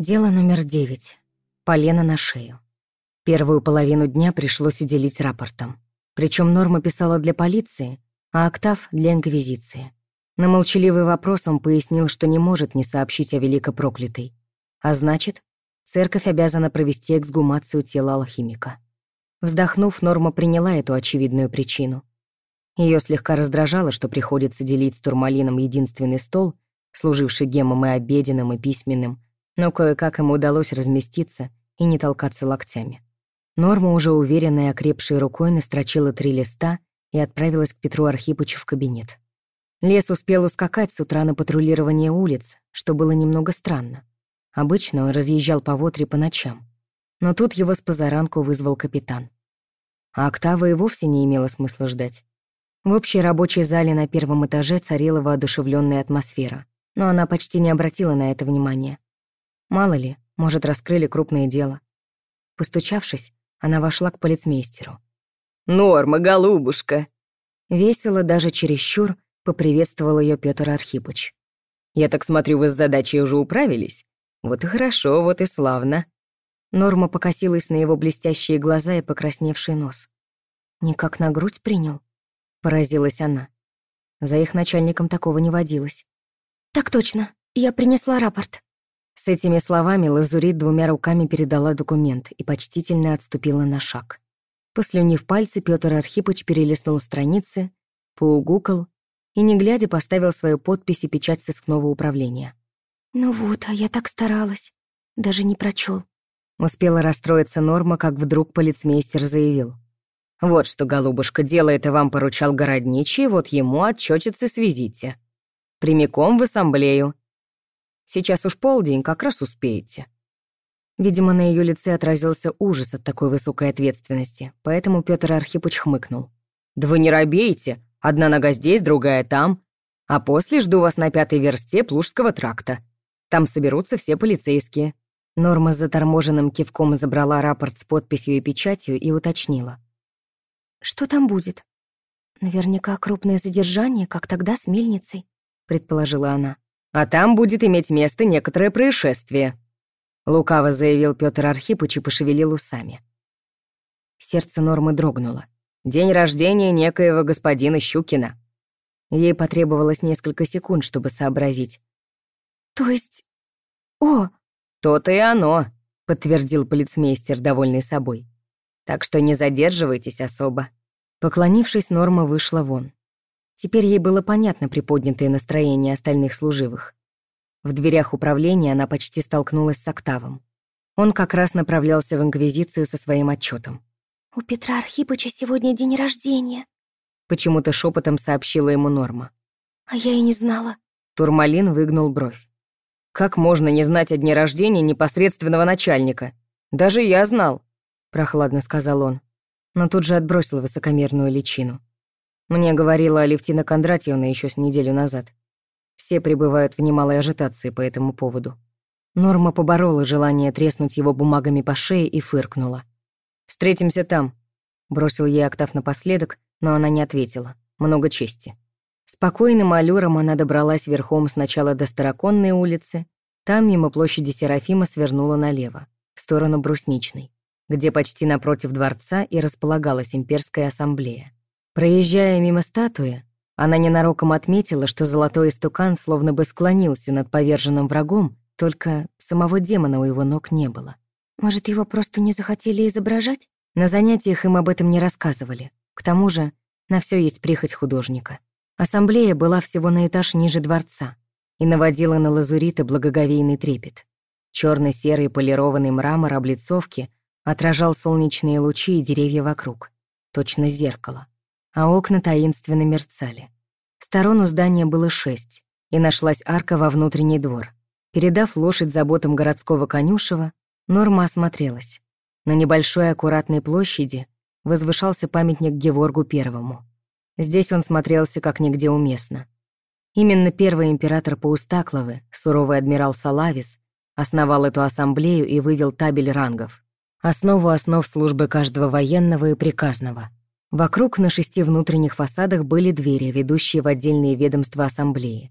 Дело номер девять. Полено на шею. Первую половину дня пришлось уделить рапортам. Причем Норма писала для полиции, а Октав — для Инквизиции. На молчаливый вопрос он пояснил, что не может не сообщить о великопроклятой. А значит, церковь обязана провести эксгумацию тела алхимика. Вздохнув, Норма приняла эту очевидную причину. Ее слегка раздражало, что приходится делить с Турмалином единственный стол, служивший гемом и обеденным, и письменным, но кое-как ему удалось разместиться и не толкаться локтями. Норма, уже уверенная и окрепшей рукой, настрочила три листа и отправилась к Петру Архипычу в кабинет. Лес успел ускакать с утра на патрулирование улиц, что было немного странно. Обычно он разъезжал по Вотре по ночам. Но тут его с позаранку вызвал капитан. А Октава и вовсе не имело смысла ждать. В общей рабочей зале на первом этаже царила воодушевленная атмосфера, но она почти не обратила на это внимания. Мало ли, может, раскрыли крупное дело. Постучавшись, она вошла к полицмейстеру. «Норма, голубушка!» Весело, даже чересчур, поприветствовал ее Петр Архипыч. «Я так смотрю, вы с задачей уже управились? Вот и хорошо, вот и славно». Норма покосилась на его блестящие глаза и покрасневший нос. «Никак на грудь принял?» — поразилась она. За их начальником такого не водилось. «Так точно, я принесла рапорт». С этими словами Лазурит двумя руками передала документ и почтительно отступила на шаг. Послюнив пальцы, Пётр Архипыч перелистнул страницы, поугукал и, не глядя, поставил свою подпись и печать сыскного управления. «Ну вот, а я так старалась. Даже не прочел. Успела расстроиться Норма, как вдруг полицмейстер заявил. «Вот что, голубушка, дело это вам поручал городничий, вот ему отчетицы свезите. Прямиком в ассамблею. Сейчас уж полдень, как раз успеете». Видимо, на ее лице отразился ужас от такой высокой ответственности, поэтому Петр Архипыч хмыкнул. «Да вы не робейте, одна нога здесь, другая там. А после жду вас на пятой версте Плужского тракта. Там соберутся все полицейские». Норма с заторможенным кивком забрала рапорт с подписью и печатью и уточнила. «Что там будет?» «Наверняка крупное задержание, как тогда с мельницей», — предположила она. «А там будет иметь место некоторое происшествие», Лукаво заявил Петр Архипыч и пошевелил усами. Сердце Нормы дрогнуло. «День рождения некоего господина Щукина». Ей потребовалось несколько секунд, чтобы сообразить. «То есть... О!» «То-то и оно», — подтвердил полицмейстер, довольный собой. «Так что не задерживайтесь особо». Поклонившись, Норма вышла вон. Теперь ей было понятно приподнятое настроение остальных служивых. В дверях управления она почти столкнулась с Октавом. Он как раз направлялся в Инквизицию со своим отчетом. «У Петра Архипыча сегодня день рождения», — почему-то шепотом сообщила ему Норма. «А я и не знала». Турмалин выгнул бровь. «Как можно не знать о дне рождения непосредственного начальника? Даже я знал», — прохладно сказал он, но тут же отбросил высокомерную личину. Мне говорила Алевтина Кондратьевна еще с неделю назад. Все пребывают в немалой ажитации по этому поводу. Норма поборола желание треснуть его бумагами по шее и фыркнула. «Встретимся там», — бросил ей Октав напоследок, но она не ответила. Много чести. Спокойным аллюром она добралась верхом сначала до Староконной улицы, там мимо площади Серафима свернула налево, в сторону Брусничной, где почти напротив дворца и располагалась имперская ассамблея. Проезжая мимо статуи, она ненароком отметила, что золотой истукан словно бы склонился над поверженным врагом, только самого демона у его ног не было. Может, его просто не захотели изображать? На занятиях им об этом не рассказывали. К тому же, на все есть прихоть художника. Ассамблея была всего на этаж ниже дворца и наводила на лазуриты благоговейный трепет. черно серый полированный мрамор облицовки отражал солнечные лучи и деревья вокруг, точно зеркало а окна таинственно мерцали. Сторон у здания было шесть, и нашлась арка во внутренний двор. Передав лошадь заботам городского конюшева, Норма осмотрелась. На небольшой аккуратной площади возвышался памятник Геворгу Первому. Здесь он смотрелся как нигде уместно. Именно первый император Паустакловы, суровый адмирал Салавис, основал эту ассамблею и вывел табель рангов, основу основ службы каждого военного и приказного — Вокруг на шести внутренних фасадах были двери, ведущие в отдельные ведомства ассамблеи.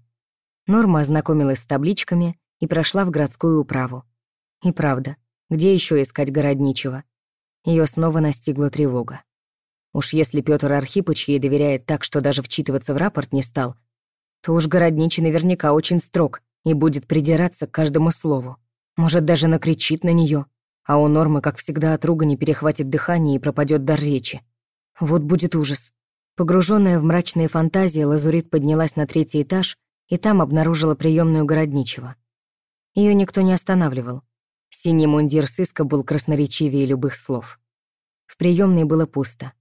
Норма ознакомилась с табличками и прошла в городскую управу. И правда, где еще искать городничего? Ее снова настигла тревога. Уж если Петр Архипыч ей доверяет так, что даже вчитываться в рапорт не стал, то уж городничий наверняка очень строг и будет придираться к каждому слову. Может, даже накричит на нее, а у Нормы, как всегда, от ругани перехватит дыхание и пропадет дар речи. Вот будет ужас. Погруженная в мрачные фантазии, Лазурит поднялась на третий этаж и там обнаружила приемную городничего. Ее никто не останавливал. Синий мундир сыска был красноречивее любых слов. В приемной было пусто.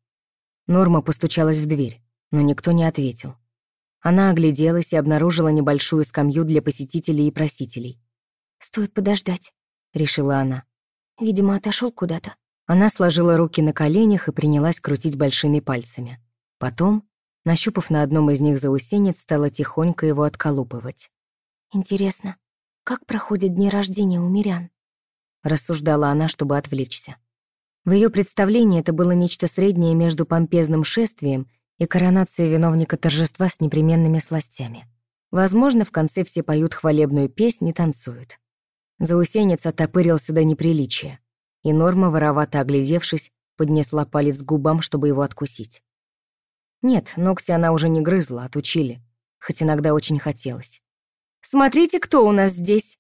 Норма постучалась в дверь, но никто не ответил. Она огляделась и обнаружила небольшую скамью для посетителей и просителей. «Стоит подождать», — решила она. Видимо, отошел куда-то. Она сложила руки на коленях и принялась крутить большими пальцами. Потом, нащупав на одном из них заусенец, стала тихонько его отколупывать. «Интересно, как проходят дни рождения у мирян?» Рассуждала она, чтобы отвлечься. В ее представлении это было нечто среднее между помпезным шествием и коронацией виновника торжества с непременными сластями. Возможно, в конце все поют хвалебную песнь и танцуют. Заусенец оттопырился до неприличия, и Норма, воровато оглядевшись, поднесла палец к губам, чтобы его откусить. Нет, ногти она уже не грызла, отучили, хоть иногда очень хотелось. «Смотрите, кто у нас здесь!»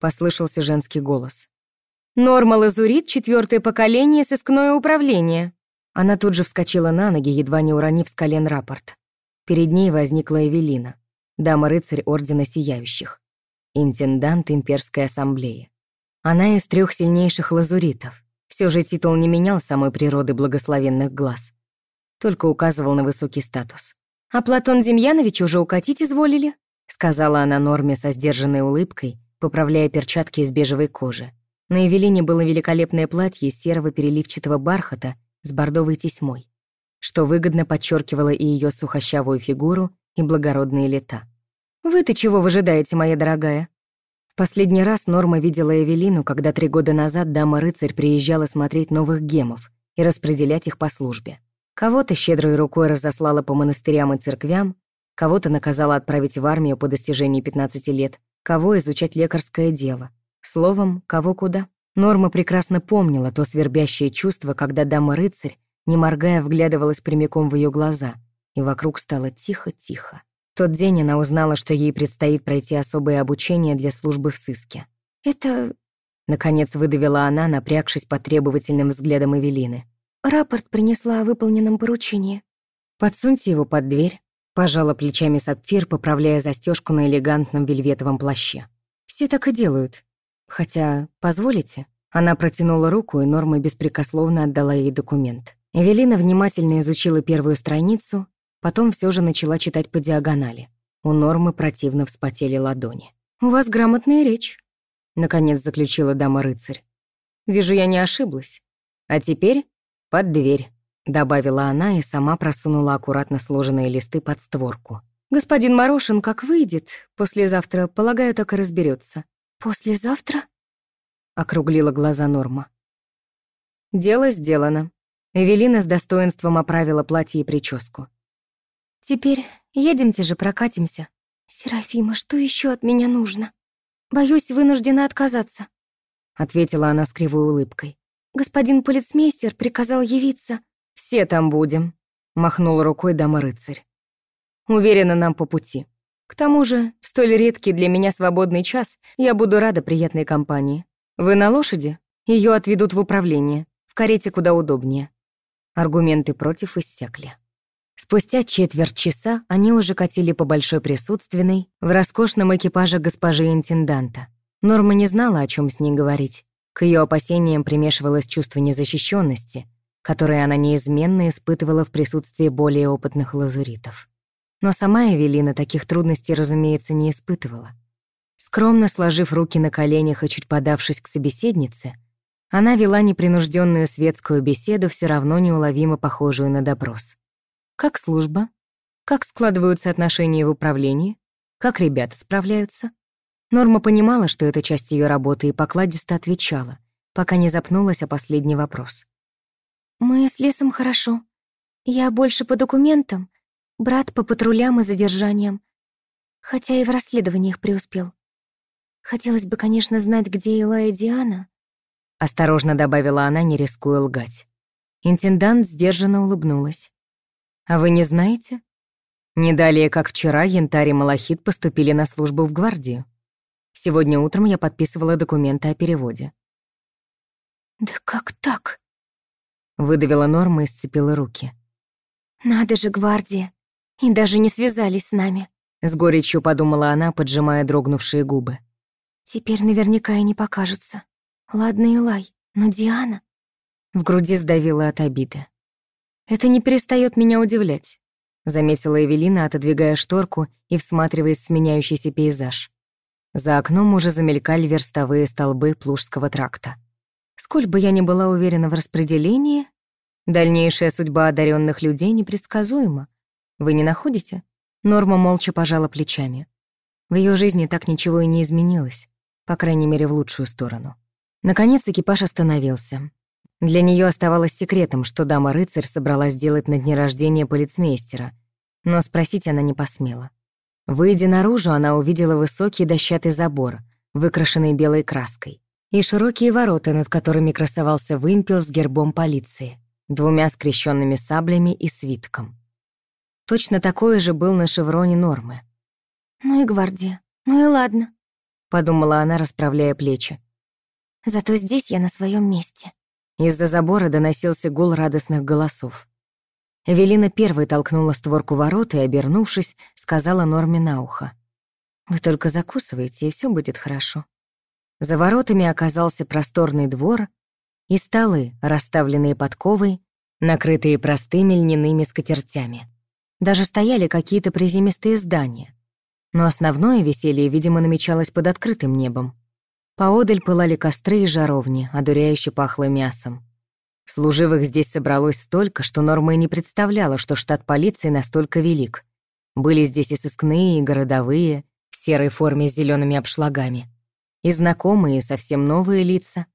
Послышался женский голос. «Норма Лазурит, четвертое поколение, сыскное управление». Она тут же вскочила на ноги, едва не уронив с колен рапорт. Перед ней возникла Эвелина, дама-рыцарь Ордена Сияющих, интендант Имперской Ассамблеи. Она из трех сильнейших лазуритов. Все же титул не менял самой природы благословенных глаз только указывал на высокий статус. «А Платон Демьянович уже укатить изволили?» сказала она Норме со сдержанной улыбкой, поправляя перчатки из бежевой кожи. На Евелине было великолепное платье из серого переливчатого бархата с бордовой тесьмой, что выгодно подчеркивало и ее сухощавую фигуру, и благородные лета. «Вы-то чего выжидаете, моя дорогая?» В последний раз Норма видела Эвелину, когда три года назад дама-рыцарь приезжала смотреть новых гемов и распределять их по службе. Кого-то щедрой рукой разослала по монастырям и церквям, кого-то наказала отправить в армию по достижении 15 лет, кого изучать лекарское дело. Словом, кого куда. Норма прекрасно помнила то свербящее чувство, когда дама-рыцарь, не моргая, вглядывалась прямиком в ее глаза, и вокруг стало тихо-тихо. В тот день она узнала, что ей предстоит пройти особое обучение для службы в сыске. «Это...» Наконец выдавила она, напрягшись под требовательным взглядом Эвелины. Рапорт принесла о выполненном поручении. Подсуньте его под дверь. Пожала плечами сапфир, поправляя застежку на элегантном вельветовом плаще. Все так и делают. Хотя, позволите? Она протянула руку, и Норма беспрекословно отдала ей документ. Эвелина внимательно изучила первую страницу, потом все же начала читать по диагонали. У Нормы противно вспотели ладони. «У вас грамотная речь», — наконец заключила дама-рыцарь. «Вижу, я не ошиблась. А теперь «Под дверь», — добавила она и сама просунула аккуратно сложенные листы под створку. «Господин Морошин, как выйдет, послезавтра, полагаю, так и разберется. «Послезавтра?» — округлила глаза Норма. «Дело сделано». Эвелина с достоинством оправила платье и прическу. «Теперь едемте же, прокатимся». «Серафима, что еще от меня нужно? Боюсь, вынуждена отказаться», — ответила она с кривой улыбкой. Господин полицмейстер приказал явиться. Все там будем, махнул рукой дама-рыцарь. Уверена, нам по пути. К тому же, в столь редкий для меня свободный час я буду рада приятной компании. Вы на лошади? Ее отведут в управление, в карете куда удобнее. Аргументы против иссякли. Спустя четверть часа они уже катили по Большой Присутственной в роскошном экипаже госпожи интенданта. Норма не знала, о чем с ней говорить. К ее опасениям примешивалось чувство незащищенности, которое она неизменно испытывала в присутствии более опытных лазуритов. Но сама Эвелина таких трудностей, разумеется, не испытывала. Скромно сложив руки на коленях и чуть подавшись к собеседнице, она вела непринужденную светскую беседу, все равно неуловимо похожую на допрос. Как служба? Как складываются отношения в управлении? Как ребята справляются? Норма понимала, что это часть ее работы, и покладисто отвечала, пока не запнулась о последний вопрос. «Мы с лесом хорошо. Я больше по документам, брат по патрулям и задержаниям, хотя и в расследованиях преуспел. Хотелось бы, конечно, знать, где Ила и Диана. Осторожно добавила она, не рискуя лгать. Интендант сдержанно улыбнулась. «А вы не знаете? Не далее, как вчера, Янтарь и Малахит поступили на службу в гвардию. Сегодня утром я подписывала документы о переводе». «Да как так?» Выдавила Норма и сцепила руки. «Надо же, гвардия! И даже не связались с нами!» С горечью подумала она, поджимая дрогнувшие губы. «Теперь наверняка и не покажутся. Ладно, Илай, но Диана...» В груди сдавила от обиды. «Это не перестает меня удивлять», — заметила Эвелина, отодвигая шторку и всматриваясь в сменяющийся пейзаж. За окном уже замелькали верстовые столбы Плужского тракта. Сколь бы я ни была уверена в распределении, дальнейшая судьба одаренных людей непредсказуема. Вы не находите? Норма молча пожала плечами. В ее жизни так ничего и не изменилось, по крайней мере, в лучшую сторону. Наконец экипаж остановился. Для нее оставалось секретом, что дама-рыцарь собралась сделать на дне рождения полицмейстера, но спросить она не посмела. Выйдя наружу, она увидела высокий дощатый забор, выкрашенный белой краской, и широкие ворота, над которыми красовался вымпел с гербом полиции, двумя скрещенными саблями и свитком. Точно такое же был на шевроне Нормы. «Ну и гвардия, ну и ладно», — подумала она, расправляя плечи. «Зато здесь я на своем месте». Из-за забора доносился гул радостных голосов. Эвелина первой толкнула створку ворот и, обернувшись, сказала Норме на ухо. «Вы только закусываете, и все будет хорошо». За воротами оказался просторный двор и столы, расставленные подковой, накрытые простыми льняными скатертями. Даже стояли какие-то приземистые здания. Но основное веселье, видимо, намечалось под открытым небом. Поодаль пылали костры и жаровни, одуряюще пахло мясом. Служивых здесь собралось столько, что Норма и не представляла, что штат полиции настолько велик. Были здесь и сыскные, и городовые, в серой форме с зелеными обшлагами. И знакомые, и совсем новые лица.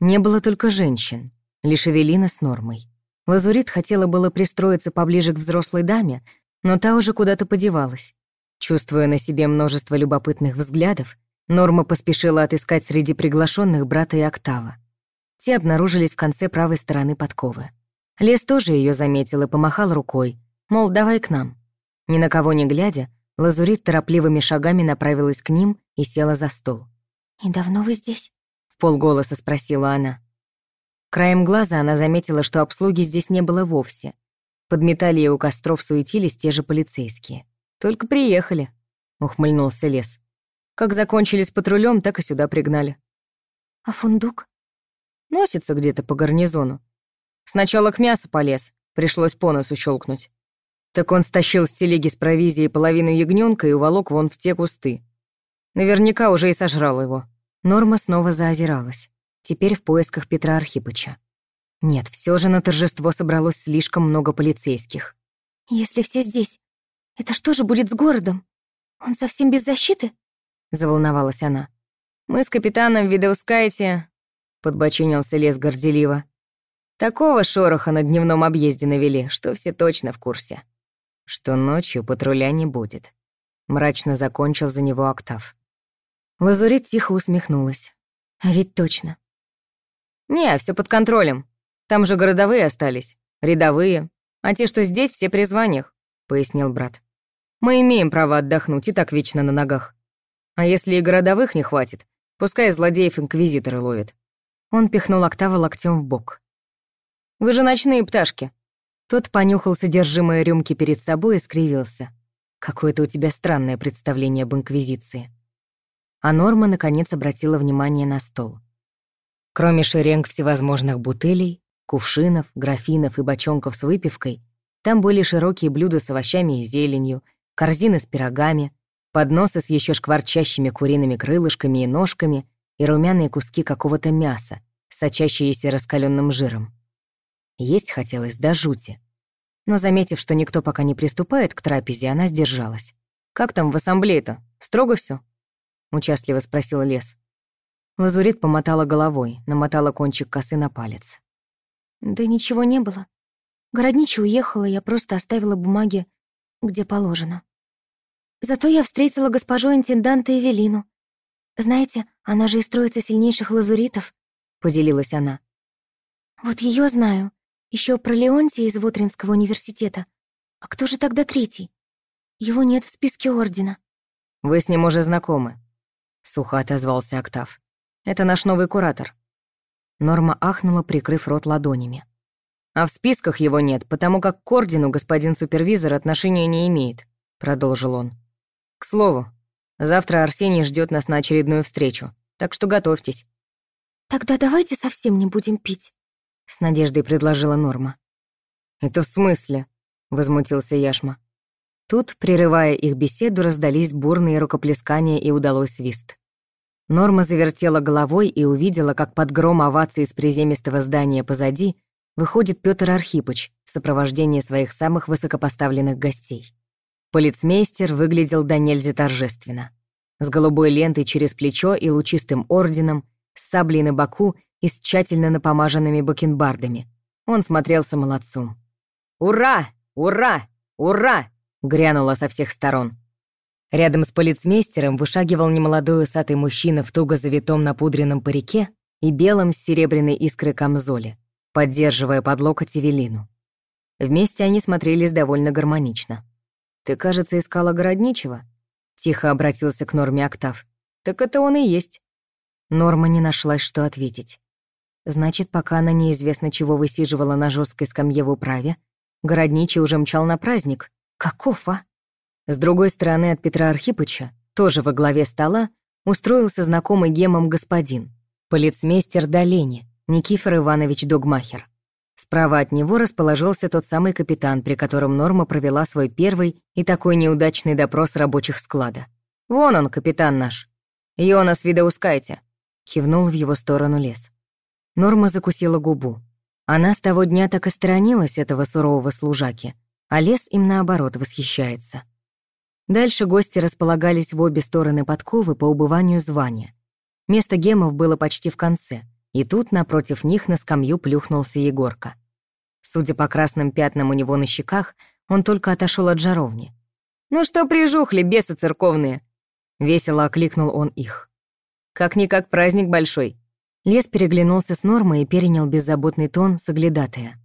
Не было только женщин, лишь Эвелина с Нормой. Лазурит хотела было пристроиться поближе к взрослой даме, но та уже куда-то подевалась. Чувствуя на себе множество любопытных взглядов, Норма поспешила отыскать среди приглашенных брата и Октава. Те обнаружились в конце правой стороны подковы. Лес тоже ее заметил и помахал рукой, мол, давай к нам. Ни на кого не глядя, Лазурит торопливыми шагами направилась к ним и села за стол. «И давно вы здесь?» — в полголоса спросила она. Краем глаза она заметила, что обслуги здесь не было вовсе. Подметали и у костров суетились те же полицейские. «Только приехали», — ухмыльнулся лес. Как закончили с патрулем, так и сюда пригнали. А фундук? Носится где-то по гарнизону. Сначала к мясу полез, пришлось по носу щелкнуть. Так он стащил с телеги с провизией половину ягненка и уволок вон в те кусты. Наверняка уже и сожрал его. Норма снова заозиралась. Теперь в поисках Петра Архипыча. Нет, все же на торжество собралось слишком много полицейских. «Если все здесь, это что же будет с городом? Он совсем без защиты?» Заволновалась она. «Мы с капитаном в видеоскайте...» — подбочинился лес горделиво. «Такого шороха на дневном объезде навели, что все точно в курсе. Что ночью патруля не будет». Мрачно закончил за него октав. Лазурит тихо усмехнулась. «А ведь точно». «Не, все под контролем. Там же городовые остались, рядовые, а те, что здесь, все при званиях», — пояснил брат. «Мы имеем право отдохнуть и так вечно на ногах». А если и городовых не хватит, пускай злодеев инквизиторы ловят. Он пихнул Октава локтем в бок. «Вы же ночные пташки!» Тот понюхал содержимое рюмки перед собой и скривился. «Какое-то у тебя странное представление об инквизиции». А Норма, наконец, обратила внимание на стол. Кроме шеренг всевозможных бутылей, кувшинов, графинов и бочонков с выпивкой, там были широкие блюда с овощами и зеленью, корзины с пирогами, подносы с еще шкварчащими куриными крылышками и ножками и румяные куски какого-то мяса, сочащиеся раскаленным жиром. Есть хотелось до жути. Но, заметив, что никто пока не приступает к трапезе, она сдержалась. «Как там в ассамблее-то? Строго все? участливо спросил Лес. Лазурит помотала головой, намотала кончик косы на палец. «Да ничего не было. Городничий уехала, я просто оставила бумаги, где положено». Зато я встретила госпожу интенданта Эвелину. Знаете, она же из троицы сильнейших лазуритов», — поделилась она. «Вот ее знаю. Еще про Леонтия из Вотринского университета. А кто же тогда третий? Его нет в списке Ордена». «Вы с ним уже знакомы», — сухо отозвался Октав. «Это наш новый куратор». Норма ахнула, прикрыв рот ладонями. «А в списках его нет, потому как к ордену господин супервизор отношения не имеет», — продолжил он. «К слову, завтра Арсений ждет нас на очередную встречу, так что готовьтесь». «Тогда давайте совсем не будем пить», — с надеждой предложила Норма. «Это в смысле?» — возмутился Яшма. Тут, прерывая их беседу, раздались бурные рукоплескания и удалой свист. Норма завертела головой и увидела, как под гром овации из приземистого здания позади выходит Пётр Архипыч в сопровождении своих самых высокопоставленных гостей. Полицмейстер выглядел до нельзя торжественно. С голубой лентой через плечо и лучистым орденом, с саблей на боку и с тщательно напомаженными бакенбардами. Он смотрелся молодцом. «Ура! Ура! Ура!» грянуло со всех сторон. Рядом с полицмейстером вышагивал немолодой усатый мужчина в туго завитом напудренном парике и белом с серебряной искрой камзоле, поддерживая под локоть Эвелину. Вместе они смотрелись довольно гармонично. «Ты, кажется, искала Городничего?» Тихо обратился к Норме Октав. «Так это он и есть». Норма не нашлась, что ответить. Значит, пока она неизвестно чего высиживала на жесткой скамье в управе, Городничий уже мчал на праздник, Каков, а? С другой стороны от Петра Архипыча, тоже во главе стола, устроился знакомый гемом господин, полицмейстер Долени, Никифор Иванович Догмахер. Справа от него расположился тот самый капитан, при котором Норма провела свой первый и такой неудачный допрос рабочих склада. «Вон он, капитан наш. Йонас Видаускайте», — кивнул в его сторону лес. Норма закусила губу. Она с того дня так и сторонилась этого сурового служаки, а лес им наоборот восхищается. Дальше гости располагались в обе стороны подковы по убыванию звания. Место гемов было почти в конце, и тут напротив них на скамью плюхнулся Егорка. Судя по красным пятнам у него на щеках, он только отошел от жаровни. «Ну что прижухли, бесы церковные?» Весело окликнул он их. «Как-никак праздник большой». Лес переглянулся с Нормой и перенял беззаботный тон соглядатая.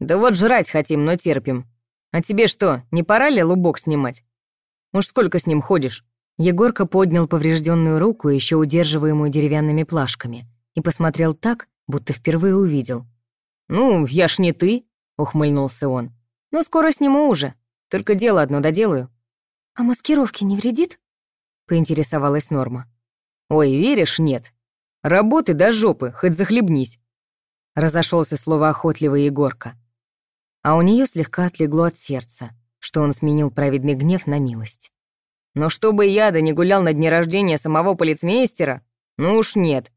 «Да вот жрать хотим, но терпим. А тебе что, не пора ли лубок снимать? Уж сколько с ним ходишь?» Егорка поднял поврежденную руку, еще удерживаемую деревянными плашками, и посмотрел так, будто впервые увидел. «Ну, я ж не ты», — ухмыльнулся он. «Но скоро сниму уже. Только дело одно доделаю». «А маскировки не вредит?» — поинтересовалась Норма. «Ой, веришь, нет. Работы до жопы, хоть захлебнись». Разошелся словоохотливый Егорка а у нее слегка отлегло от сердца, что он сменил праведный гнев на милость. Но чтобы я да не гулял на дне рождения самого полицмейстера, ну уж нет.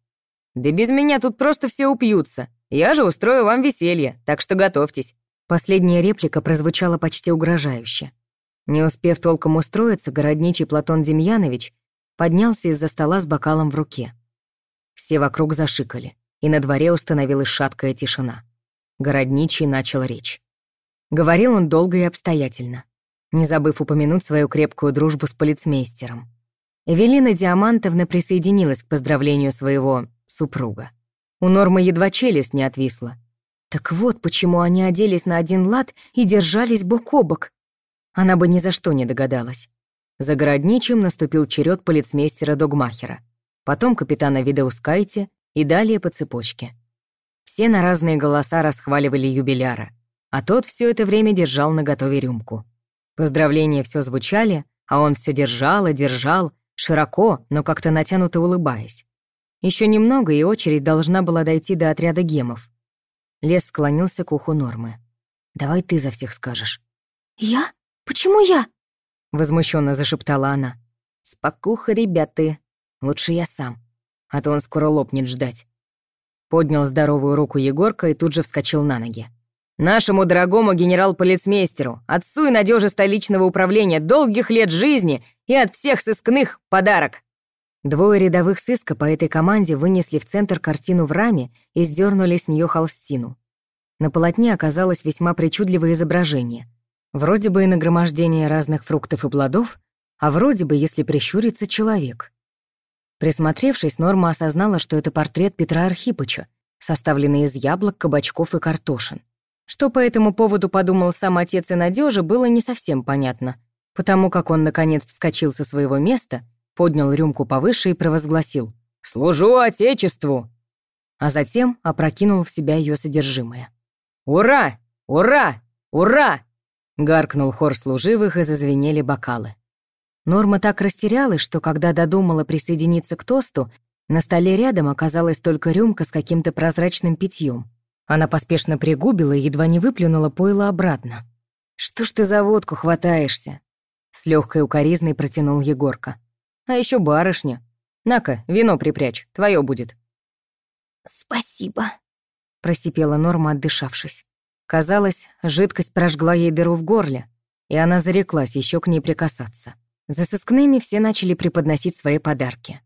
Да без меня тут просто все упьются. Я же устрою вам веселье, так что готовьтесь». Последняя реплика прозвучала почти угрожающе. Не успев толком устроиться, городничий Платон Демьянович поднялся из-за стола с бокалом в руке. Все вокруг зашикали, и на дворе установилась шаткая тишина. Городничий начал речь. Говорил он долго и обстоятельно, не забыв упомянуть свою крепкую дружбу с полицмейстером. Эвелина Диамантовна присоединилась к поздравлению своего супруга. У Нормы едва челюсть не отвисла. Так вот, почему они оделись на один лад и держались бок о бок. Она бы ни за что не догадалась. За городничим наступил черед полицмейстера Догмахера, потом капитана Видеускайте и далее по цепочке. Все на разные голоса расхваливали юбиляра — а тот все это время держал наготове рюмку. Поздравления все звучали, а он все держал и держал, широко, но как-то натянуто улыбаясь. Еще немного, и очередь должна была дойти до отряда гемов. Лес склонился к уху Нормы. «Давай ты за всех скажешь». «Я? Почему я?» Возмущенно зашептала она. «Спокуха, ребята. Лучше я сам, а то он скоро лопнет ждать». Поднял здоровую руку Егорка и тут же вскочил на ноги. Нашему дорогому генерал-полицмейстеру, отцу и надежи столичного управления, долгих лет жизни и от всех сыскных подарок!» Двое рядовых сыска по этой команде вынесли в центр картину в раме и сдернули с нее холстину. На полотне оказалось весьма причудливое изображение. Вроде бы и нагромождение разных фруктов и плодов, а вроде бы, если прищуриться, человек. Присмотревшись, Норма осознала, что это портрет Петра Архипыча, составленный из яблок, кабачков и картошин. Что по этому поводу подумал сам отец и Надежа, было не совсем понятно, потому как он, наконец, вскочил со своего места, поднял рюмку повыше и провозгласил «Служу Отечеству!» а затем опрокинул в себя ее содержимое. «Ура! Ура! Ура!» — гаркнул хор служивых и зазвенели бокалы. Норма так растерялась, что когда додумала присоединиться к тосту, на столе рядом оказалась только рюмка с каким-то прозрачным питьем. Она поспешно пригубила и едва не выплюнула пойло обратно. «Что ж ты за водку хватаешься?» С легкой укоризной протянул Егорка. «А еще барышня. На-ка, вино припрячь, твое будет». «Спасибо», — просипела Норма, отдышавшись. Казалось, жидкость прожгла ей дыру в горле, и она зареклась еще к ней прикасаться. За сыскными все начали преподносить свои подарки.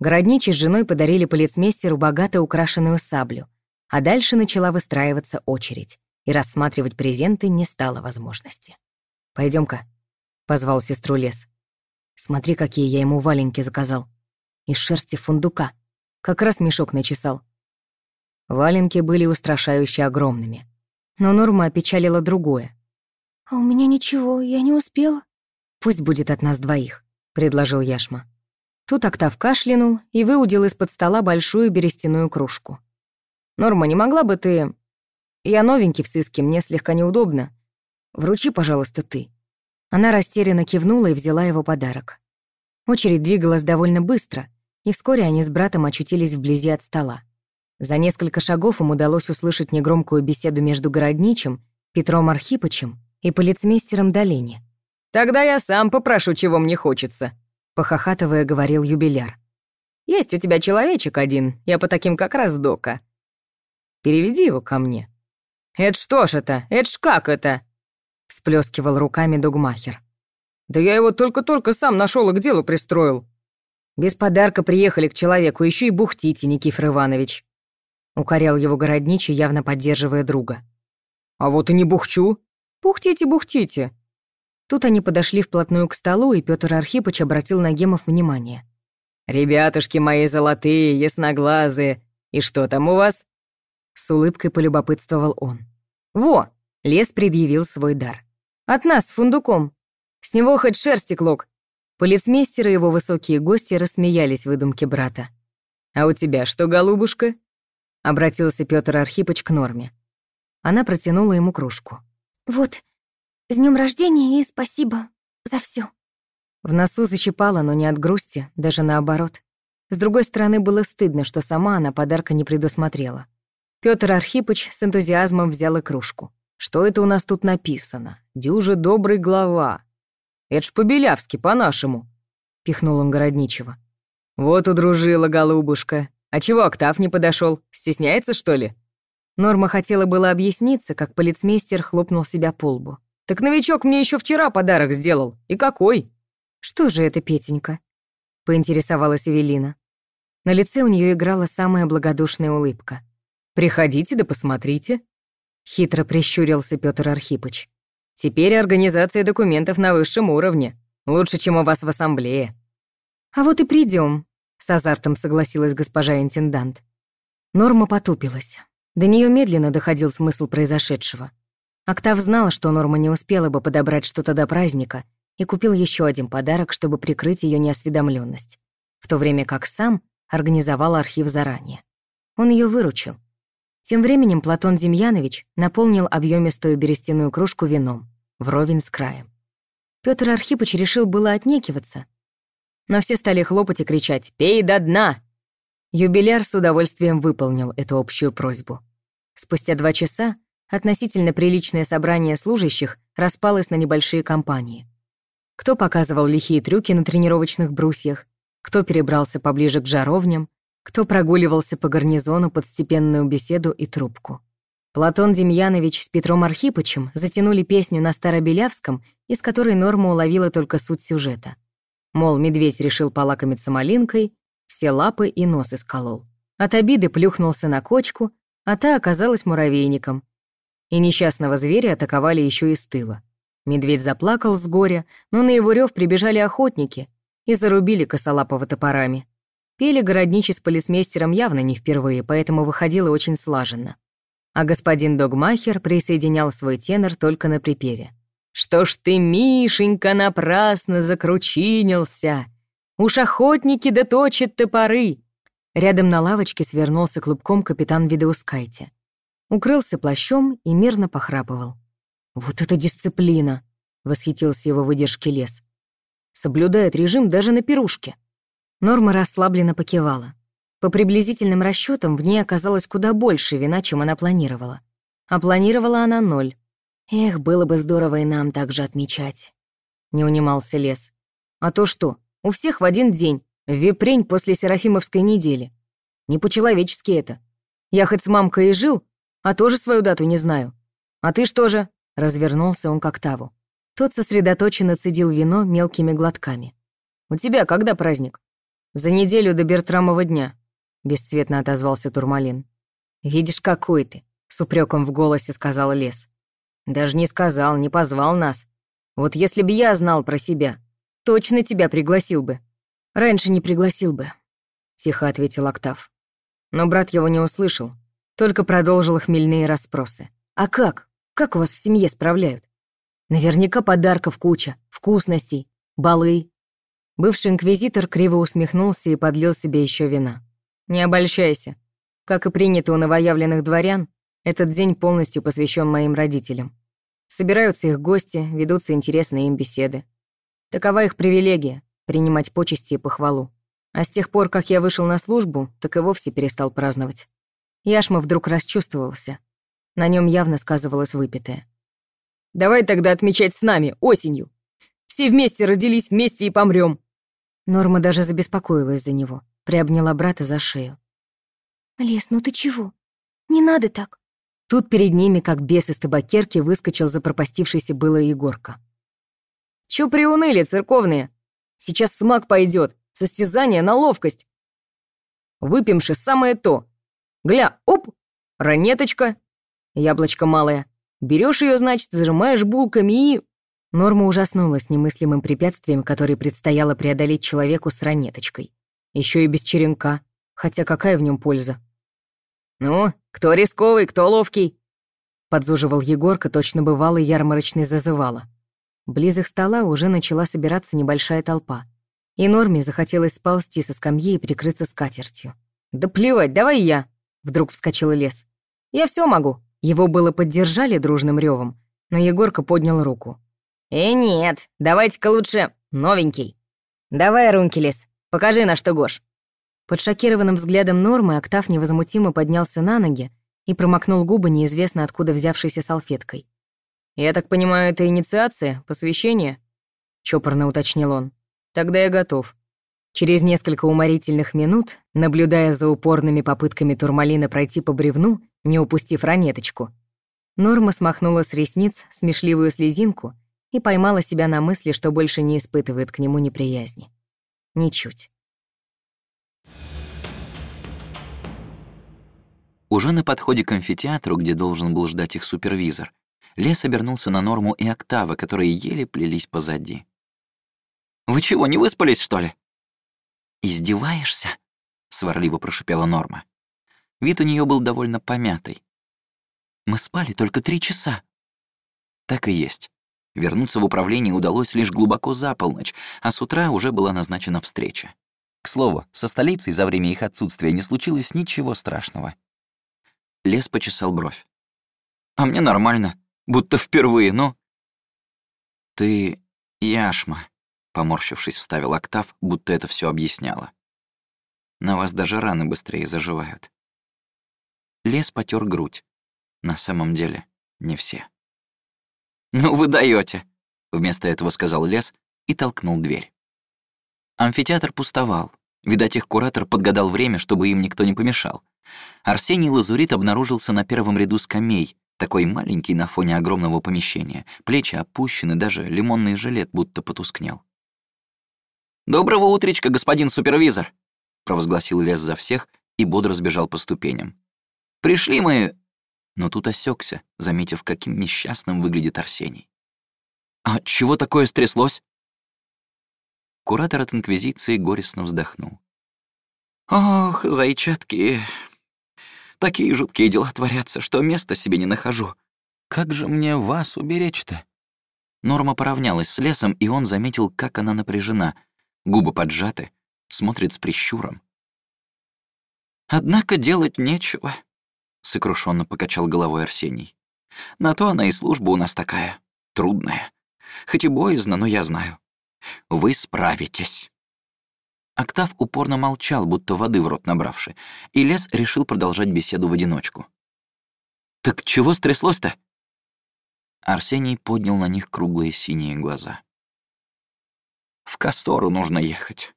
Городничий с женой подарили полицмейстеру богато украшенную саблю, а дальше начала выстраиваться очередь, и рассматривать презенты не стало возможности. пойдем ка позвал сестру Лес. «Смотри, какие я ему валенки заказал. Из шерсти фундука. Как раз мешок начесал». Валенки были устрашающе огромными. Но Норма опечалила другое. «А у меня ничего, я не успела». «Пусть будет от нас двоих», — предложил Яшма. Тут Октав кашлянул и выудил из-под стола большую берестяную кружку. «Норма, не могла бы ты...» «Я новенький в сыске, мне слегка неудобно. Вручи, пожалуйста, ты». Она растерянно кивнула и взяла его подарок. Очередь двигалась довольно быстро, и вскоре они с братом очутились вблизи от стола. За несколько шагов им удалось услышать негромкую беседу между городничим, Петром Архипычем и полицмейстером Долени. «Тогда я сам попрошу, чего мне хочется», — похохатывая говорил юбиляр. «Есть у тебя человечек один, я по таким как раз дока. Переведи его ко мне». «Это что ж это? Это ж как это?» — всплескивал руками Дугмахер. «Да я его только-только сам нашел и к делу пристроил». «Без подарка приехали к человеку, еще и бухтите, Никифор Иванович», — укорял его городничий, явно поддерживая друга. «А вот и не бухчу. Бухтите, бухтите», Тут они подошли вплотную к столу, и Пётр Архипыч обратил на Гемов внимание. «Ребятушки мои золотые, ясноглазые, и что там у вас?» С улыбкой полюбопытствовал он. «Во!» — лес предъявил свой дар. «От нас с фундуком. С него хоть шерсти клок». Полицмейстер и его высокие гости рассмеялись выдумке брата. «А у тебя что, голубушка?» — обратился Пётр Архипыч к Норме. Она протянула ему кружку. «Вот, с днем рождения и спасибо за все. В носу защипала, но не от грусти, даже наоборот. С другой стороны, было стыдно, что сама она подарка не предусмотрела. Пётр Архипыч с энтузиазмом взял и кружку. «Что это у нас тут написано? Дюжа добрый глава. Это ж по-белявски, по-нашему», — пихнул он городничего. «Вот удружила голубушка. А чего Октав не подошел? Стесняется, что ли?» Норма хотела было объясниться, как полицмейстер хлопнул себя по лбу. Так новичок мне еще вчера подарок сделал. И какой? Что же это, Петенька? Поинтересовалась Эвелина. На лице у нее играла самая благодушная улыбка. Приходите да посмотрите. Хитро прищурился Петр Архипыч. Теперь организация документов на высшем уровне. Лучше, чем у вас в ассамблее. А вот и придем, с азартом согласилась госпожа интендант. Норма потупилась. До нее медленно доходил смысл произошедшего. Октав знал, что Норма не успела бы подобрать что-то до праздника, и купил еще один подарок, чтобы прикрыть ее неосведомленность, в то время как сам организовал архив заранее. Он ее выручил. Тем временем Платон Демьянович наполнил объемистую берестяную кружку вином, вровень с краем. Петр Архипыч решил было отнекиваться, но все стали хлопать и кричать «Пей до дна!». Юбиляр с удовольствием выполнил эту общую просьбу. Спустя два часа относительно приличное собрание служащих распалось на небольшие компании. Кто показывал лихие трюки на тренировочных брусьях, кто перебрался поближе к жаровням, кто прогуливался по гарнизону под степенную беседу и трубку. Платон Демьянович с Петром Архипычем затянули песню на Старобелявском, из которой Норма уловила только суть сюжета. Мол, медведь решил полакомиться малинкой, все лапы и нос исколол. От обиды плюхнулся на кочку, а та оказалась муравейником, и несчастного зверя атаковали еще и с тыла. Медведь заплакал с горя, но на его рев прибежали охотники и зарубили косолапого топорами. Пели городничий с полицмейстером явно не впервые, поэтому выходило очень слаженно. А господин Догмахер присоединял свой тенор только на припеве. «Что ж ты, Мишенька, напрасно закручинился? Уж охотники доточат топоры!» Рядом на лавочке свернулся клубком капитан Видеускайте. Укрылся плащом и мирно похрапывал. «Вот это дисциплина!» — восхитился его выдержки лес. «Соблюдает режим даже на пирушке». Норма расслабленно покивала. По приблизительным расчетам в ней оказалось куда больше вина, чем она планировала. А планировала она ноль. «Эх, было бы здорово и нам так же отмечать», — не унимался лес. «А то что, у всех в один день, випрень после Серафимовской недели. Не по-человечески это. Я хоть с мамкой и жил, а тоже свою дату не знаю. А ты что же?» — развернулся он к Октаву. Тот сосредоточенно цедил вино мелкими глотками. «У тебя когда праздник?» «За неделю до Бертрамова дня», — бесцветно отозвался Турмалин. «Видишь, какой ты», — с упреком в голосе сказал Лес. «Даже не сказал, не позвал нас. Вот если бы я знал про себя, точно тебя пригласил бы». «Раньше не пригласил бы», — тихо ответил Октав. Но брат его не услышал, только продолжил хмельные расспросы. «А как? Как у вас в семье справляют? Наверняка подарков куча, вкусностей, балы, Бывший инквизитор криво усмехнулся и подлил себе еще вина. «Не обольщайся. Как и принято у новоявленных дворян, этот день полностью посвящен моим родителям. Собираются их гости, ведутся интересные им беседы. Такова их привилегия — принимать почести и похвалу. А с тех пор, как я вышел на службу, так и вовсе перестал праздновать. Яшма вдруг расчувствовался. На нем явно сказывалось выпитое. «Давай тогда отмечать с нами, осенью. Все вместе родились, вместе и помрем. Норма даже забеспокоилась за него, приобняла брата за шею. «Лес, ну ты чего? Не надо так!» Тут перед ними, как бес из табакерки, выскочил запропастившийся было Егорка. «Чё приуныли, церковные? Сейчас смак пойдет, состязание на ловкость. Выпьемши самое то. Гля, оп, ранеточка, яблочко малое. Берешь ее, значит, зажимаешь булками и... Норма ужаснулась немыслимым препятствием, которое предстояло преодолеть человеку с ранеточкой. Еще и без черенка, хотя какая в нем польза? «Ну, кто рисковый, кто ловкий?» Подзуживал Егорка, точно бывалый ярмарочный зазывала. Близ их стола уже начала собираться небольшая толпа. И Норме захотелось сползти со скамьи и прикрыться скатертью. «Да плевать, давай я!» Вдруг вскочил лес. «Я все могу!» Его было поддержали дружным ревом, но Егорка поднял руку. «Э, нет, давайте-ка лучше новенький. Давай, Рункелес, покажи, на что Гош». Под шокированным взглядом Нормы Октав невозмутимо поднялся на ноги и промокнул губы неизвестно откуда взявшейся салфеткой. «Я так понимаю, это инициация, посвящение?» — чопорно уточнил он. «Тогда я готов». Через несколько уморительных минут, наблюдая за упорными попытками Турмалина пройти по бревну, не упустив ранеточку, Норма смахнула с ресниц смешливую слезинку и поймала себя на мысли, что больше не испытывает к нему неприязни. Ничуть. Уже на подходе к амфитеатру, где должен был ждать их супервизор, Лес обернулся на Норму и Октава, которые еле плелись позади. «Вы чего, не выспались, что ли?» «Издеваешься?» — сварливо прошипела Норма. Вид у нее был довольно помятый. «Мы спали только три часа». Так и есть. Вернуться в управление удалось лишь глубоко за полночь, а с утра уже была назначена встреча. К слову, со столицей за время их отсутствия не случилось ничего страшного. Лес почесал бровь. «А мне нормально, будто впервые, но...» «Ты яшма», — поморщившись, вставил октав, будто это все объясняло. «На вас даже раны быстрее заживают». Лес потер грудь. На самом деле, не все. «Ну вы даете, вместо этого сказал Лес и толкнул дверь. Амфитеатр пустовал. Видать, их куратор подгадал время, чтобы им никто не помешал. Арсений Лазурит обнаружился на первом ряду скамей, такой маленький на фоне огромного помещения. Плечи опущены, даже лимонный жилет будто потускнел. «Доброго утречка, господин супервизор!» — провозгласил Лес за всех и бодро сбежал по ступеням. «Пришли мы но тут осекся, заметив, каким несчастным выглядит Арсений. «А чего такое стряслось?» Куратор от Инквизиции горестно вздохнул. Ох, зайчатки, такие жуткие дела творятся, что места себе не нахожу. Как же мне вас уберечь-то? Норма поравнялась с лесом, и он заметил, как она напряжена. Губы поджаты, смотрит с прищуром. «Однако делать нечего», — сокрушенно покачал головой Арсений. «На то она и служба у нас такая, трудная. Хоть и боязно, но я знаю. Вы справитесь». Октав упорно молчал, будто воды в рот набравши, и Лес решил продолжать беседу в одиночку. «Так чего стряслось-то?» Арсений поднял на них круглые синие глаза. «В Кастору нужно ехать.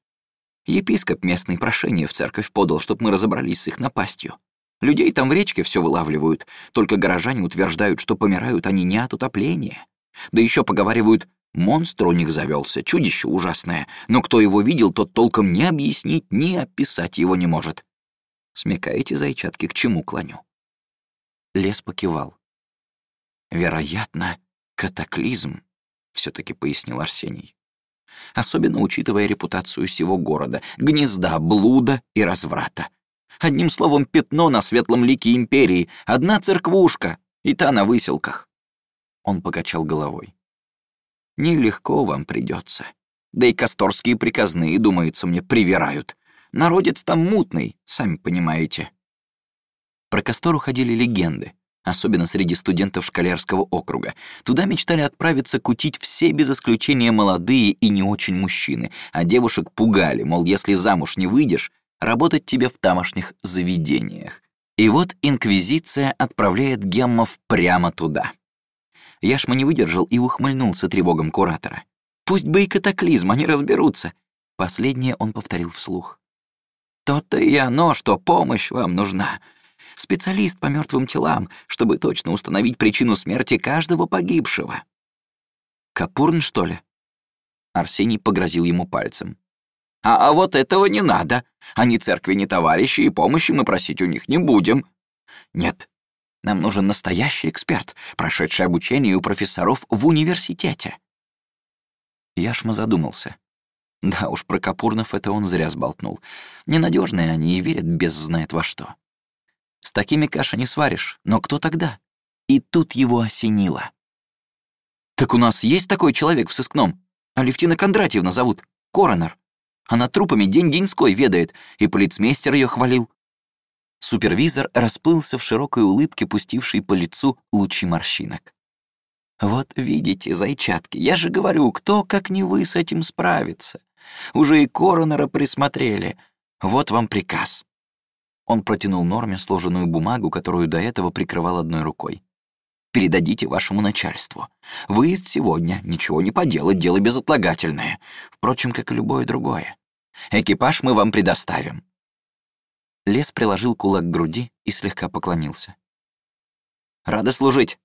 Епископ местный прошение в церковь подал, чтоб мы разобрались с их напастью. Людей там в речке все вылавливают, только горожане утверждают, что помирают они не от утопления. Да еще поговаривают, монстр у них завелся, чудище ужасное, но кто его видел, тот толком ни объяснить, ни описать его не может. Смекаете, зайчатки, к чему клоню?» Лес покивал. «Вероятно, катаклизм», — все таки пояснил Арсений особенно учитывая репутацию всего города, гнезда блуда и разврата. Одним словом, пятно на светлом лике империи, одна церквушка, и та на выселках. Он покачал головой. Нелегко вам придется. Да и касторские приказные, думается мне, привирают. Народец там мутный, сами понимаете. Про Кастору ходили легенды особенно среди студентов школярского округа. Туда мечтали отправиться кутить все без исключения молодые и не очень мужчины, а девушек пугали, мол, если замуж не выйдешь, работать тебе в тамошних заведениях. И вот Инквизиция отправляет геммов прямо туда. Яшма не выдержал и ухмыльнулся тревогам куратора. «Пусть бы и катаклизм, они разберутся». Последнее он повторил вслух. «То-то и оно, что помощь вам нужна специалист по мертвым телам, чтобы точно установить причину смерти каждого погибшего. Капурн, что ли? Арсений погрозил ему пальцем. А, а вот этого не надо. Они церкви не товарищи, и помощи мы просить у них не будем. Нет, нам нужен настоящий эксперт, прошедший обучение у профессоров в университете. Яшма задумался. Да уж, про Капурнов это он зря сболтнул. Ненадежные они и верят без знает во что. С такими каши не сваришь, но кто тогда? И тут его осенило. «Так у нас есть такой человек в сыскном? Алевтина Кондратьевна зовут, коронер. Она трупами день-деньской ведает, и полицмейстер ее хвалил». Супервизор расплылся в широкой улыбке, пустившей по лицу лучи морщинок. «Вот видите, зайчатки, я же говорю, кто, как не вы, с этим справится. Уже и коронера присмотрели. Вот вам приказ. Он протянул Норме сложенную бумагу, которую до этого прикрывал одной рукой. «Передадите вашему начальству. Выезд сегодня, ничего не поделать, дело безотлагательное. Впрочем, как и любое другое. Экипаж мы вам предоставим». Лес приложил кулак к груди и слегка поклонился. «Рада служить!»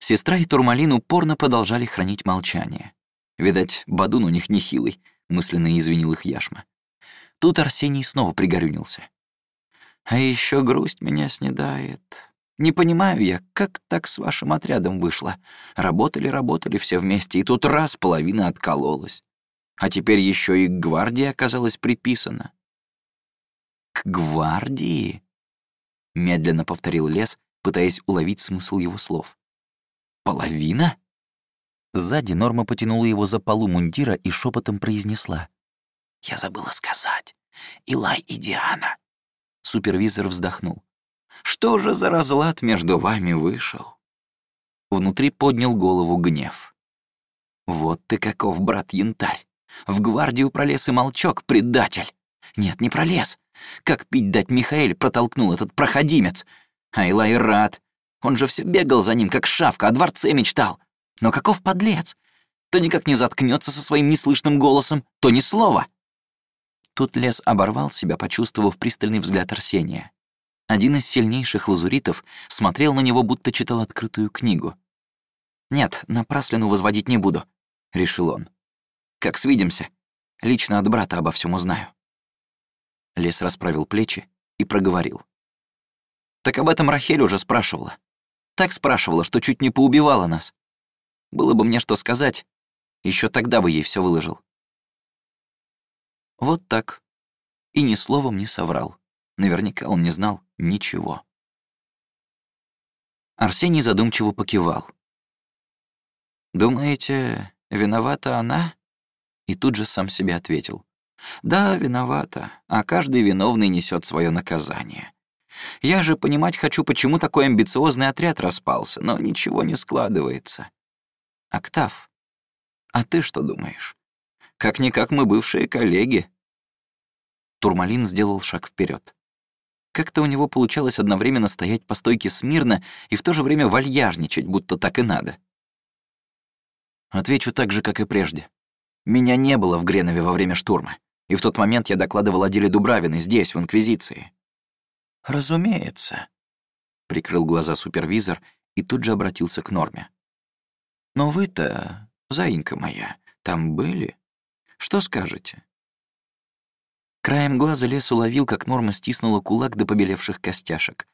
Сестра и Турмалин упорно продолжали хранить молчание. Видать, Бадун у них нехилый, мысленно извинил их Яшма. Тут Арсений снова пригорюнился. «А еще грусть меня снедает. Не понимаю я, как так с вашим отрядом вышло. Работали-работали все вместе, и тут раз половина откололась. А теперь еще и к гвардии оказалась приписана». «К гвардии?» — медленно повторил Лес, пытаясь уловить смысл его слов. «Половина?» Сзади Норма потянула его за полу мундира и шепотом произнесла. Я забыла сказать. Илай и Диана. Супервизор вздохнул. Что же за разлад между вами вышел? Внутри поднял голову гнев. Вот ты каков, брат Янтарь. В гвардию пролез и молчок, предатель. Нет, не пролез. Как пить дать Михаэль протолкнул этот проходимец. А Илай рад. Он же все бегал за ним, как шавка, о дворце мечтал. Но каков подлец? То никак не заткнется со своим неслышным голосом, то ни слова. Тут лес оборвал себя, почувствовав пристальный взгляд Арсения. Один из сильнейших лазуритов смотрел на него, будто читал открытую книгу. «Нет, напраслину возводить не буду», — решил он. «Как свидимся, лично от брата обо всем узнаю». Лес расправил плечи и проговорил. «Так об этом Рахель уже спрашивала. Так спрашивала, что чуть не поубивала нас. Было бы мне что сказать, еще тогда бы ей все выложил. Вот так. и ни словом не соврал. Наверняка он не знал ничего. Арсений задумчиво покивал. «Думаете, виновата она?» И тут же сам себе ответил. «Да, виновата, а каждый виновный несет свое наказание. Я же понимать хочу, почему такой амбициозный отряд распался, но ничего не складывается. Октав, а ты что думаешь? Как-никак мы бывшие коллеги». Турмалин сделал шаг вперед. Как-то у него получалось одновременно стоять по стойке смирно и в то же время вальяжничать, будто так и надо. Отвечу так же, как и прежде. Меня не было в Гренове во время штурма, и в тот момент я докладывал о деле Дубравины здесь, в Инквизиции. «Разумеется», — прикрыл глаза супервизор и тут же обратился к Норме. «Но вы-то, заинька моя, там были? Что скажете?» Краем глаза лес уловил, как Норма стиснула кулак до побелевших костяшек.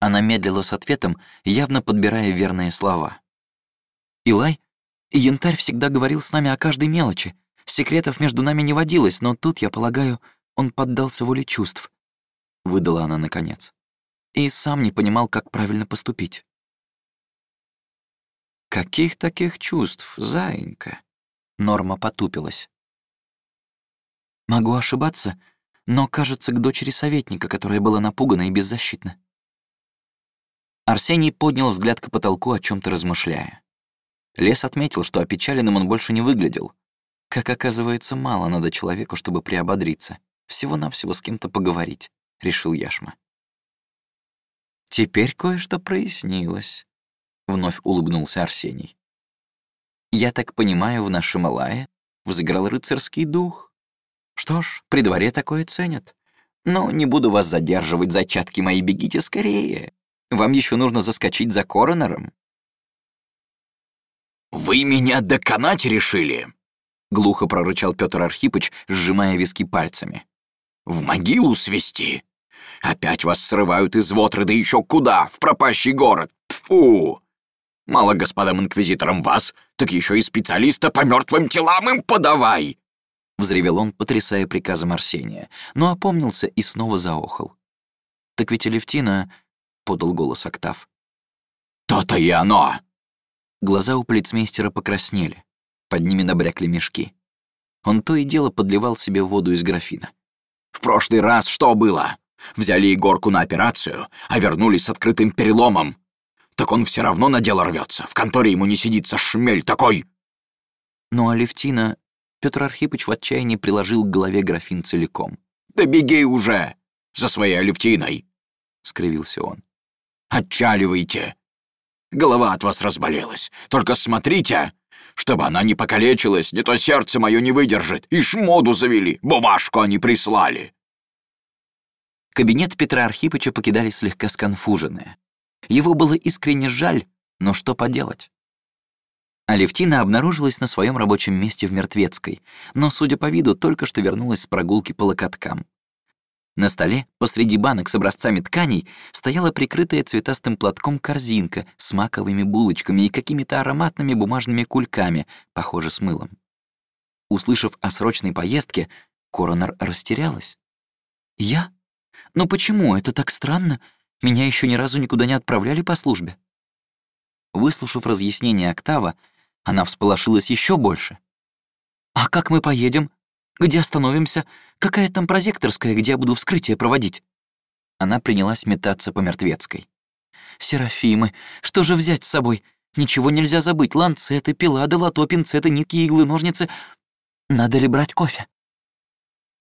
Она медлила с ответом, явно подбирая верные слова. «Илай, янтарь всегда говорил с нами о каждой мелочи. Секретов между нами не водилось, но тут, я полагаю, он поддался воле чувств», — выдала она наконец. «И сам не понимал, как правильно поступить». «Каких таких чувств, заинька?» Норма потупилась. Могу ошибаться, но, кажется, к дочери советника, которая была напугана и беззащитна. Арсений поднял взгляд к потолку, о чем то размышляя. Лес отметил, что опечаленным он больше не выглядел. Как оказывается, мало надо человеку, чтобы приободриться. Всего-навсего с кем-то поговорить, — решил Яшма. «Теперь кое-что прояснилось», — вновь улыбнулся Арсений. «Я так понимаю, в нашем Алае взыграл рыцарский дух. Что ж, при дворе такое ценят. Но не буду вас задерживать, зачатки мои, бегите скорее. Вам еще нужно заскочить за коронером. «Вы меня доконать решили?» — глухо прорычал Петр Архипыч, сжимая виски пальцами. «В могилу свести? Опять вас срывают из Вотры, да еще куда? В пропащий город? Фу! Мало господам инквизиторам вас, так еще и специалиста по мертвым телам им подавай!» — взревел он, потрясая приказом Арсения, но опомнился и снова заохал. «Так ведь Алевтина...» — подал голос Октав. «То-то и оно!» Глаза у полицмейстера покраснели, под ними набрякли мешки. Он то и дело подливал себе воду из графина. «В прошлый раз что было? Взяли Егорку на операцию, а вернулись с открытым переломом. Так он все равно на дело рвется. В конторе ему не сидится шмель такой!» Но Алевтина Петр Архипыч в отчаянии приложил к голове графин целиком. «Да беги уже! За своей Алевтиной!» — скривился он. «Отчаливайте! Голова от вас разболелась. Только смотрите, чтобы она не покалечилась, не то сердце мое не выдержит. И шмоду завели, бумажку они прислали!» Кабинет Петра Архипыча покидали слегка сконфуженные. Его было искренне жаль, но что поделать? Алевтина обнаружилась на своем рабочем месте в Мертвецкой, но, судя по виду, только что вернулась с прогулки по локоткам. На столе, посреди банок с образцами тканей, стояла прикрытая цветастым платком корзинка с маковыми булочками и какими-то ароматными бумажными кульками, похоже, с мылом. Услышав о срочной поездке, коронер растерялась. «Я? Но почему? Это так странно. Меня еще ни разу никуда не отправляли по службе». Выслушав разъяснение Октава, она всполошилась еще больше. «А как мы поедем? Где остановимся? Какая там прозекторская, где я буду вскрытие проводить?» Она принялась метаться по мертвецкой. «Серафимы, что же взять с собой? Ничего нельзя забыть. Ланцеты, пила, долото, пинцеты, нитки, иглы, ножницы. Надо ли брать кофе?»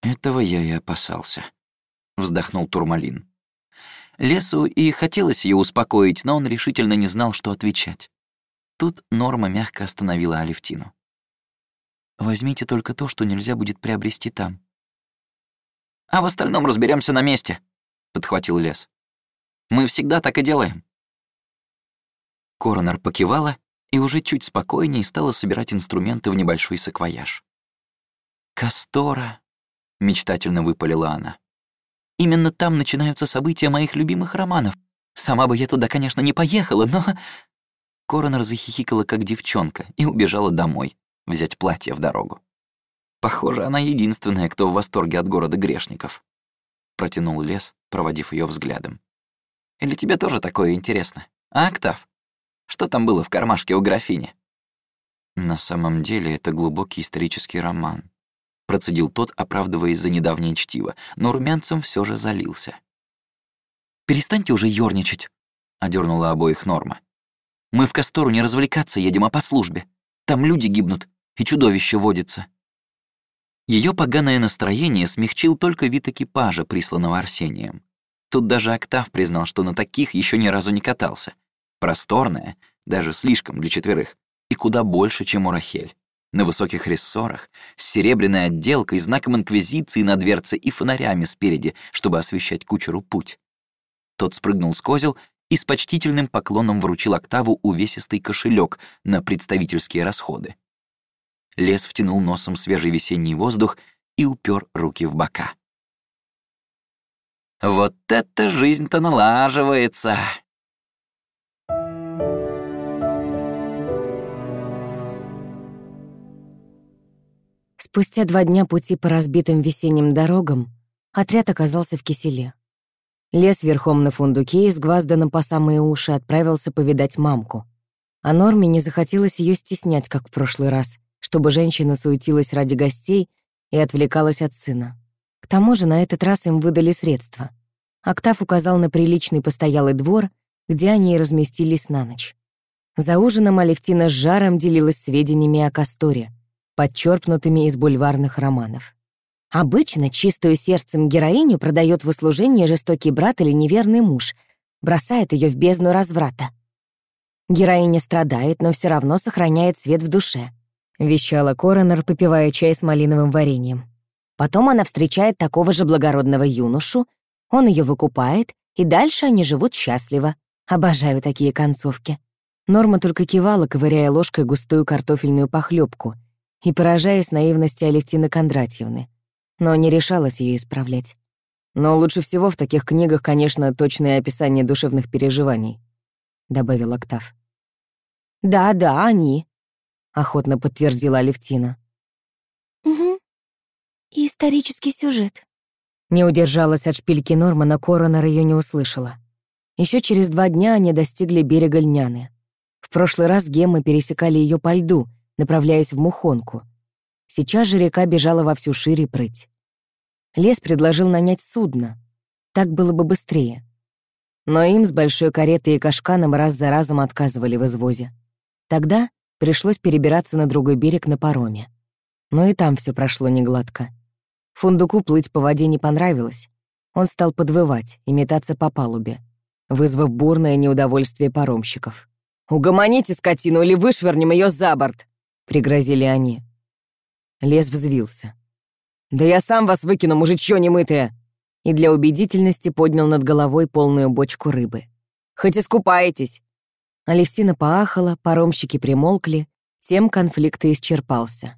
«Этого я и опасался», — вздохнул Турмалин. Лесу и хотелось ее успокоить, но он решительно не знал, что отвечать. Тут Норма мягко остановила Алевтину. «Возьмите только то, что нельзя будет приобрести там». «А в остальном разберемся на месте», — подхватил Лес. «Мы всегда так и делаем». Коронер покивала и уже чуть спокойнее стала собирать инструменты в небольшой саквояж. «Кастора», — мечтательно выпалила она. «Именно там начинаются события моих любимых романов. Сама бы я туда, конечно, не поехала, но Коронер захихикала, как девчонка, и убежала домой, взять платье в дорогу. Похоже, она единственная, кто в восторге от города грешников. — протянул Лес, проводив ее взглядом. «Или тебе тоже такое интересно, а, Октав? Что там было в кармашке у графини?» «На самом деле это глубокий исторический роман», — процедил тот, оправдываясь за недавнее чтиво, но румянцем все же залился. «Перестаньте уже ёрничать», — одернула обоих Норма. «Мы в Кастору не развлекаться едем, а по службе. Там люди гибнут, и чудовище водится». Ее поганое настроение смягчил только вид экипажа, присланного Арсением. Тут даже Октав признал, что на таких еще ни разу не катался. Просторная, даже слишком для четверых, и куда больше, чем у Рахель. На высоких рессорах, с серебряной отделкой, знаком Инквизиции на дверце и фонарями спереди, чтобы освещать кучеру путь. Тот спрыгнул с козел и с почтительным поклоном вручил Октаву увесистый кошелек на представительские расходы. Лес втянул носом свежий весенний воздух и упер руки в бока. «Вот это жизнь-то налаживается!» Спустя два дня пути по разбитым весенним дорогам отряд оказался в киселе. Лес верхом на фундуке и с гвазданом по самые уши отправился повидать мамку. А Норме не захотелось ее стеснять, как в прошлый раз, чтобы женщина суетилась ради гостей и отвлекалась от сына. К тому же на этот раз им выдали средства. Октав указал на приличный постоялый двор, где они и разместились на ночь. За ужином Алевтина с жаром делилась сведениями о Касторе, подчерпнутыми из бульварных романов. Обычно чистую сердцем героиню продает в услужение жестокий брат или неверный муж, бросает ее в бездну разврата. Героиня страдает, но все равно сохраняет свет в душе —— вещала Коронер, попивая чай с малиновым вареньем. Потом она встречает такого же благородного юношу, он ее выкупает, и дальше они живут счастливо. Обожаю такие концовки. Норма только кивала, ковыряя ложкой густую картофельную похлебку и поражаясь наивности Алевтины Кондратьевны, но не решалась ее исправлять. Но лучше всего в таких книгах, конечно, точное описание душевных переживаний, — добавил Октав. «Да-да, они», охотно подтвердила Алевтина. Угу. И исторический сюжет. Не удержалась от шпильки Норма, но Коронер ее не услышала. Еще через два дня они достигли берега Льняны. В прошлый раз геммы пересекали ее по льду, направляясь в Мухонку. Сейчас же река бежала во всю шире прыть. Лес предложил нанять судно. Так было бы быстрее. Но им с большой каретой и кашканом раз за разом отказывали в извозе. Тогда Пришлось перебираться на другой берег на пароме. Но и там все прошло негладко. Фундуку плыть по воде не понравилось. Он стал подвывать и метаться по палубе, вызвав бурное неудовольствие паромщиков. «Угомоните скотину или вышвырнем ее за борт!» — пригрозили они. Лес взвился. «Да я сам вас выкину, мужичье немытое!» И для убедительности поднял над головой полную бочку рыбы. «Хоть искупаетесь, Алевтина поахала, паромщики примолкли, тем конфликт и исчерпался.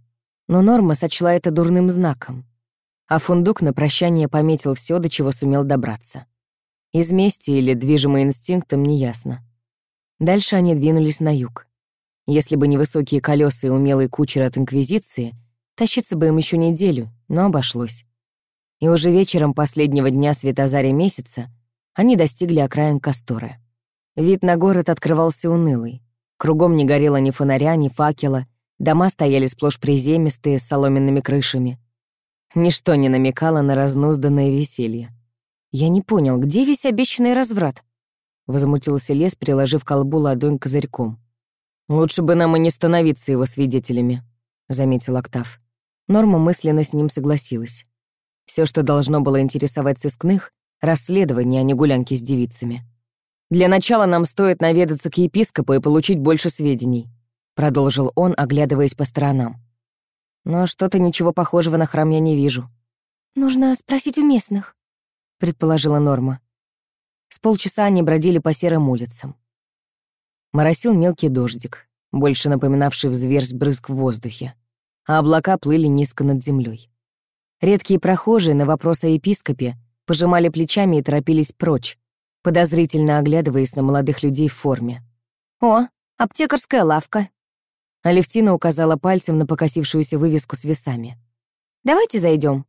Но Норма сочла это дурным знаком. А фундук на прощание пометил все, до чего сумел добраться. Из мести или движимый инстинктом, неясно. Дальше они двинулись на юг. Если бы не высокие колеса и умелый кучер от Инквизиции, тащиться бы им еще неделю, но обошлось. И уже вечером последнего дня Светозаря месяца они достигли окраин Касторы. Вид на город открывался унылый. Кругом не горело ни фонаря, ни факела, дома стояли сплошь приземистые, с соломенными крышами. Ничто не намекало на разнузданное веселье. «Я не понял, где весь обещанный разврат?» Возмутился лес, приложив колбу ладонь козырьком. «Лучше бы нам и не становиться его свидетелями», — заметил Октав. Норма мысленно с ним согласилась. Все, что должно было интересовать сыскных — расследование, а не гулянки с девицами. «Для начала нам стоит наведаться к епископу и получить больше сведений», продолжил он, оглядываясь по сторонам. «Но что-то ничего похожего на храм я не вижу». «Нужно спросить у местных», предположила Норма. С полчаса они бродили по серым улицам. Моросил мелкий дождик, больше напоминавший взверсь брызг в воздухе, а облака плыли низко над землей. Редкие прохожие на вопрос о епископе пожимали плечами и торопились прочь, подозрительно оглядываясь на молодых людей в форме. «О, аптекарская лавка!» Алевтина указала пальцем на покосившуюся вывеску с весами. «Давайте зайдем.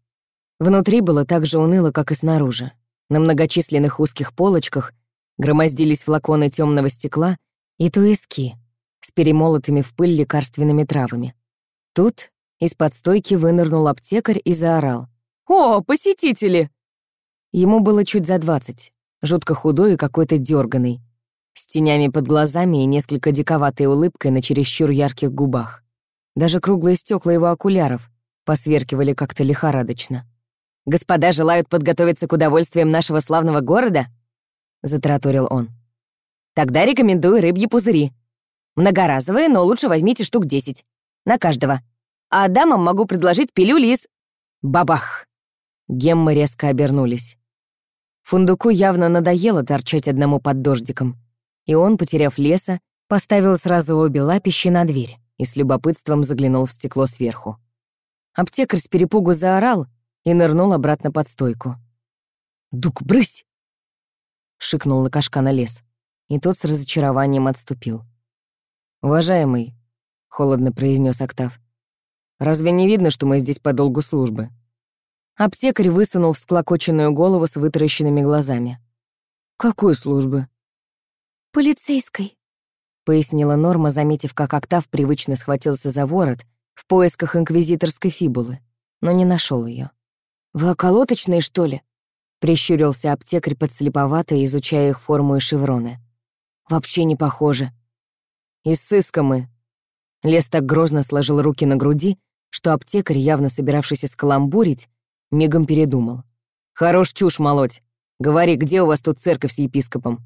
Внутри было так же уныло, как и снаружи. На многочисленных узких полочках громоздились флаконы темного стекла и туиски с перемолотыми в пыль лекарственными травами. Тут из-под стойки вынырнул аптекарь и заорал. «О, посетители!» Ему было чуть за двадцать, жутко худой и какой-то дерганый, с тенями под глазами и несколько диковатой улыбкой на чересчур ярких губах. Даже круглые стекла его окуляров посверкивали как-то лихорадочно. «Господа желают подготовиться к удовольствиям нашего славного города?» — затраторил он. «Тогда рекомендую рыбьи пузыри. Многоразовые, но лучше возьмите штук десять. На каждого. А дамам могу предложить пилюли из... Бабах!» Геммы резко обернулись. Фундуку явно надоело торчать одному под дождиком, и он, потеряв леса, поставил сразу обе лапищи на дверь и с любопытством заглянул в стекло сверху. Аптекарь с перепугу заорал, и нырнул обратно под стойку. «Дук, брысь!» — шикнул на кашка лес, и тот с разочарованием отступил. «Уважаемый», — холодно произнес Октав, «разве не видно, что мы здесь по долгу службы?» Аптекарь высунул всклокоченную голову с вытаращенными глазами. «Какой службы?» «Полицейской», — пояснила Норма, заметив, как Октав привычно схватился за ворот в поисках инквизиторской фибулы, но не нашел ее. «Вы околоточные, что ли?» — прищурился аптекарь подслеповато, изучая их форму и шевроны. «Вообще не похоже». «Из сыска мы». Лес так грозно сложил руки на груди, что аптекарь, явно собиравшийся скаламбурить, мигом передумал. «Хорош чушь молоть. Говори, где у вас тут церковь с епископом?»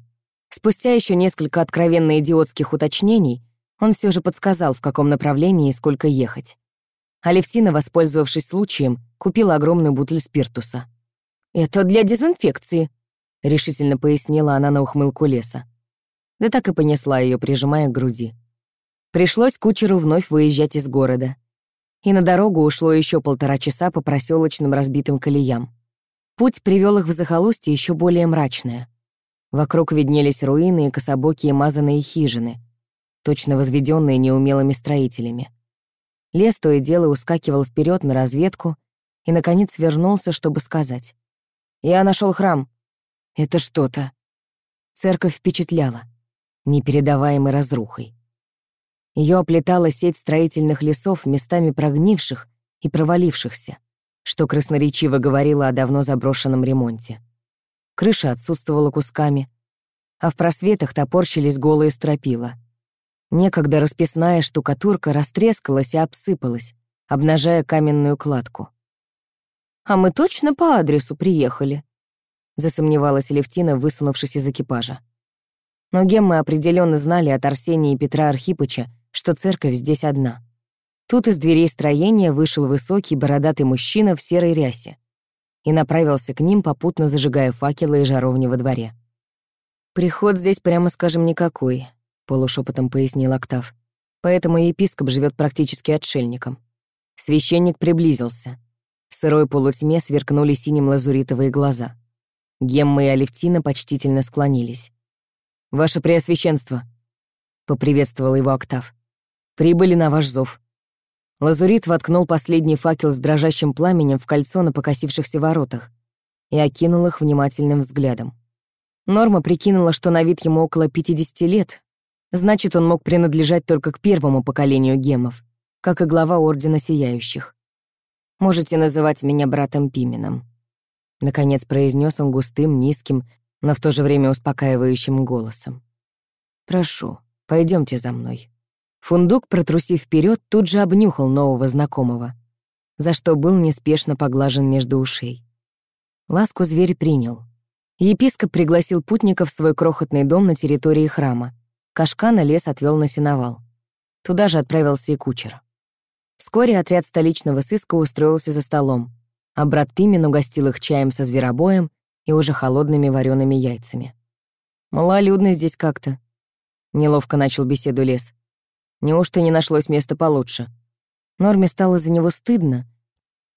Спустя еще несколько откровенно идиотских уточнений, он все же подсказал, в каком направлении и сколько ехать. Алевтина, воспользовавшись случаем, купила огромную бутыль спиртуса. «Это для дезинфекции», — решительно пояснила она на ухмылку леса. Да так и понесла ее, прижимая к груди. Пришлось кучеру вновь выезжать из города. И на дорогу ушло еще полтора часа по проселочным разбитым колеям. Путь привел их в захолустье еще более мрачное. Вокруг виднелись руины и кособокие мазанные хижины, точно возведенные неумелыми строителями. Лес то и дело ускакивал вперед на разведку и, наконец, вернулся, чтобы сказать. «Я нашел храм. Это что-то». Церковь впечатляла, непередаваемой разрухой. Ее оплетала сеть строительных лесов, местами прогнивших и провалившихся, что красноречиво говорило о давно заброшенном ремонте. Крыша отсутствовала кусками, а в просветах топорщились голые стропила. Некогда расписная штукатурка растрескалась и обсыпалась, обнажая каменную кладку. «А мы точно по адресу приехали?» — засомневалась Левтина, высунувшись из экипажа. Но геммы определенно знали от Арсения и Петра Архипыча, что церковь здесь одна. Тут из дверей строения вышел высокий бородатый мужчина в серой рясе и направился к ним, попутно зажигая факелы и жаровни во дворе. Приход здесь, прямо скажем, никакой. — полушепотом пояснил Октав. «Поэтому епископ живет практически отшельником». Священник приблизился. В сырой полутьме сверкнули синим лазуритовые глаза. Гемма и Алевтина почтительно склонились. «Ваше Преосвященство!» — поприветствовал его Октав. «Прибыли на ваш зов». Лазурит воткнул последний факел с дрожащим пламенем в кольцо на покосившихся воротах и окинул их внимательным взглядом. Норма прикинула, что на вид ему около 50 лет, Значит, он мог принадлежать только к первому поколению гемов, как и глава Ордена Сияющих. «Можете называть меня братом Пименом», — наконец произнес он густым, низким, но в то же время успокаивающим голосом. «Прошу, пойдемте за мной». Фундук, протрусив вперед, тут же обнюхал нового знакомого, за что был неспешно поглажен между ушей. Ласку зверь принял. Епископ пригласил путников в свой крохотный дом на территории храма, Кашкана лес отвел на сеновал. Туда же отправился и кучер. Вскоре отряд столичного сыска устроился за столом, а брат Пимен угостил их чаем со зверобоем и уже холодными вареными яйцами. «Малолюдно здесь как-то», — неловко начал беседу лес. «Неужто не нашлось места получше?» Норме стало за него стыдно,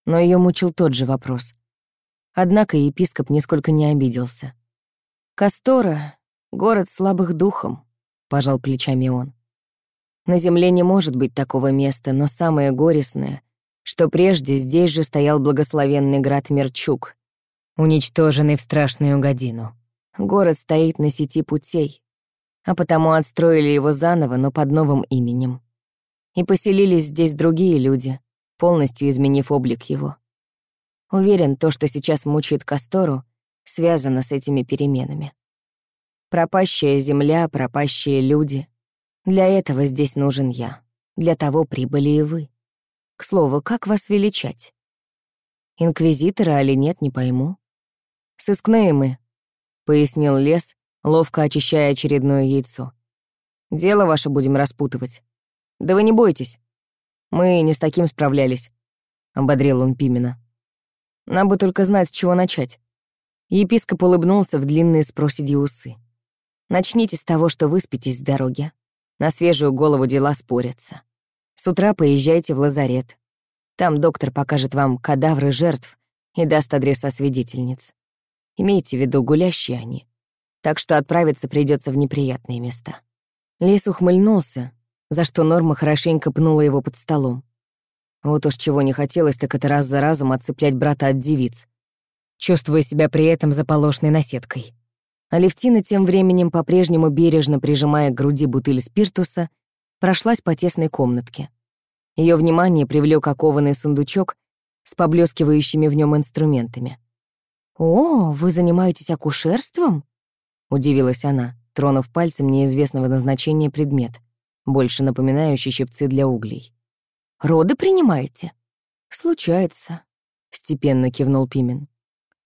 но ее мучил тот же вопрос. Однако епископ нисколько не обиделся. «Кастора — город слабых духом», — пожал плечами он. «На земле не может быть такого места, но самое горестное, что прежде здесь же стоял благословенный град Мерчук, уничтоженный в страшную годину. Город стоит на сети путей, а потому отстроили его заново, но под новым именем. И поселились здесь другие люди, полностью изменив облик его. Уверен, то, что сейчас мучает Кастору, связано с этими переменами. Пропащая земля, пропащие люди. Для этого здесь нужен я. Для того прибыли и вы. К слову, как вас величать? Инквизитора или нет, не пойму. Сыскные мы, — пояснил Лес, ловко очищая очередное яйцо. «Дело ваше будем распутывать. Да вы не бойтесь. Мы не с таким справлялись», — ободрил он Пимена. «Нам бы только знать, с чего начать». Епископ улыбнулся в длинные с проседи усы. «Начните с того, что выспитесь с дороги. На свежую голову дела спорятся. С утра поезжайте в лазарет. Там доктор покажет вам кадавры жертв и даст адреса свидетельниц. Имейте в виду, гулящие они так что отправиться придется в неприятные места. Лис ухмыльнулся, за что Норма хорошенько пнула его под столом. Вот уж чего не хотелось, так это раз за разом отцеплять брата от девиц, чувствуя себя при этом заполошной наседкой. Алевтина тем временем, по-прежнему бережно прижимая к груди бутыль спиртуса, прошлась по тесной комнатке. Ее внимание привлек окованный сундучок с поблескивающими в нем инструментами. «О, вы занимаетесь акушерством?» — удивилась она, тронув пальцем неизвестного назначения предмет, больше напоминающий щипцы для углей. «Роды принимаете?» «Случается», — степенно кивнул Пимен.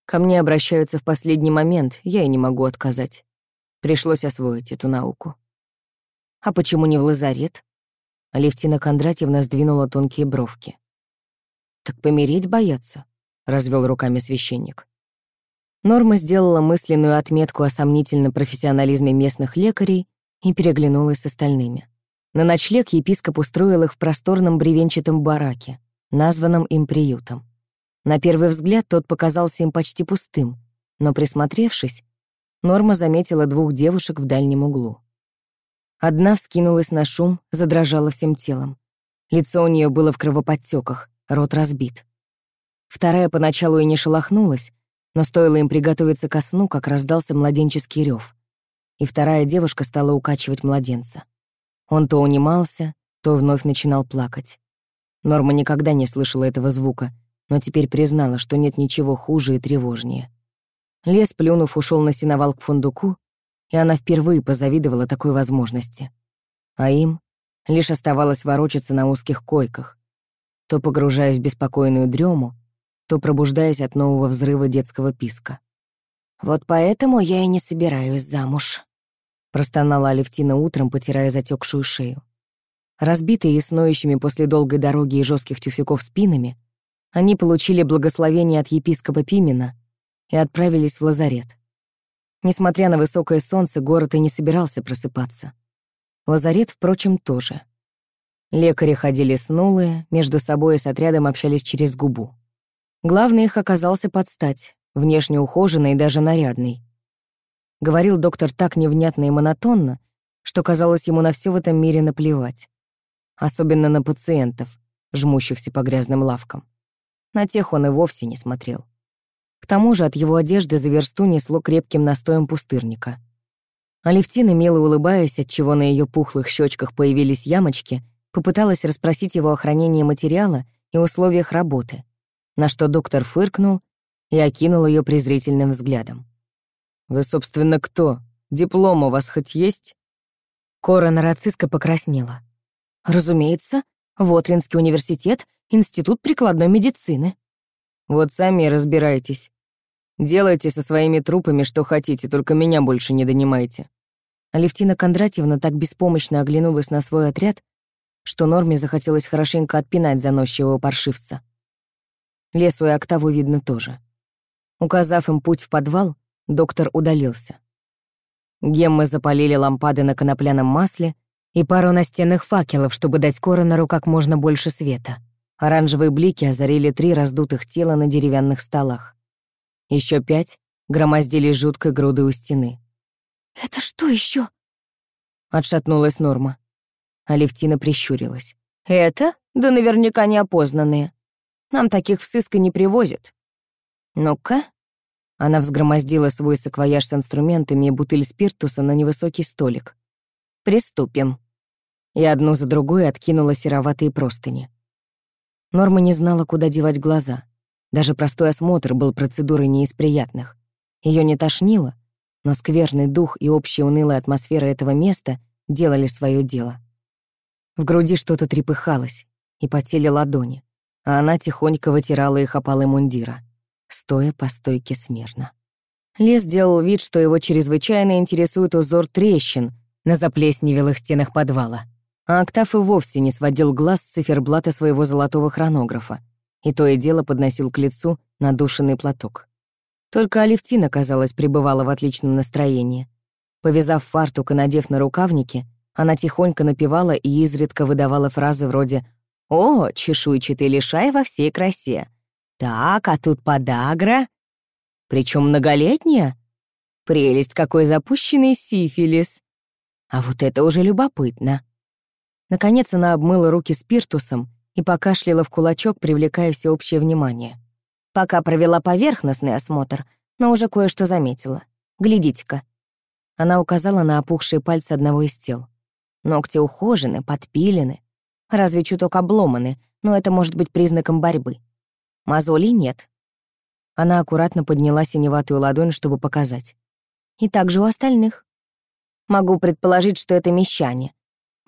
«Ко мне обращаются в последний момент, я и не могу отказать. Пришлось освоить эту науку». «А почему не в лазарет?» Алевтина Кондратьевна сдвинула тонкие бровки. «Так помереть боятся», — развел руками священник. Норма сделала мысленную отметку о сомнительном профессионализме местных лекарей и переглянулась с остальными. На ночлег епископ устроил их в просторном бревенчатом бараке, названном им приютом. На первый взгляд тот показался им почти пустым, но присмотревшись, Норма заметила двух девушек в дальнем углу. Одна вскинулась на шум, задрожала всем телом. Лицо у нее было в кровоподтеках, рот разбит. Вторая поначалу и не шелохнулась, но стоило им приготовиться ко сну, как раздался младенческий рев, и вторая девушка стала укачивать младенца. Он то унимался, то вновь начинал плакать. Норма никогда не слышала этого звука, но теперь признала, что нет ничего хуже и тревожнее. Лес, плюнув, ушел на сеновал к фундуку, и она впервые позавидовала такой возможности. А им лишь оставалось ворочаться на узких койках, то погружаясь в беспокойную дрему, то пробуждаясь от нового взрыва детского писка. «Вот поэтому я и не собираюсь замуж», — простонала Алевтина утром, потирая затекшую шею. Разбитые и сноющими после долгой дороги и жестких тюфяков спинами, они получили благословение от епископа Пимена и отправились в лазарет. Несмотря на высокое солнце, город и не собирался просыпаться. Лазарет, впрочем, тоже. Лекари ходили снулые, между собой и с отрядом общались через губу. Главный их оказался под стать, внешне ухоженный и даже нарядный. Говорил доктор так невнятно и монотонно, что казалось ему на все в этом мире наплевать. Особенно на пациентов, жмущихся по грязным лавкам. На тех он и вовсе не смотрел. К тому же от его одежды за версту несло крепким настоем пустырника. Алевтина, мило улыбаясь, отчего на ее пухлых щечках появились ямочки, попыталась расспросить его о хранении материала и условиях работы на что доктор фыркнул и окинул ее презрительным взглядом. «Вы, собственно, кто? Диплом у вас хоть есть?» Кора Нарациско покраснела. «Разумеется, Вотринский университет, Институт прикладной медицины». «Вот сами и разбирайтесь. Делайте со своими трупами что хотите, только меня больше не донимайте». Алевтина Кондратьевна так беспомощно оглянулась на свой отряд, что Норме захотелось хорошенько отпинать заносчивого паршивца. Лесу и Октаву видно тоже. Указав им путь в подвал, доктор удалился. Геммы запалили лампады на конопляном масле и пару настенных факелов, чтобы дать коронеру как можно больше света. Оранжевые блики озарили три раздутых тела на деревянных столах. Еще пять громоздили жуткой грудой у стены. «Это что еще? Отшатнулась Норма. Алевтина прищурилась. «Это? Да наверняка неопознанные. Нам таких в сыск не привозят. Ну-ка». Она взгромоздила свой саквояж с инструментами и бутыль спиртуса на невысокий столик. «Приступим». И одну за другой откинула сероватые простыни. Норма не знала, куда девать глаза. Даже простой осмотр был процедурой не из приятных. Ее не тошнило, но скверный дух и общая унылая атмосфера этого места делали свое дело. В груди что-то трепыхалось, и потели ладони, а она тихонько вытирала их опалы мундира, стоя по стойке смирно. Лес делал вид, что его чрезвычайно интересует узор трещин на заплесневелых стенах подвала — а Октав и вовсе не сводил глаз с циферблата своего золотого хронографа и то и дело подносил к лицу надушенный платок. Только Алевтина, казалось, пребывала в отличном настроении. Повязав фартук и надев на рукавники, она тихонько напевала и изредка выдавала фразы вроде «О, чешуйчатый лишай во всей красе! Так, а тут подагра!» Причем многолетняя? Прелесть, какой запущенный сифилис! А вот это уже любопытно. Наконец она обмыла руки спиртусом и покашляла в кулачок, привлекая всеобщее внимание. Пока провела поверхностный осмотр, но уже кое-что заметила. Глядите-ка. Она указала на опухшие пальцы одного из тел. Ногти ухожены, подпилены. Разве чуток обломаны, но это может быть признаком борьбы. Мозолей нет. Она аккуратно подняла синеватую ладонь, чтобы показать. И также у остальных. Могу предположить, что это мещане,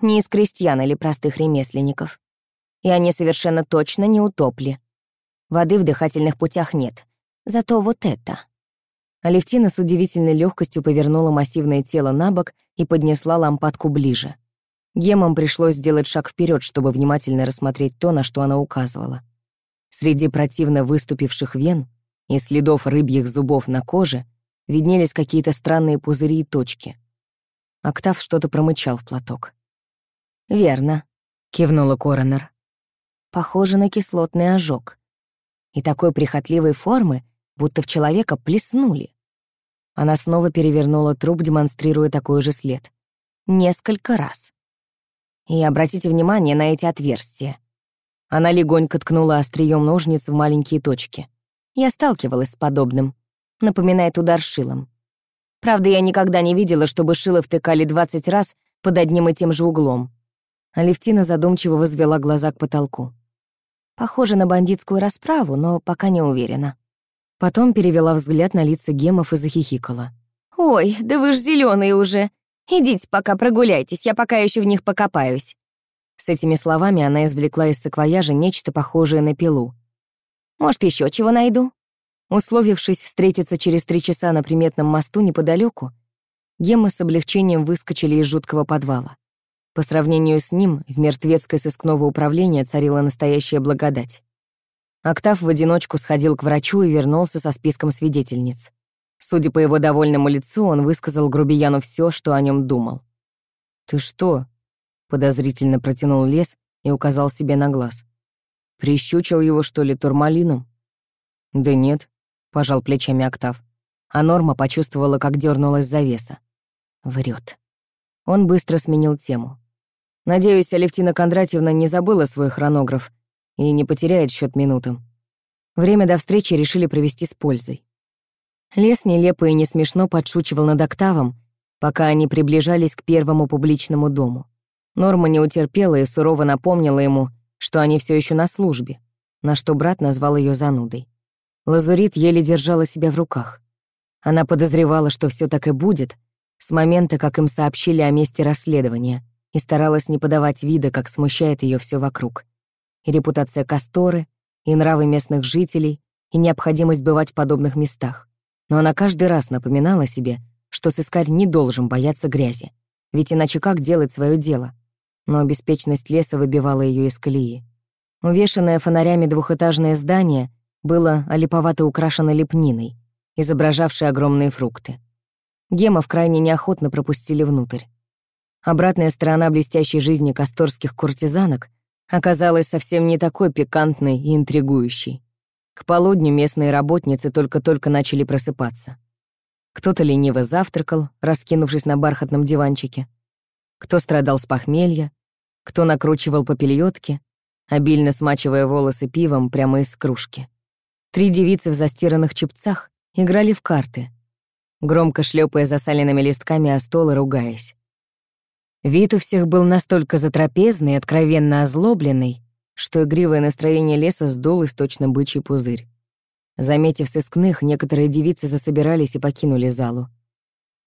не из крестьян или простых ремесленников. И они совершенно точно не утопли. Воды в дыхательных путях нет. Зато вот это. Алевтина с удивительной легкостью повернула массивное тело на бок и поднесла лампадку ближе. Гемам пришлось сделать шаг вперед, чтобы внимательно рассмотреть то, на что она указывала. Среди противно выступивших вен и следов рыбьих зубов на коже виднелись какие-то странные пузыри и точки. Октав что-то промычал в платок. «Верно», — кивнула коронер. «Похоже на кислотный ожог. И такой прихотливой формы, будто в человека плеснули». Она снова перевернула труп, демонстрируя такой же след. Несколько раз. И обратите внимание на эти отверстия. Она легонько ткнула острием ножниц в маленькие точки. Я сталкивалась с подобным. Напоминает удар шилом. Правда, я никогда не видела, чтобы шило втыкали 20 раз под одним и тем же углом. Алевтина задумчиво возвела глаза к потолку. Похоже на бандитскую расправу, но пока не уверена. Потом перевела взгляд на лица гемов и захихикала. «Ой, да вы ж зеленые уже. Идите пока прогуляйтесь, я пока еще в них покопаюсь». С этими словами она извлекла из саквояжа нечто похожее на пилу. «Может, еще чего найду?» Условившись встретиться через три часа на приметном мосту неподалеку, гемы с облегчением выскочили из жуткого подвала. По сравнению с ним в мертвецкое сыскного управления царила настоящая благодать. Октав в одиночку сходил к врачу и вернулся со списком свидетельниц. Судя по его довольному лицу, он высказал грубияну все, что о нем думал. «Ты что?» — подозрительно протянул лес и указал себе на глаз. «Прищучил его, что ли, турмалином?» «Да нет», — пожал плечами Октав. А Норма почувствовала, как дернулась завеса. Врет. Он быстро сменил тему. Надеюсь, Алевтина Кондратьевна не забыла свой хронограф и не потеряет счет минутам. Время до встречи решили провести с пользой. Лес нелепо и не смешно подшучивал над октавом, пока они приближались к первому публичному дому. Норма не утерпела и сурово напомнила ему, что они все еще на службе, на что брат назвал ее занудой. Лазурит еле держала себя в руках. Она подозревала, что все так и будет, с момента, как им сообщили о месте расследования — и старалась не подавать вида, как смущает ее все вокруг. И репутация Касторы, и нравы местных жителей, и необходимость бывать в подобных местах. Но она каждый раз напоминала себе, что сыскарь не должен бояться грязи, ведь иначе как делать свое дело? Но беспечность леса выбивала ее из колеи. Увешанное фонарями двухэтажное здание было олиповато украшено лепниной, изображавшей огромные фрукты. Гемов крайне неохотно пропустили внутрь. Обратная сторона блестящей жизни касторских куртизанок оказалась совсем не такой пикантной и интригующей. К полудню местные работницы только-только начали просыпаться. Кто-то лениво завтракал, раскинувшись на бархатном диванчике, кто страдал с похмелья, кто накручивал попельотки, обильно смачивая волосы пивом прямо из кружки. Три девицы в застиранных чепцах играли в карты, громко шлепая засаленными листками о стол и ругаясь. Вид у всех был настолько затрапезный и откровенно озлобленный, что игривое настроение леса сдулось точно бычий пузырь. Заметив сыскных, некоторые девицы засобирались и покинули залу.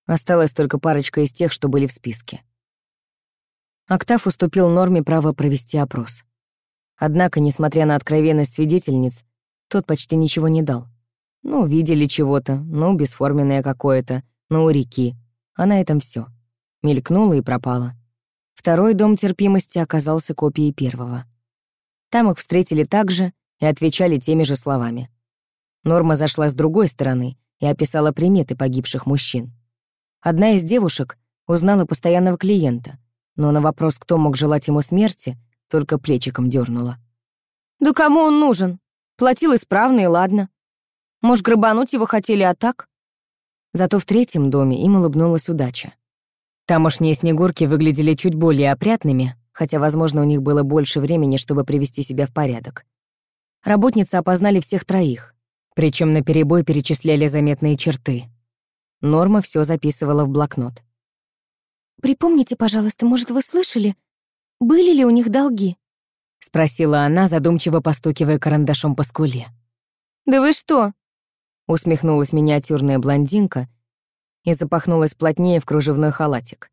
Осталась только парочка из тех, что были в списке. Октав уступил Норме право провести опрос. Однако, несмотря на откровенность свидетельниц, тот почти ничего не дал. Ну, видели чего-то, ну, бесформенное какое-то, ну, у реки. А на этом все. Мелькнула и пропала. Второй дом терпимости оказался копией первого. Там их встретили так же и отвечали теми же словами. Норма зашла с другой стороны и описала приметы погибших мужчин. Одна из девушек узнала постоянного клиента, но на вопрос, кто мог желать ему смерти, только плечиком дернула. «Да кому он нужен? Платил исправно и ладно. Может, грабануть его хотели, а так?» Зато в третьем доме им улыбнулась удача. Тамошние снегурки выглядели чуть более опрятными, хотя, возможно, у них было больше времени, чтобы привести себя в порядок. Работницы опознали всех троих, причем наперебой перечисляли заметные черты. Норма все записывала в блокнот. «Припомните, пожалуйста, может, вы слышали, были ли у них долги?» — спросила она, задумчиво постукивая карандашом по скуле. «Да вы что?» — усмехнулась миниатюрная блондинка и запахнулась плотнее в кружевной халатик.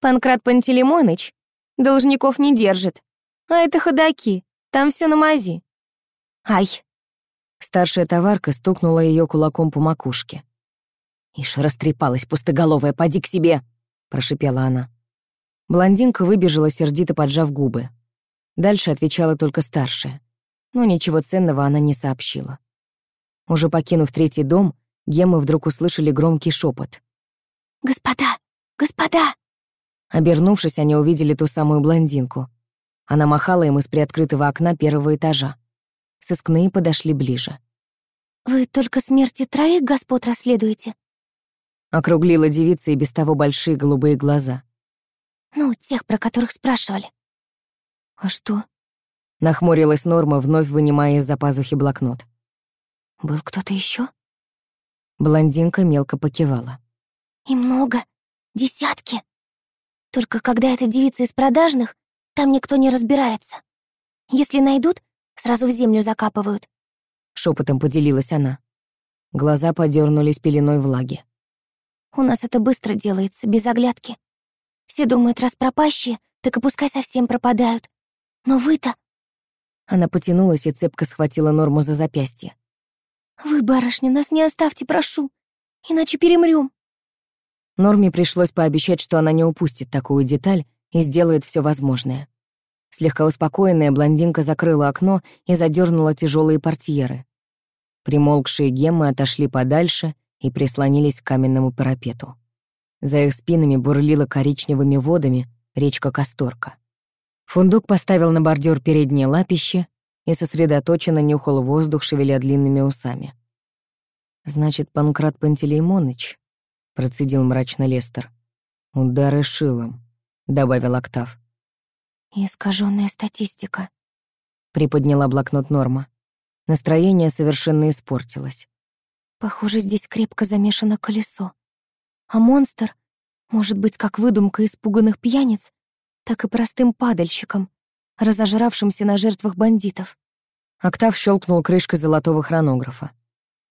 «Панкрат Пантелеймоныч должников не держит, а это ходаки, там все на мази». «Ай!» Старшая товарка стукнула ее кулаком по макушке. «Ишь, растрепалась пустоголовая, поди к себе!» — прошипела она. Блондинка выбежала, сердито поджав губы. Дальше отвечала только старшая. Но ничего ценного она не сообщила. Уже покинув третий дом, Геммы вдруг услышали громкий шепот. «Господа! Господа!» Обернувшись, они увидели ту самую блондинку. Она махала им из приоткрытого окна первого этажа. Сыскные подошли ближе. «Вы только смерти троих господ расследуете?» Округлила девица и без того большие голубые глаза. Ну, тех, про которых спрашивали. А что? Нахмурилась Норма, вновь вынимая из-за пазухи блокнот. Был кто-то еще? Блондинка мелко покивала. И много. Десятки. Только когда эта девица из продажных, там никто не разбирается. Если найдут, сразу в землю закапывают. Шепотом поделилась она. Глаза подернулись пеленой влаги. У нас это быстро делается, без оглядки. Все думают, раз пропащие, так и пускай совсем пропадают. Но вы-то...» Она потянулась и цепко схватила Норму за запястье. «Вы, барышня, нас не оставьте, прошу, иначе перемрём». Норме пришлось пообещать, что она не упустит такую деталь и сделает все возможное. Слегка успокоенная блондинка закрыла окно и задернула тяжелые портьеры. Примолкшие геммы отошли подальше и прислонились к каменному парапету. За их спинами бурлила коричневыми водами речка Касторка. Фундук поставил на бордюр переднее лапище и сосредоточенно нюхал воздух, шевеля длинными усами. «Значит, Панкрат Пантелеймоныч», — процедил мрачно Лестер. «Удары шилом», — добавил Октав. «Искажённая статистика», — приподняла блокнот Норма. Настроение совершенно испортилось. «Похоже, здесь крепко замешано колесо. А монстр может быть как выдумка испуганных пьяниц, так и простым падальщиком, разожравшимся на жертвах бандитов. Октав щелкнул крышкой золотого хронографа.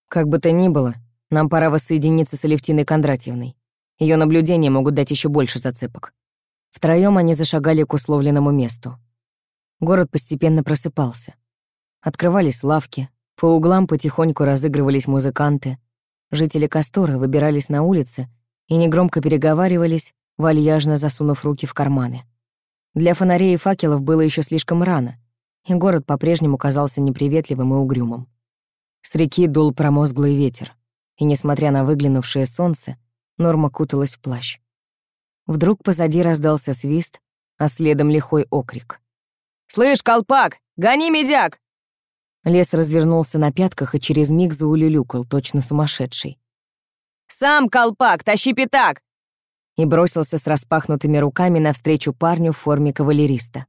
«Как бы то ни было, нам пора воссоединиться с Алевтиной Кондратьевной. Ее наблюдения могут дать еще больше зацепок». Втроем они зашагали к условленному месту. Город постепенно просыпался. Открывались лавки, по углам потихоньку разыгрывались музыканты. Жители Кастора выбирались на улицы и негромко переговаривались, вальяжно засунув руки в карманы. Для фонарей и факелов было еще слишком рано, и город по-прежнему казался неприветливым и угрюмым. С реки дул промозглый ветер, и, несмотря на выглянувшее солнце, Норма куталась в плащ. Вдруг позади раздался свист, а следом лихой окрик. «Слышь, колпак, гони медяк!» Лес развернулся на пятках и через миг заулюлюкал, точно сумасшедший. «Сам, колпак, тащи пятак!» И бросился с распахнутыми руками навстречу парню в форме кавалериста.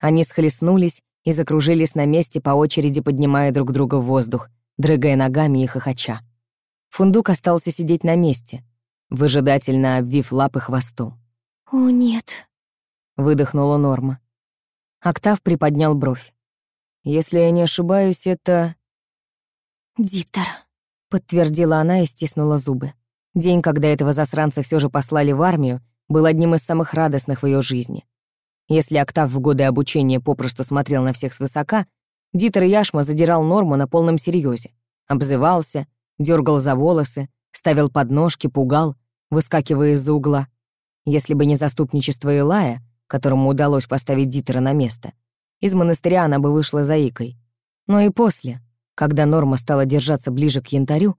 Они схлестнулись и закружились на месте, по очереди поднимая друг друга в воздух, дрыгая ногами и хохоча. Фундук остался сидеть на месте, выжидательно обвив лапы хвостом. «О, нет», — выдохнула Норма. Октав приподнял бровь. «Если я не ошибаюсь, это...» «Дитер», — подтвердила она и стиснула зубы. День, когда этого засранца все же послали в армию, был одним из самых радостных в ее жизни. Если Октав в годы обучения попросту смотрел на всех свысока, Дитер Яшма задирал Норму на полном серьезе, обзывался, дергал за волосы, ставил подножки, пугал, выскакивая из-за угла. Если бы не заступничество Илая, которому удалось поставить Дитера на место, из монастыря она бы вышла заикой. Но и после, когда Норма стала держаться ближе к янтарю,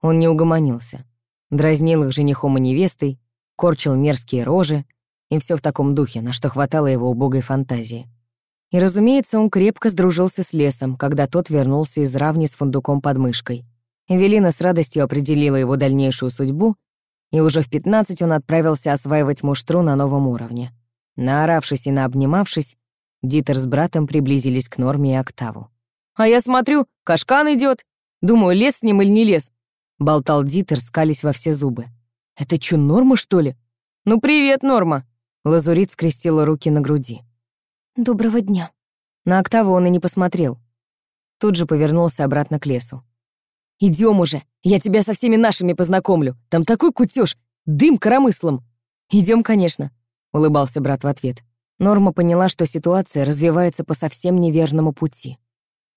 он не угомонился. Дразнил их женихом и невестой, корчил мерзкие рожи, и все в таком духе, на что хватало его убогой фантазии. И, разумеется, он крепко сдружился с лесом, когда тот вернулся из равни с фундуком под мышкой. Эвелина с радостью определила его дальнейшую судьбу, и уже в 15 он отправился осваивать муштру на новом уровне. Наоравшись и наобнимавшись, Дитер с братом приблизились к Норме и Октаву. «А я смотрю, Кашкан идет. Думаю, лес с ним или не лес?» Болтал Дитер, скались во все зубы. «Это чё, Норма, что ли?» «Ну, привет, Норма!» Лазурит скрестила руки на груди. «Доброго дня». На Октаву он и не посмотрел. Тут же повернулся обратно к лесу. Идем уже, я тебя со всеми нашими познакомлю. Там такой кутеж, дым коромыслом». Идем, конечно», — улыбался брат в ответ. Норма поняла, что ситуация развивается по совсем неверному пути.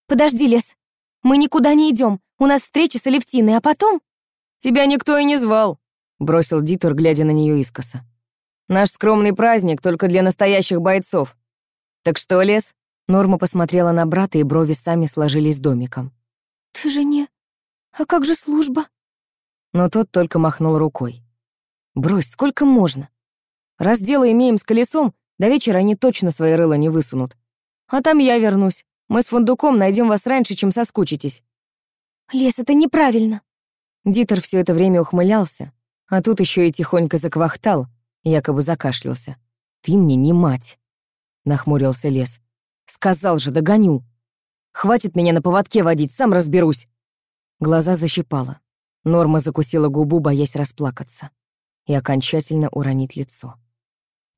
«Подожди, Лес, мы никуда не идем. У нас встреча с Алевтиной, а потом...» «Тебя никто и не звал», — бросил Дитор, глядя на нее искоса. «Наш скромный праздник только для настоящих бойцов. Так что, Лес?» Норма посмотрела на брата, и брови сами сложились домиком. «Ты же не... А как же служба?» Но тот только махнул рукой. «Брось, сколько можно? Раз дело имеем с колесом, до вечера они точно свои рыла не высунут. А там я вернусь. Мы с фундуком найдем вас раньше, чем соскучитесь». «Лес, это неправильно». Дитер все это время ухмылялся, а тут еще и тихонько заквахтал, якобы закашлялся. «Ты мне не мать», — нахмурился Лес. «Сказал же, догоню. Хватит меня на поводке водить, сам разберусь». Глаза защипала. Норма закусила губу, боясь расплакаться. И окончательно уронить лицо.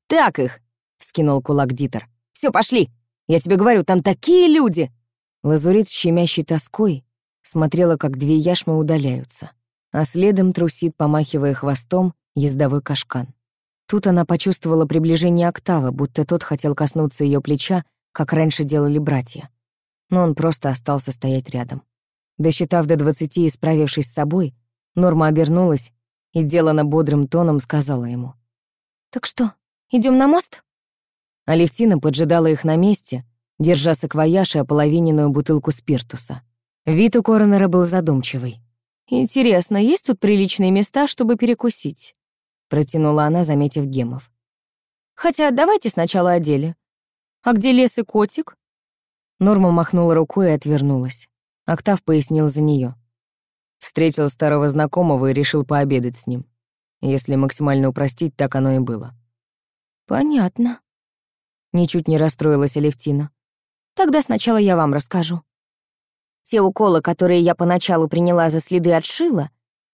«Так их!» — вскинул кулак Дитер. Все, пошли! Я тебе говорю, там такие люди!» Лазурит с щемящей тоской смотрела, как две яшмы удаляются, а следом трусит, помахивая хвостом, ездовой кашкан. Тут она почувствовала приближение октава, будто тот хотел коснуться ее плеча, как раньше делали братья. Но он просто остался стоять рядом. Досчитав до двадцати и справившись с собой, Норма обернулась и, делано бодрым тоном, сказала ему. «Так что, идем на мост?» Алевтина поджидала их на месте, держа саквояж и ополовиненную бутылку спиртуса. Вид у коронера был задумчивый. «Интересно, есть тут приличные места, чтобы перекусить?» Протянула она, заметив гемов. «Хотя давайте сначала о деле. А где лес и котик?» Норма махнула рукой и отвернулась. Октав пояснил за нее. Встретил старого знакомого и решил пообедать с ним. Если максимально упростить, так оно и было. «Понятно», — ничуть не расстроилась Алевтина. «Тогда сначала я вам расскажу. Те уколы, которые я поначалу приняла за следы от шила,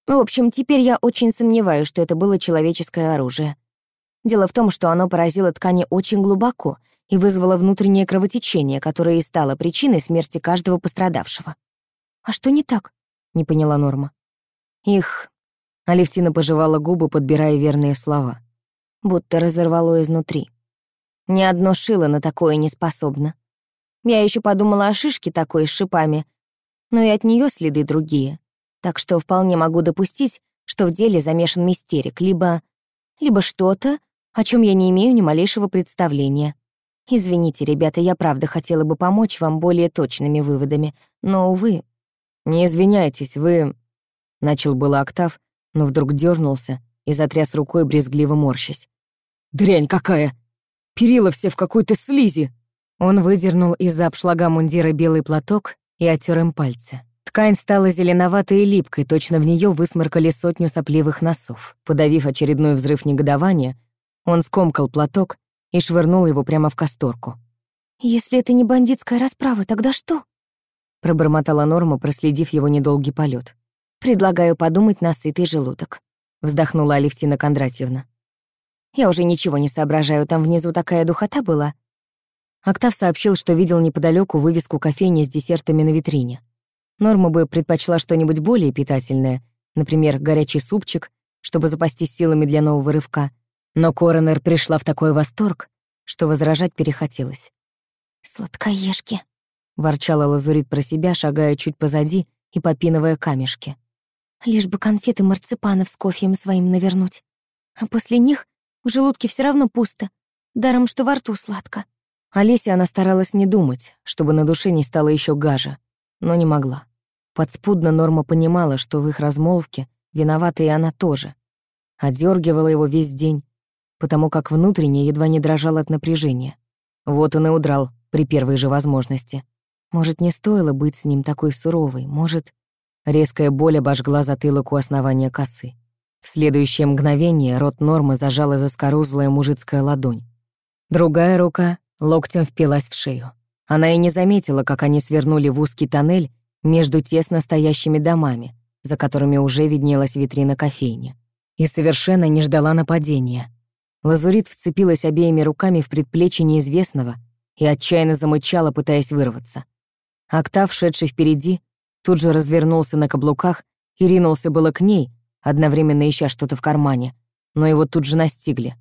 в общем, теперь я очень сомневаюсь, что это было человеческое оружие. Дело в том, что оно поразило ткани очень глубоко — и вызвало внутреннее кровотечение, которое и стало причиной смерти каждого пострадавшего. «А что не так?» — не поняла Норма. «Их...» — Алевтина пожевала губы, подбирая верные слова. Будто разорвало изнутри. Ни одно шило на такое не способно. Я еще подумала о шишке такой с шипами, но и от нее следы другие. Так что вполне могу допустить, что в деле замешан мистерик, либо... либо что-то, о чем я не имею ни малейшего представления. Извините, ребята, я правда хотела бы помочь вам более точными выводами, но, увы... Не извиняйтесь, вы... Начал было октав, но вдруг дернулся и затряс рукой, брезгливо морщась. «Дрянь какая! Перила все в какой-то слизи!» Он выдернул из-за обшлага мундира белый платок и оттер им пальцы. Ткань стала зеленоватой и липкой, точно в нее высморкали сотню сопливых носов. Подавив очередной взрыв негодования, он скомкал платок и швырнул его прямо в касторку. Если это не бандитская расправа, тогда что? Пробормотала Норма, проследив его недолгий полет. Предлагаю подумать на сытый желудок. Вздохнула Алевтина Кондратьевна. Я уже ничего не соображаю, там внизу такая духота была. Октав сообщил, что видел неподалеку вывеску кофейни с десертами на витрине. Норма бы предпочла что-нибудь более питательное, например, горячий супчик, чтобы запастись силами для нового рывка. Но коронер пришла в такой восторг, что возражать перехотелось. «Сладкоежки», — ворчала Лазурит про себя, шагая чуть позади и попинывая камешки. «Лишь бы конфеты марципанов с кофеем своим навернуть. А после них в желудке все равно пусто, даром, что во рту сладко». Олесе она старалась не думать, чтобы на душе не стало еще гажа, но не могла. Подспудно Норма понимала, что в их размолвке виновата и она тоже. Одергивала его весь день, потому как внутренне едва не дрожал от напряжения. Вот он и удрал при первой же возможности. Может, не стоило быть с ним такой суровой, может... Резкая боль обожгла затылок у основания косы. В следующее мгновение рот Нормы зажала заскорузлая мужицкая ладонь. Другая рука локтем впилась в шею. Она и не заметила, как они свернули в узкий тоннель между тесно стоящими домами, за которыми уже виднелась витрина кофейни. И совершенно не ждала нападения. Лазурит вцепилась обеими руками в предплечье неизвестного и отчаянно замычала, пытаясь вырваться. Октав, шедший впереди, тут же развернулся на каблуках и ринулся было к ней, одновременно ища что-то в кармане, но его тут же настигли.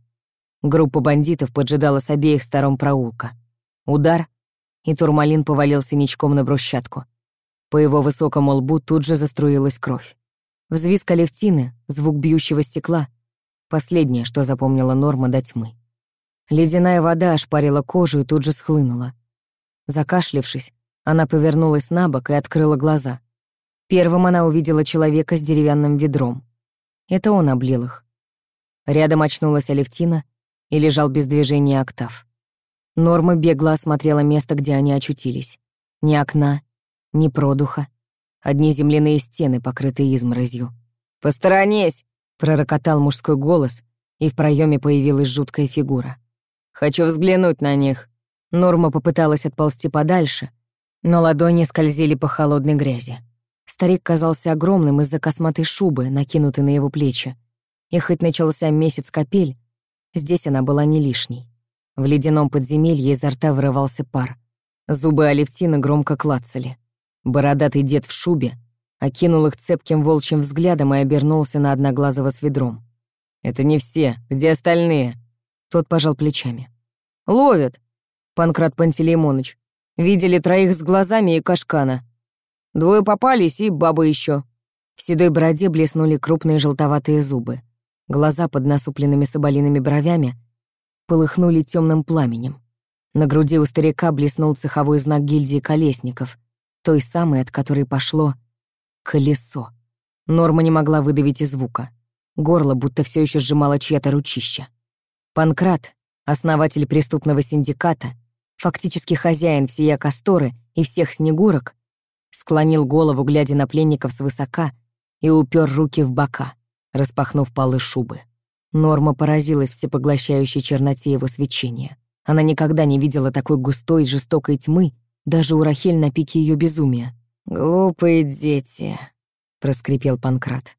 Группа бандитов поджидала с обеих сторон проулка. Удар, и Турмалин повалился ничком на брусчатку. По его высокому лбу тут же заструилась кровь. Взвизг Алевтины, звук бьющего стекла — последнее, что запомнила Норма до тьмы. Ледяная вода ошпарила кожу и тут же схлынула. Закашлившись, она повернулась на бок и открыла глаза. Первым она увидела человека с деревянным ведром. Это он облил их. Рядом очнулась Алевтина и лежал без движения октав. Норма бегло осмотрела место, где они очутились. Ни окна, ни продуха. Одни земляные стены, покрытые изморозью. «Посторонись!» — пророкотал мужской голос, и в проеме появилась жуткая фигура. «Хочу взглянуть на них». Норма попыталась отползти подальше, но ладони скользили по холодной грязи. Старик казался огромным из-за косматой шубы, накинутой на его плечи. И хоть начался месяц капель, Здесь она была не лишней. В ледяном подземелье изо рта вырывался пар. Зубы Алевтины громко клацали. Бородатый дед в шубе окинул их цепким волчьим взглядом и обернулся на одноглазого с ведром. «Это не все. Где остальные?» Тот пожал плечами. «Ловят!» Панкрат Пантелеймоныч. «Видели троих с глазами и кашкана. Двое попались и баба еще. В седой бороде блеснули крупные желтоватые зубы. Глаза под насупленными соболиными бровями полыхнули темным пламенем. На груди у старика блеснул цеховой знак гильдии колесников, той самой, от которой пошло колесо. Норма не могла выдавить и звука. Горло будто все еще сжимало чья-то ручища. Панкрат, основатель преступного синдиката, фактически хозяин всей Акасторы и всех Снегурок, склонил голову, глядя на пленников свысока, и упер руки в бока распахнув полы шубы. Норма поразилась всепоглощающей черноте его свечения. Она никогда не видела такой густой и жестокой тьмы, даже у Рахель на пике ее безумия. «Глупые дети», — проскрипел Панкрат.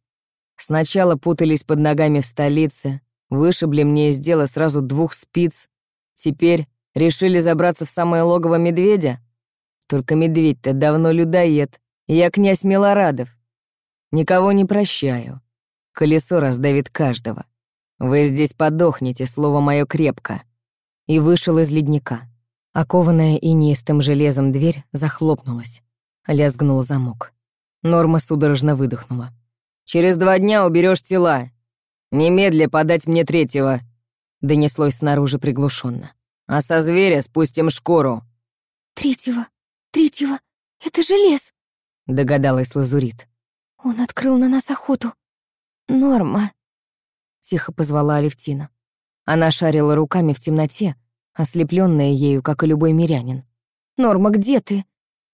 «Сначала путались под ногами в столице, вышибли мне из дела сразу двух спиц. Теперь решили забраться в самое логово медведя? Только медведь-то давно людоед. Я князь Милорадов. Никого не прощаю. Колесо раздавит каждого. Вы здесь подохнете, слово мое крепко. И вышел из ледника. Окованная инистым железом дверь захлопнулась. Лязгнул замок. Норма судорожно выдохнула. «Через два дня уберешь тела. Немедля подать мне третьего», — донеслось снаружи приглушенно. «А со зверя спустим шкуру». «Третьего? Третьего? Это же лес!» — догадалась Лазурит. «Он открыл на нас охоту. «Норма», — тихо позвала Алевтина. Она шарила руками в темноте, ослепленная ею, как и любой мирянин. «Норма, где ты?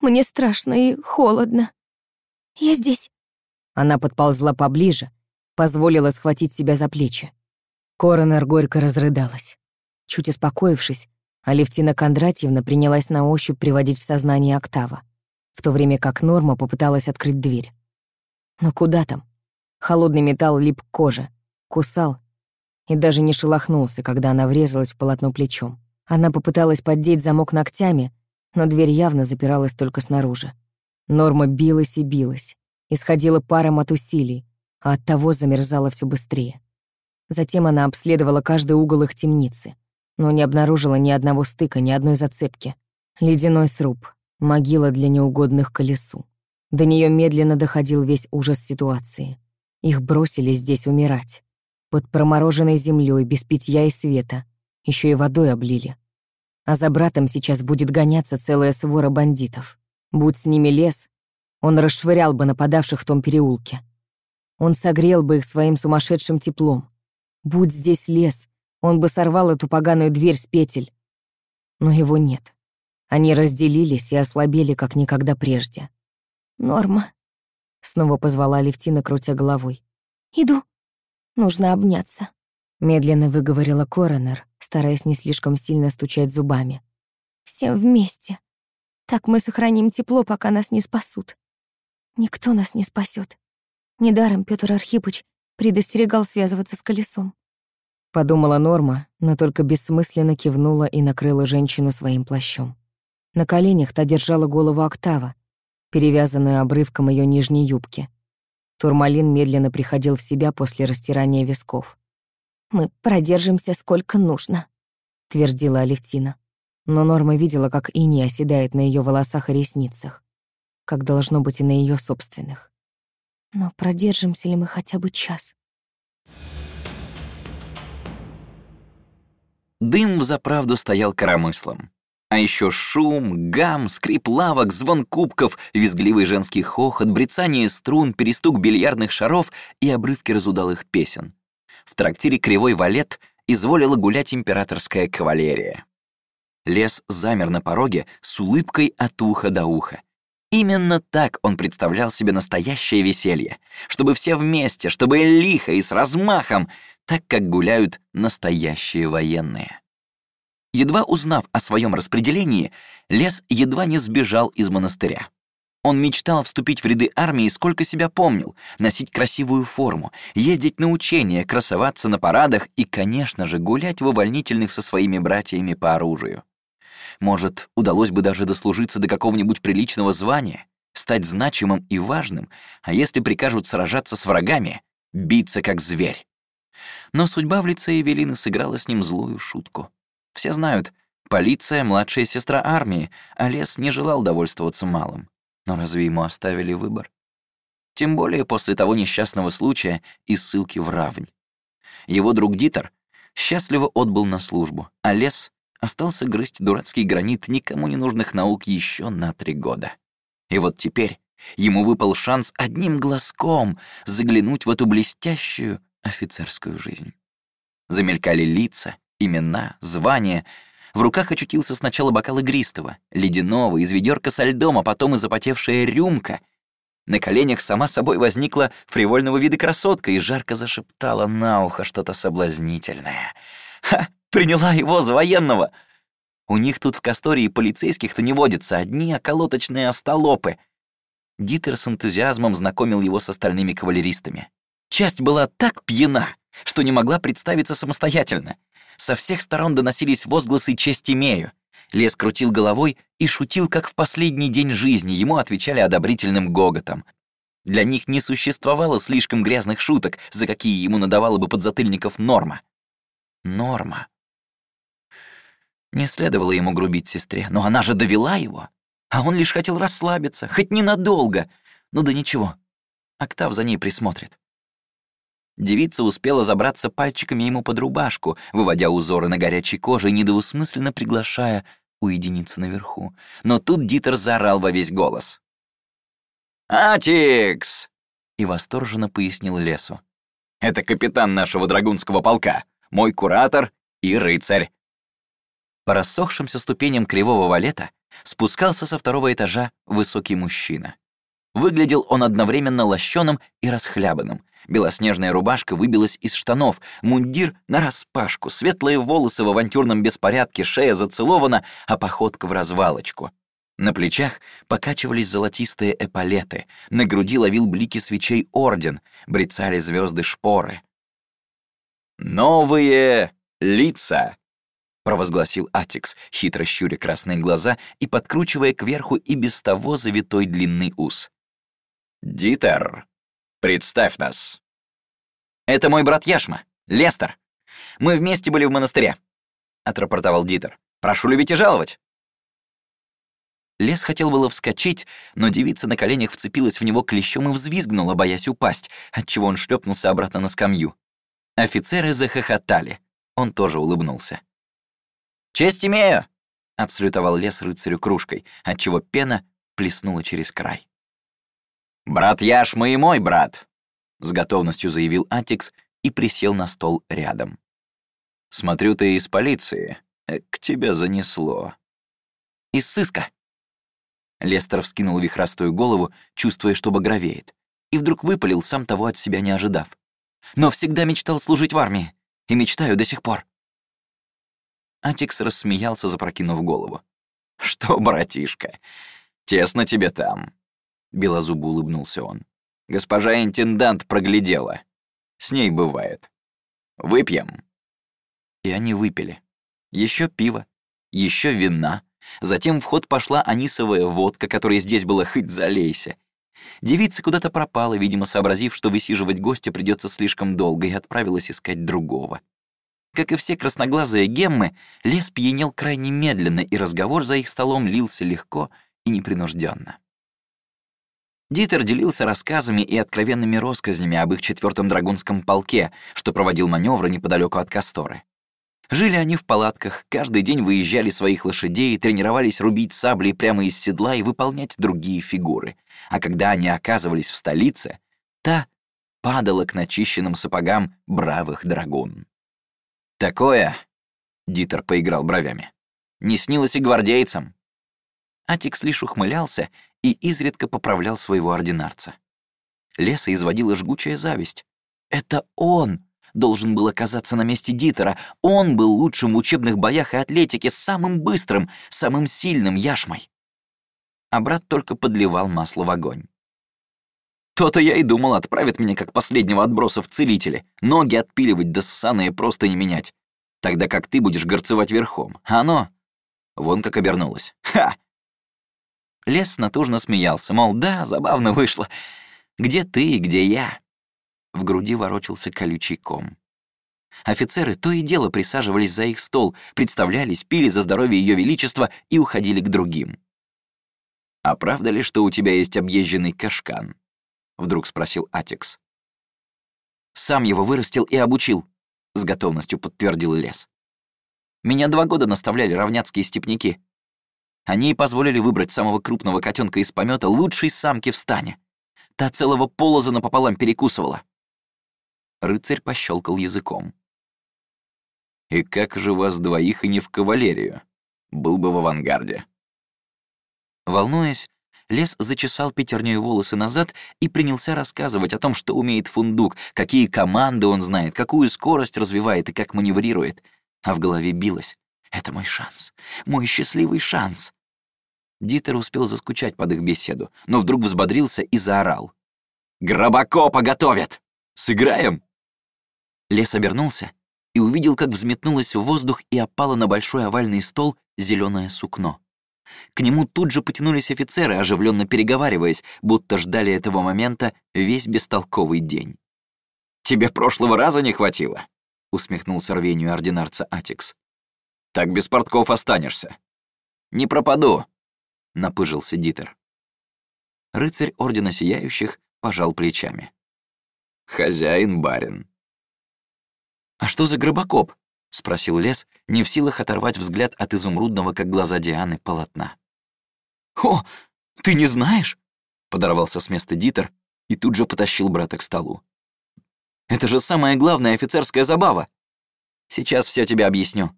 Мне страшно и холодно». «Я здесь». Она подползла поближе, позволила схватить себя за плечи. Коронер горько разрыдалась. Чуть успокоившись, Алевтина Кондратьевна принялась на ощупь приводить в сознание Октава, в то время как Норма попыталась открыть дверь. Но куда там? Холодный металл лип к коже, кусал и даже не шелохнулся, когда она врезалась в полотно плечом. Она попыталась поддеть замок ногтями, но дверь явно запиралась только снаружи. Норма билась и билась, исходила паром от усилий, а оттого замерзала все быстрее. Затем она обследовала каждый угол их темницы, но не обнаружила ни одного стыка, ни одной зацепки. Ледяной сруб, могила для неугодных колесу. До нее медленно доходил весь ужас ситуации. Их бросили здесь умирать. Под промороженной землей, без питья и света. еще и водой облили. А за братом сейчас будет гоняться целая свора бандитов. Будь с ними лес, он расшвырял бы нападавших в том переулке. Он согрел бы их своим сумасшедшим теплом. Будь здесь лес, он бы сорвал эту поганую дверь с петель. Но его нет. Они разделились и ослабели, как никогда прежде. «Норма», — снова позвала Левтина, крутя головой. «Иду. Нужно обняться», — медленно выговорила Коронер, стараясь не слишком сильно стучать зубами. «Всем вместе. Так мы сохраним тепло, пока нас не спасут. Никто нас не спасет. Недаром Петр Архипыч предостерегал связываться с колесом. Подумала Норма, но только бессмысленно кивнула и накрыла женщину своим плащом. На коленях та держала голову Октава, перевязанную обрывком ее нижней юбки. Турмалин медленно приходил в себя после растирания висков. «Мы продержимся сколько нужно», — твердила Алевтина но Норма видела, как иней оседает на ее волосах и ресницах, как должно быть и на ее собственных. Но продержимся ли мы хотя бы час? Дым взаправду стоял коромыслом. А еще шум, гам, скрип лавок, звон кубков, визгливый женский хохот, брецание струн, перестук бильярдных шаров и обрывки разудалых песен. В трактире «Кривой валет» изволила гулять императорская кавалерия. Лес замер на пороге с улыбкой от уха до уха. Именно так он представлял себе настоящее веселье, чтобы все вместе, чтобы лихо и с размахом, так как гуляют настоящие военные. Едва узнав о своем распределении, Лес едва не сбежал из монастыря. Он мечтал вступить в ряды армии, сколько себя помнил, носить красивую форму, ездить на учения, красоваться на парадах и, конечно же, гулять в увольнительных со своими братьями по оружию. Может, удалось бы даже дослужиться до какого-нибудь приличного звания, стать значимым и важным, а если прикажут сражаться с врагами, биться как зверь. Но судьба в лице Эвелины сыграла с ним злую шутку. Все знают, полиция — младшая сестра армии, а Лес не желал довольствоваться малым. Но разве ему оставили выбор? Тем более после того несчастного случая и ссылки в Равнь. Его друг Дитер счастливо отбыл на службу, а Лес остался грызть дурацкий гранит никому не нужных наук еще на три года. И вот теперь ему выпал шанс одним глазком заглянуть в эту блестящую офицерскую жизнь. Замелькали лица, имена, звания. В руках очутился сначала бокал игристого, ледяного, из ведерка со льдом, а потом и запотевшая рюмка. На коленях сама собой возникла фривольного вида красотка и жарко зашептала на ухо что-то соблазнительное. «Ха! Приняла его за военного. У них тут в Кастории полицейских-то не водится, одни околоточные остолопы. Дитер с энтузиазмом знакомил его с остальными кавалеристами. Часть была так пьяна, что не могла представиться самостоятельно. Со всех сторон доносились возгласы «честь имею». Лес крутил головой и шутил, как в последний день жизни, ему отвечали одобрительным гоготом. Для них не существовало слишком грязных шуток, за какие ему надавала бы подзатыльников норма. Норма. Не следовало ему грубить сестре, но она же довела его. А он лишь хотел расслабиться, хоть ненадолго. Ну да ничего, Октав за ней присмотрит. Девица успела забраться пальчиками ему под рубашку, выводя узоры на горячей коже, недвусмысленно приглашая уединиться наверху. Но тут Дитер заорал во весь голос. «Атикс!» — и восторженно пояснил лесу. «Это капитан нашего драгунского полка, мой куратор и рыцарь. По рассохшимся ступеням кривого валета спускался со второго этажа высокий мужчина. Выглядел он одновременно лощеным и расхлябанным, Белоснежная рубашка выбилась из штанов, мундир нараспашку, светлые волосы в авантюрном беспорядке, шея зацелована, а походка в развалочку. На плечах покачивались золотистые эполеты, на груди ловил блики свечей орден, брецали звезды шпоры. «Новые лица!» — провозгласил Атикс, хитро щуря красные глаза и подкручивая кверху и без того завитой длинный ус. «Дитер, представь нас!» «Это мой брат Яшма, Лестер. Мы вместе были в монастыре», — отрапортовал Дитер. «Прошу любить и жаловать». Лес хотел было вскочить, но девица на коленях вцепилась в него клещом и взвизгнула, боясь упасть, отчего он шлепнулся обратно на скамью. Офицеры захохотали. Он тоже улыбнулся. «Честь имею!» — отслютовал лес рыцарю кружкой, отчего пена плеснула через край. «Брат Яшма и мой брат!» — с готовностью заявил Атикс и присел на стол рядом. «Смотрю, ты из полиции. К тебе занесло». «Из сыска», Лестер вскинул вихрастую голову, чувствуя, что багровеет, и вдруг выпалил, сам того от себя не ожидав. «Но всегда мечтал служить в армии, и мечтаю до сих пор». Атикс рассмеялся, запрокинув голову. «Что, братишка, тесно тебе там?» Белозубо улыбнулся он. «Госпожа интендант проглядела. С ней бывает. Выпьем?» И они выпили. Еще пиво, еще вина, Затем в ход пошла анисовая водка, которой здесь было хоть залейся. Девица куда-то пропала, видимо, сообразив, что высиживать гостя придется слишком долго, и отправилась искать другого. Как и все красноглазые геммы, лес пьянел крайне медленно, и разговор за их столом лился легко и непринужденно. Дитер делился рассказами и откровенными россказнями об их четвертом драгунском полке, что проводил маневры неподалеку от Касторы. Жили они в палатках, каждый день выезжали своих лошадей тренировались рубить сабли прямо из седла и выполнять другие фигуры. А когда они оказывались в столице, та падала к начищенным сапогам бравых драгун. «Такое», — Дитер поиграл бровями, — «не снилось и гвардейцам». Атикс лишь ухмылялся и изредка поправлял своего ординарца. Леса изводила жгучая зависть. «Это он!» должен был оказаться на месте Дитера. Он был лучшим в учебных боях и атлетике, самым быстрым, самым сильным яшмой. А брат только подливал масло в огонь. То-то я и думал, отправит меня как последнего отброса в целители, ноги отпиливать да ссаные просто не менять. Тогда как ты будешь горцевать верхом. А оно... Вон как обернулось. Ха! Лес натужно смеялся, мол, да, забавно вышло. Где ты и где я? В груди ворочался колючий ком. Офицеры то и дело присаживались за их стол, представлялись, пили за здоровье Ее Величества и уходили к другим. «А правда ли, что у тебя есть объезженный кашкан?» — вдруг спросил Атикс. «Сам его вырастил и обучил», — с готовностью подтвердил Лес. «Меня два года наставляли равняцкие степняки. Они и позволили выбрать самого крупного котенка из помета лучшей самки в стане. Та целого полоза напополам перекусывала. Рыцарь пощелкал языком. «И как же вас двоих и не в кавалерию? Был бы в авангарде». Волнуясь, Лес зачесал пятерней волосы назад и принялся рассказывать о том, что умеет фундук, какие команды он знает, какую скорость развивает и как маневрирует. А в голове билось. «Это мой шанс, мой счастливый шанс». Дитер успел заскучать под их беседу, но вдруг взбодрился и заорал. «Гробокопа готовят! Сыграем?» Лес обернулся и увидел, как взметнулось в воздух и опало на большой овальный стол зеленое сукно. К нему тут же потянулись офицеры, оживленно переговариваясь, будто ждали этого момента весь бестолковый день. «Тебе прошлого раза не хватило?» — усмехнулся рвению ординарца Атикс. «Так без портков останешься». «Не пропаду», — напыжился Дитер. Рыцарь Ордена Сияющих пожал плечами. «Хозяин барин», «А что за гробокоп?» — спросил Лес, не в силах оторвать взгляд от изумрудного, как глаза Дианы, полотна. «О, ты не знаешь?» — подорвался с места Дитер и тут же потащил брата к столу. «Это же самая главная офицерская забава! Сейчас все тебе объясню».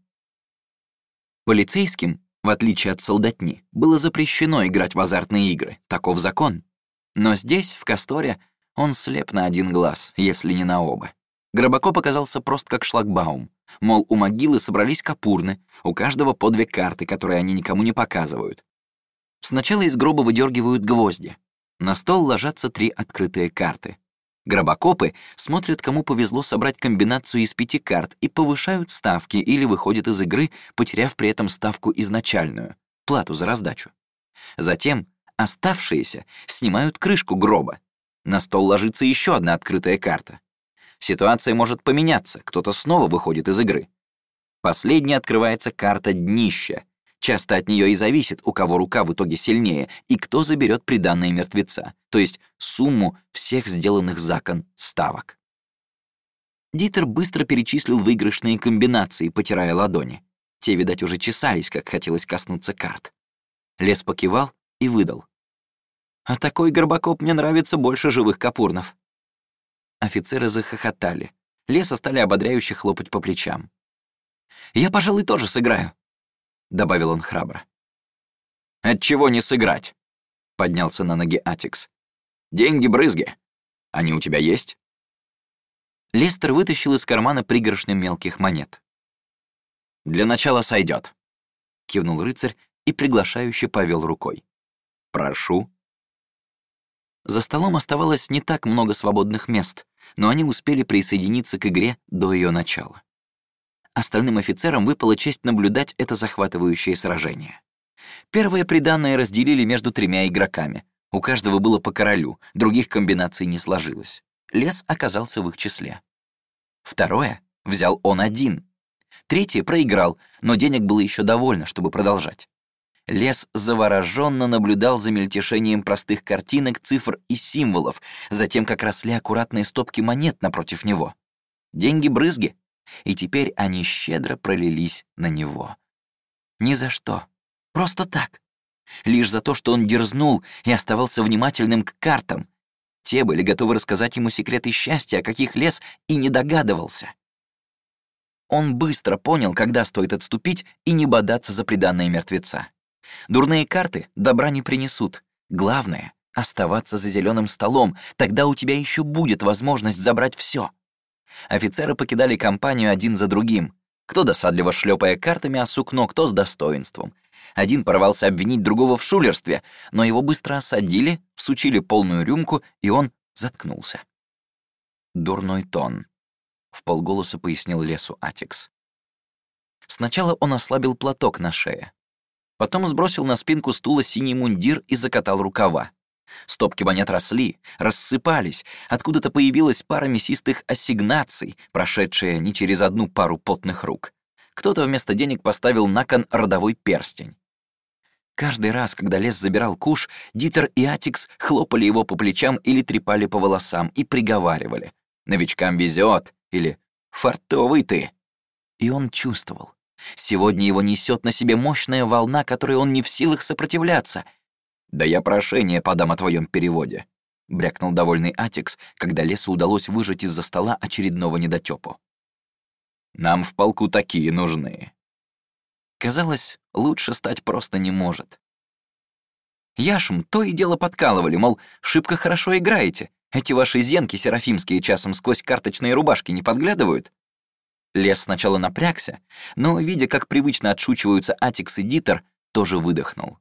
Полицейским, в отличие от солдатни, было запрещено играть в азартные игры, таков закон. Но здесь, в Касторе, Он слеп на один глаз, если не на оба. Гробокоп оказался прост как шлагбаум. Мол, у могилы собрались капурны, у каждого по две карты, которые они никому не показывают. Сначала из гроба выдергивают гвозди. На стол ложатся три открытые карты. Гробокопы смотрят, кому повезло собрать комбинацию из пяти карт и повышают ставки или выходят из игры, потеряв при этом ставку изначальную, плату за раздачу. Затем оставшиеся снимают крышку гроба. На стол ложится еще одна открытая карта. Ситуация может поменяться, кто-то снова выходит из игры. Последней открывается карта днища. Часто от нее и зависит, у кого рука в итоге сильнее, и кто заберет приданное мертвеца, то есть сумму всех сделанных за кон ставок. Дитер быстро перечислил выигрышные комбинации, потирая ладони. Те, видать, уже чесались, как хотелось коснуться карт. Лес покивал и выдал. «А такой горбакоп мне нравится больше живых капурнов». Офицеры захохотали. Леса стали ободряюще хлопать по плечам. «Я, пожалуй, тоже сыграю», — добавил он храбро. «Отчего не сыграть?» — поднялся на ноги Атикс. «Деньги-брызги. Они у тебя есть?» Лестер вытащил из кармана пригоршню мелких монет. «Для начала сойдет», — кивнул рыцарь и приглашающе повел рукой. «Прошу». За столом оставалось не так много свободных мест, но они успели присоединиться к игре до ее начала. Остальным офицерам выпала честь наблюдать это захватывающее сражение. Первое приданное разделили между тремя игроками. У каждого было по королю, других комбинаций не сложилось. Лес оказался в их числе. Второе взял он один. Третье проиграл, но денег было еще довольно, чтобы продолжать. Лес завороженно наблюдал за мельтешением простых картинок, цифр и символов, затем как росли аккуратные стопки монет напротив него. Деньги-брызги. И теперь они щедро пролились на него. Ни за что. Просто так. Лишь за то, что он дерзнул и оставался внимательным к картам. Те были готовы рассказать ему секреты счастья, о каких лес и не догадывался. Он быстро понял, когда стоит отступить и не бодаться за преданное мертвеца. Дурные карты добра не принесут. Главное — оставаться за зеленым столом, тогда у тебя еще будет возможность забрать все. Офицеры покидали компанию один за другим. Кто досадливо шлепая картами о сукно, кто с достоинством. Один порвался обвинить другого в шулерстве, но его быстро осадили, всучили полную рюмку, и он заткнулся. «Дурной тон», — в полголоса пояснил лесу Атикс. Сначала он ослабил платок на шее, Потом сбросил на спинку стула синий мундир и закатал рукава. Стопки монет росли, рассыпались, откуда-то появилась пара мясистых ассигнаций, прошедшая не через одну пару потных рук. Кто-то вместо денег поставил на кон родовой перстень. Каждый раз, когда лес забирал куш, Дитер и Атикс хлопали его по плечам или трепали по волосам и приговаривали. «Новичкам везет» или «Фартовый ты». И он чувствовал. Сегодня его несет на себе мощная волна, которой он не в силах сопротивляться. «Да я прошение подам о твоем переводе», — брякнул довольный Атикс, когда лесу удалось выжать из-за стола очередного недотёпу. «Нам в полку такие нужны». Казалось, лучше стать просто не может. Яшм то и дело подкалывали, мол, шибко хорошо играете. Эти ваши зенки серафимские часом сквозь карточные рубашки не подглядывают. Лес сначала напрягся, но, видя, как привычно отшучиваются Атикс и Дитер, тоже выдохнул.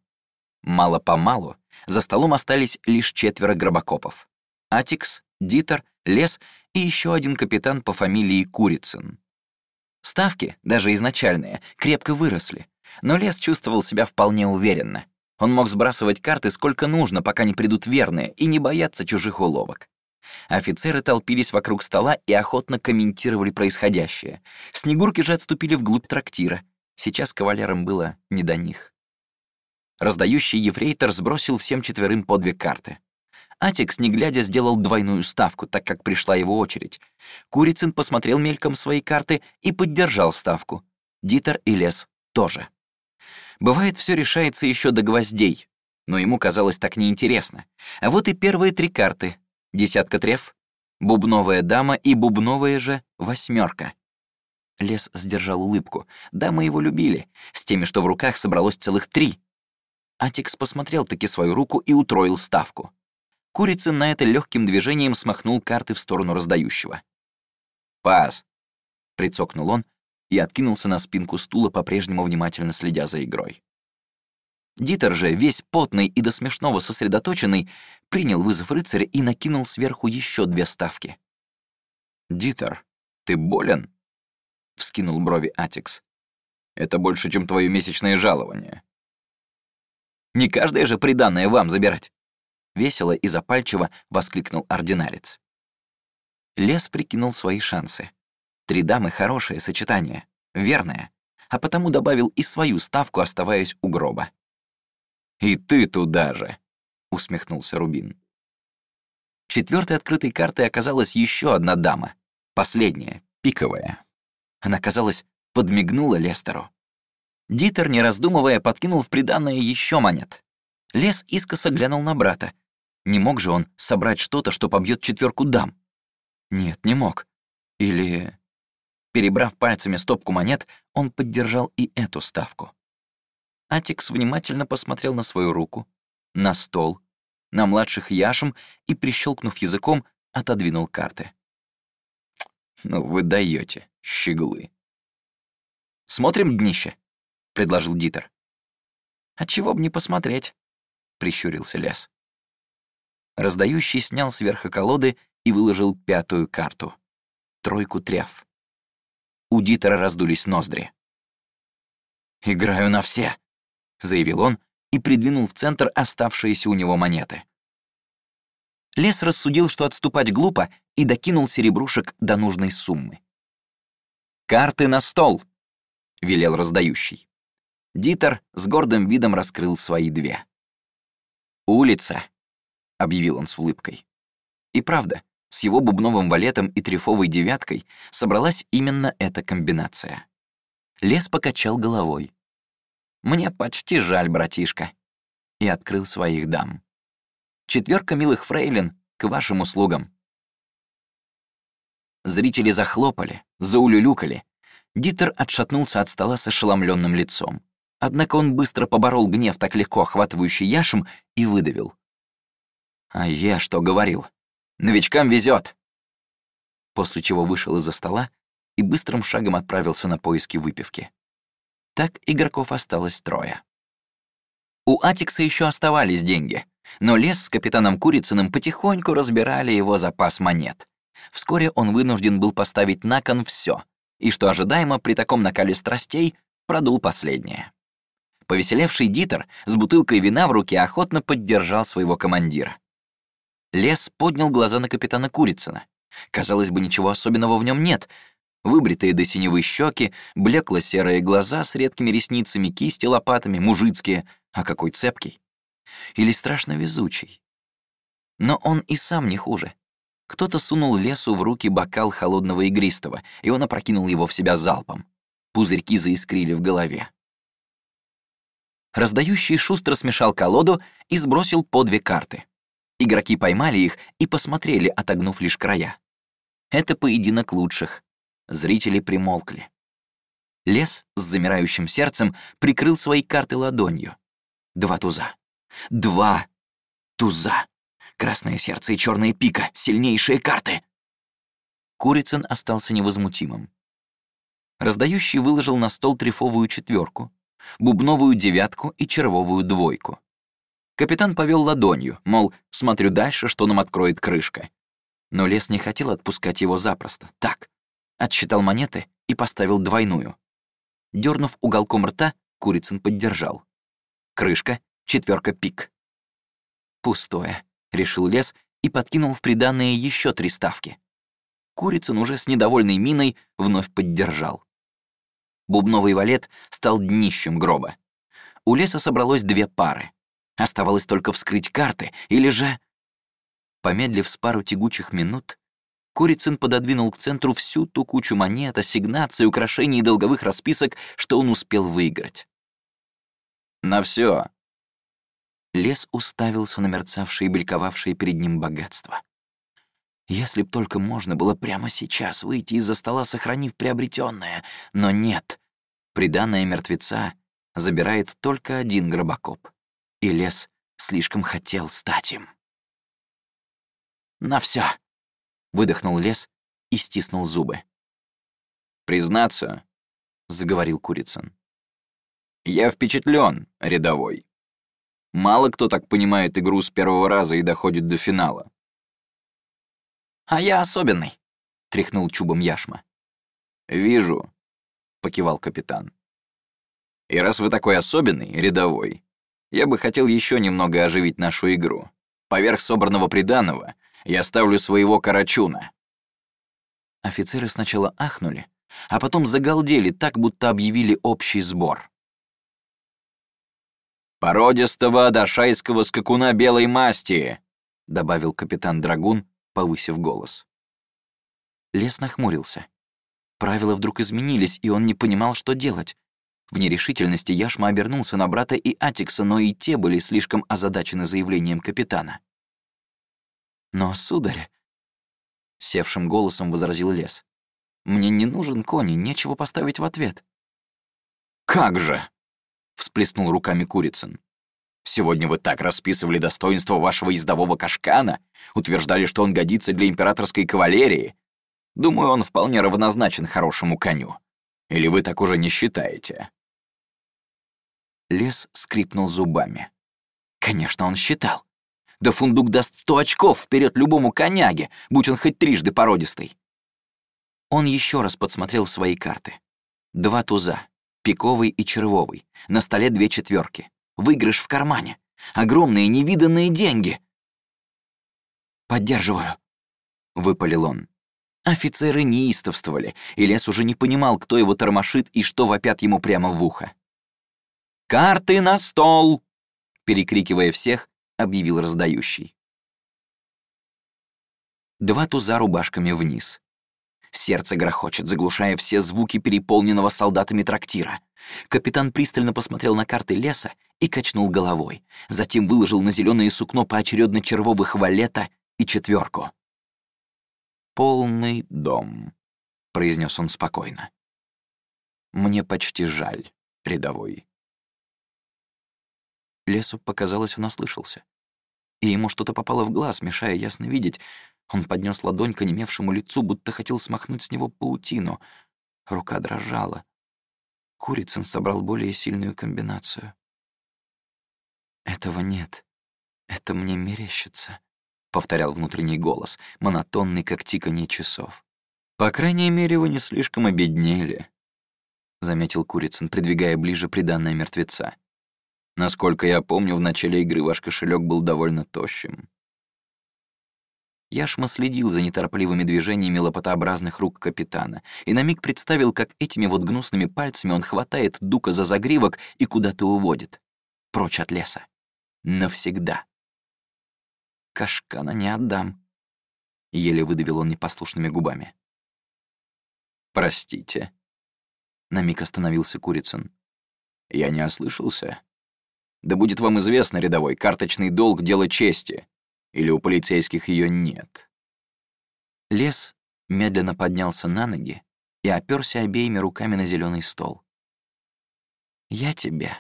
Мало-помалу за столом остались лишь четверо гробокопов. Атикс, Дитер, Лес и еще один капитан по фамилии Курицын. Ставки, даже изначальные, крепко выросли, но Лес чувствовал себя вполне уверенно. Он мог сбрасывать карты сколько нужно, пока не придут верные, и не бояться чужих уловок. Офицеры толпились вокруг стола и охотно комментировали происходящее. Снегурки же отступили вглубь трактира. Сейчас кавалерам было не до них. Раздающий ефрейтор сбросил всем четверым по две карты. Атикс, не глядя, сделал двойную ставку, так как пришла его очередь. Курицын посмотрел мельком свои карты и поддержал ставку. Дитер и Лес тоже. Бывает, все решается еще до гвоздей, но ему казалось так неинтересно. А вот и первые три карты Десятка треф, бубновая дама и бубновая же восьмерка. Лес сдержал улыбку. Дамы его любили. С теми, что в руках, собралось целых три. Атикс посмотрел таки свою руку и утроил ставку. Курицын на это легким движением смахнул карты в сторону раздающего. «Пас!» — прицокнул он и откинулся на спинку стула, по-прежнему внимательно следя за игрой. Дитер же, весь потный и до смешного сосредоточенный, принял вызов рыцаря и накинул сверху еще две ставки. «Дитер, ты болен?» — вскинул брови Атикс. «Это больше, чем твое месячное жалование». «Не каждое же приданное вам забирать!» Весело и запальчиво воскликнул ординарец. Лес прикинул свои шансы. Три дамы — хорошее сочетание, верное, а потому добавил и свою ставку, оставаясь у гроба. «И ты туда же!» — усмехнулся Рубин. Четвертой открытой картой оказалась еще одна дама, последняя, пиковая. Она, казалось, подмигнула Лестеру. Дитер, не раздумывая, подкинул в приданное еще монет. Лес искоса глянул на брата. Не мог же он собрать что-то, что побьет четверку дам? Нет, не мог. Или... Перебрав пальцами стопку монет, он поддержал и эту ставку. Атикс внимательно посмотрел на свою руку, на стол, на младших Яшем и, прищелкнув языком, отодвинул карты. «Ну вы даете, щеглы». «Смотрим днище», — предложил Дитер. «А чего б не посмотреть?» — прищурился Лес. Раздающий снял сверху колоды и выложил пятую карту — тройку тряв. У Дитера раздулись ноздри. «Играю на все», — заявил он и придвинул в центр оставшиеся у него монеты. Лес рассудил, что отступать глупо, и докинул серебрушек до нужной суммы. «Карты на стол!» — велел раздающий. Дитер с гордым видом раскрыл свои две. «Улица!» — объявил он с улыбкой. И правда, с его бубновым валетом и трефовой девяткой собралась именно эта комбинация. Лес покачал головой. Мне почти жаль, братишка. И открыл своих дам. Четверка милых фрейлин к вашим услугам. Зрители захлопали, заулюлюкали. Дитер отшатнулся от стола с ошеломленным лицом. Однако он быстро поборол гнев, так легко охватывающий Яшем, и выдавил. «А я что говорил? Новичкам везет. После чего вышел из-за стола и быстрым шагом отправился на поиски выпивки. Так игроков осталось трое. У Атикса еще оставались деньги, но Лес с капитаном Курицыным потихоньку разбирали его запас монет. Вскоре он вынужден был поставить на кон все, и, что ожидаемо при таком накале страстей, продул последнее. Повеселевший Дитер с бутылкой вина в руке охотно поддержал своего командира. Лес поднял глаза на капитана Курицына. Казалось бы, ничего особенного в нем нет, Выбритые до синевы щеки, блекло-серые глаза с редкими ресницами, кисти лопатами, мужицкие, а какой цепкий. Или страшно везучий. Но он и сам не хуже. Кто-то сунул лесу в руки бокал холодного игристого, и он опрокинул его в себя залпом. Пузырьки заискрили в голове. Раздающий шустро смешал колоду и сбросил по две карты. Игроки поймали их и посмотрели, отогнув лишь края. Это поединок лучших. Зрители примолкли. Лес с замирающим сердцем прикрыл свои карты ладонью. Два туза. Два туза. Красное сердце и черная пика — сильнейшие карты. Курицын остался невозмутимым. Раздающий выложил на стол трефовую четверку, бубновую девятку и червовую двойку. Капитан повел ладонью, мол, смотрю дальше, что нам откроет крышка. Но лес не хотел отпускать его запросто. Так, Отсчитал монеты и поставил двойную. Дернув уголком рта, Курицын поддержал. Крышка, четверка пик. Пустое, решил лес и подкинул в приданные еще три ставки. Курицын уже с недовольной миной вновь поддержал. Бубновый валет стал днищем гроба. У леса собралось две пары. Оставалось только вскрыть карты, или же... Помедлив с пару тягучих минут, Курицын пододвинул к центру всю ту кучу монет, ассигнаций, украшений и долговых расписок, что он успел выиграть. «На все. Лес уставился на мерцавшие и бликовавшие перед ним богатства. Если б только можно было прямо сейчас выйти из-за стола, сохранив приобретенное, но нет. Приданное мертвеца забирает только один гробокоп, и лес слишком хотел стать им. на все, выдохнул лес и стиснул зубы. «Признаться», — заговорил Курицын, — «я впечатлен, рядовой. Мало кто так понимает игру с первого раза и доходит до финала». «А я особенный», — тряхнул чубом Яшма. «Вижу», — покивал капитан. «И раз вы такой особенный, рядовой, я бы хотел еще немного оживить нашу игру. Поверх собранного приданого я ставлю своего карачуна». Офицеры сначала ахнули, а потом загалдели так, будто объявили общий сбор. «Породистого дашайского скакуна белой масти», — добавил капитан Драгун, повысив голос. Лес нахмурился. Правила вдруг изменились, и он не понимал, что делать. В нерешительности Яшма обернулся на брата и Атикса, но и те были слишком озадачены заявлением капитана. «Но, сударь...» — севшим голосом возразил Лес. «Мне не нужен кони, нечего поставить в ответ». «Как же!» — всплеснул руками Курицын. «Сегодня вы так расписывали достоинство вашего ездового кашкана, утверждали, что он годится для императорской кавалерии, Думаю, он вполне равнозначен хорошему коню. Или вы так уже не считаете?» Лес скрипнул зубами. Конечно, он считал. Да фундук даст сто очков вперед любому коняге, будь он хоть трижды породистый. Он еще раз подсмотрел свои карты. Два туза, пиковый и червовый, на столе две четверки. Выигрыш в кармане. Огромные невиданные деньги. «Поддерживаю», — выпалил он. Офицеры неистовствовали, и лес уже не понимал, кто его тормошит и что вопят ему прямо в ухо. «Карты на стол!» Перекрикивая всех, объявил раздающий. Два туза рубашками вниз. Сердце грохочет, заглушая все звуки переполненного солдатами трактира. Капитан пристально посмотрел на карты леса и качнул головой. Затем выложил на зеленое сукно поочередно червовых валета и четверку полный дом», — произнес он спокойно. «Мне почти жаль, рядовой». Лесу показалось, он ослышался. И ему что-то попало в глаз, мешая ясно видеть. Он поднес ладонь к онемевшему лицу, будто хотел смахнуть с него паутину. Рука дрожала. Курицын собрал более сильную комбинацию. «Этого нет. Это мне мерещится», — повторял внутренний голос, монотонный, как тиканье часов. «По крайней мере, вы не слишком обеднели», — заметил Курицын, придвигая ближе приданное мертвеца. «Насколько я помню, в начале игры ваш кошелек был довольно тощим». Яшма следил за неторопливыми движениями лопатообразных рук капитана и на миг представил, как этими вот гнусными пальцами он хватает Дука за загривок и куда-то уводит. Прочь от леса. Навсегда. Кашкана не отдам», — еле выдавил он непослушными губами. «Простите». На миг остановился Курицын. «Я не ослышался. Да будет вам известно, рядовой, карточный долг — дело чести. Или у полицейских ее нет?» Лес медленно поднялся на ноги и оперся обеими руками на зеленый стол. «Я тебе,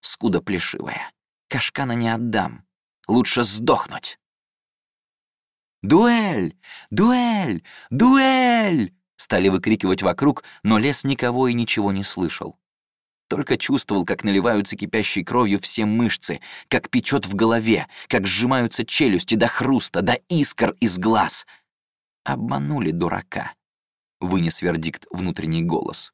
скуда плешивая, кашкана не отдам. Лучше сдохнуть!» «Дуэль! Дуэль! Дуэль!» Стали выкрикивать вокруг, но лес никого и ничего не слышал. Только чувствовал, как наливаются кипящей кровью все мышцы, как печет в голове, как сжимаются челюсти до хруста, до искр из глаз. «Обманули дурака», — вынес вердикт внутренний голос.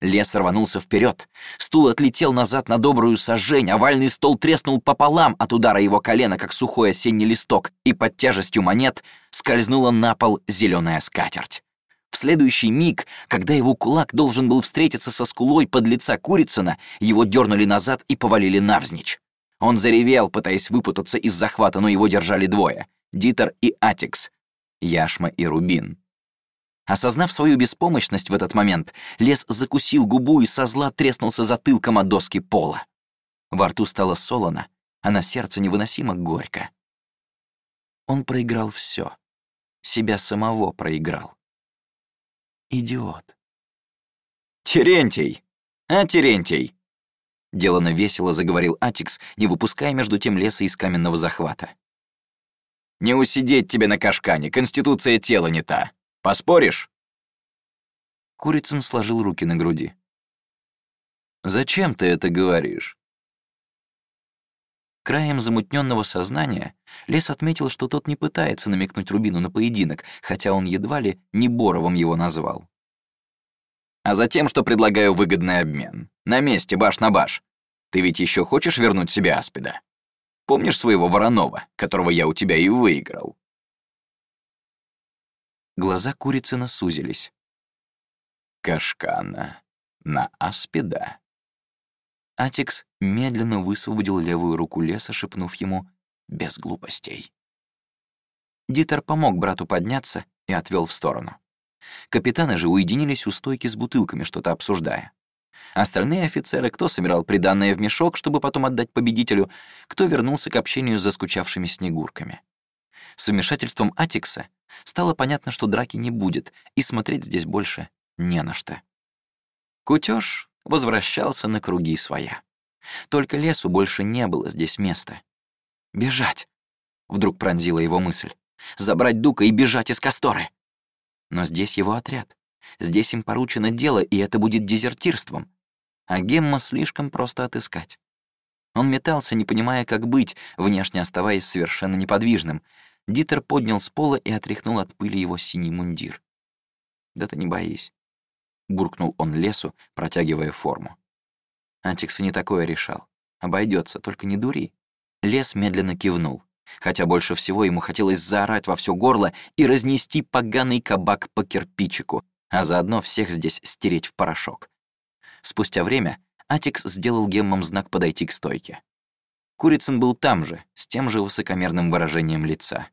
Лес рванулся вперед. Стул отлетел назад на добрую сажень, овальный стол треснул пополам от удара его колена, как сухой осенний листок, и под тяжестью монет скользнула на пол зеленая скатерть. В следующий миг, когда его кулак должен был встретиться со скулой под лица Курицына, его дернули назад и повалили навзничь. Он заревел, пытаясь выпутаться из захвата, но его держали двое — Дитер и Атикс, Яшма и Рубин. Осознав свою беспомощность в этот момент, лес закусил губу и со зла треснулся затылком о доски пола. Во рту стало солоно, а на сердце невыносимо горько. Он проиграл все. Себя самого проиграл. Идиот. «Терентий! А, Терентий!» Делано весело заговорил Атикс, не выпуская между тем леса из каменного захвата. Не усидеть тебе на кашкане, конституция тела не та. Поспоришь?» Курицын сложил руки на груди. «Зачем ты это говоришь?» Краем замутненного сознания Лес отметил, что тот не пытается намекнуть Рубину на поединок, хотя он едва ли не Боровым его назвал. «А затем, что предлагаю выгодный обмен. На месте, баш на баш. Ты ведь еще хочешь вернуть себе Аспида?» Помнишь своего Воронова, которого я у тебя и выиграл?» Глаза Курицына сузились. «Кашкана. На аспида». Атикс медленно высвободил левую руку леса, шепнув ему «без глупостей». Дитер помог брату подняться и отвел в сторону. Капитаны же уединились у стойки с бутылками, что-то обсуждая. Остальные офицеры, кто собирал приданное в мешок, чтобы потом отдать победителю, кто вернулся к общению с заскучавшими снегурками. С вмешательством Атикса стало понятно, что драки не будет, и смотреть здесь больше не на что. Кутёж возвращался на круги своя. Только лесу больше не было здесь места. «Бежать!» — вдруг пронзила его мысль. «Забрать Дука и бежать из Касторы!» Но здесь его отряд. Здесь им поручено дело, и это будет дезертирством а Гемма слишком просто отыскать. Он метался, не понимая, как быть, внешне оставаясь совершенно неподвижным. Дитер поднял с пола и отряхнул от пыли его синий мундир. «Да ты не боись», — буркнул он лесу, протягивая форму. Антикс и не такое решал. Обойдется, только не дури. Лес медленно кивнул, хотя больше всего ему хотелось заорать во все горло и разнести поганый кабак по кирпичику, а заодно всех здесь стереть в порошок. Спустя время Атикс сделал геммам знак подойти к стойке. Курицын был там же, с тем же высокомерным выражением лица.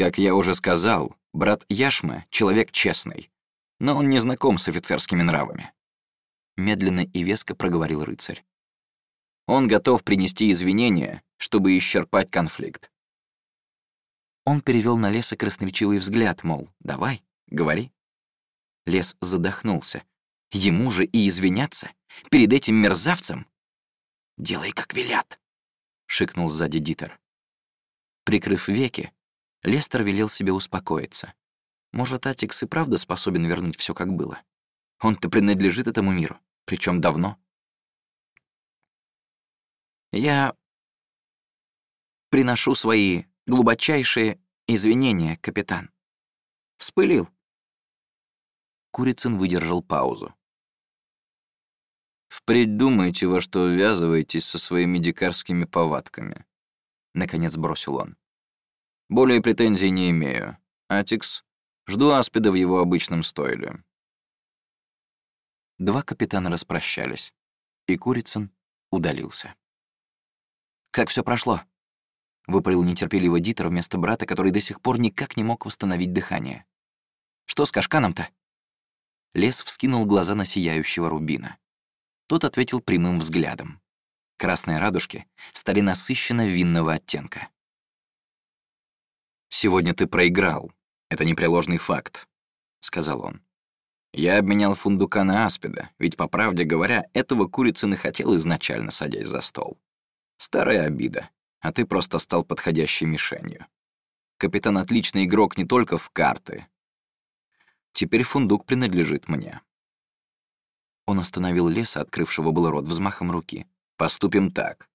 «Как я уже сказал, брат Яшма — человек честный, но он не знаком с офицерскими нравами», — медленно и веско проговорил рыцарь. «Он готов принести извинения, чтобы исчерпать конфликт». Он перевел на леса красноречивый взгляд, мол, «давай, говори». Лес задохнулся, Ему же и извиняться? Перед этим мерзавцем? «Делай, как велят», — шикнул сзади Дитер. Прикрыв веки, Лестер велел себе успокоиться. Может, Атикс и правда способен вернуть все как было? Он-то принадлежит этому миру, причем давно. Я приношу свои глубочайшие извинения, капитан. Вспылил. Курицын выдержал паузу. Впредь думайте, во что ввязываетесь со своими дикарскими повадками. Наконец бросил он. Более претензий не имею. Атикс, жду Аспида в его обычном стойле. Два капитана распрощались, и Курицын удалился. «Как все прошло?» — выпалил нетерпеливо Дитер вместо брата, который до сих пор никак не мог восстановить дыхание. «Что с Кашканом-то?» Лес вскинул глаза на сияющего рубина. Тот ответил прямым взглядом. Красные радужки стали насыщенно винного оттенка. «Сегодня ты проиграл. Это непреложный факт», — сказал он. «Я обменял фундука на аспида, ведь, по правде говоря, этого Курицын и хотел изначально, садясь за стол. Старая обида, а ты просто стал подходящей мишенью. Капитан отличный игрок не только в карты. Теперь фундук принадлежит мне. Он остановил леса, открывшего был рот, взмахом руки. «Поступим так.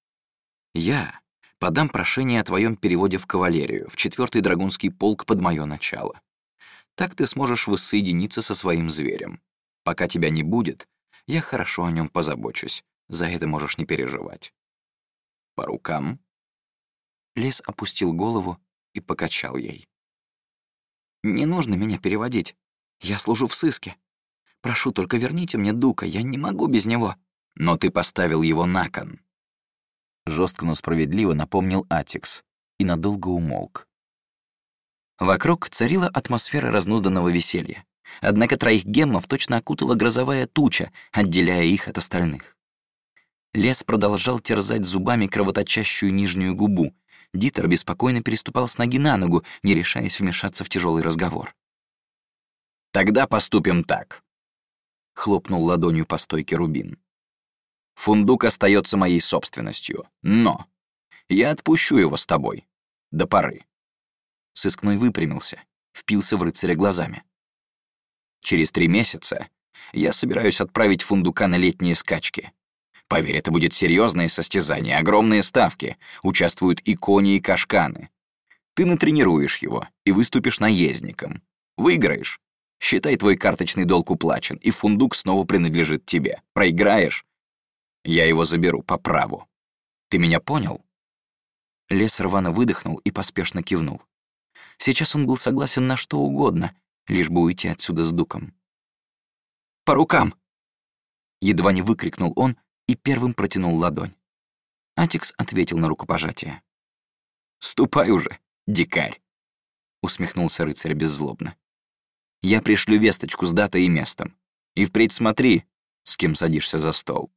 Я подам прошение о твоем переводе в кавалерию, в четвертый драгунский полк под мое начало. Так ты сможешь воссоединиться со своим зверем. Пока тебя не будет, я хорошо о нем позабочусь. За это можешь не переживать. По рукам?» Лес опустил голову и покачал ей. «Не нужно меня переводить. Я служу в сыске. Прошу, только верните мне Дука, я не могу без него». «Но ты поставил его на кон». Жестко, но справедливо напомнил Атикс и надолго умолк. Вокруг царила атмосфера разнузданного веселья. Однако троих геммов точно окутала грозовая туча, отделяя их от остальных. Лес продолжал терзать зубами кровоточащую нижнюю губу. Дитер беспокойно переступал с ноги на ногу, не решаясь вмешаться в тяжелый разговор. «Тогда поступим так. — хлопнул ладонью по стойке Рубин. «Фундук остается моей собственностью, но я отпущу его с тобой. До поры. Сыскной выпрямился, впился в рыцаря глазами. Через три месяца я собираюсь отправить фундука на летние скачки. Поверь, это будет серьезное состязание, огромные ставки. Участвуют и кони, и кашканы. Ты натренируешь его и выступишь наездником. Выиграешь. Считай, твой карточный долг уплачен, и фундук снова принадлежит тебе. Проиграешь? Я его заберу по праву. Ты меня понял?» Лес рвано выдохнул и поспешно кивнул. Сейчас он был согласен на что угодно, лишь бы уйти отсюда с дуком. «По рукам!» Едва не выкрикнул он и первым протянул ладонь. Атикс ответил на рукопожатие. «Ступай уже, дикарь!» усмехнулся рыцарь беззлобно. «Я пришлю весточку с датой и местом. И впредь смотри, с кем садишься за стол».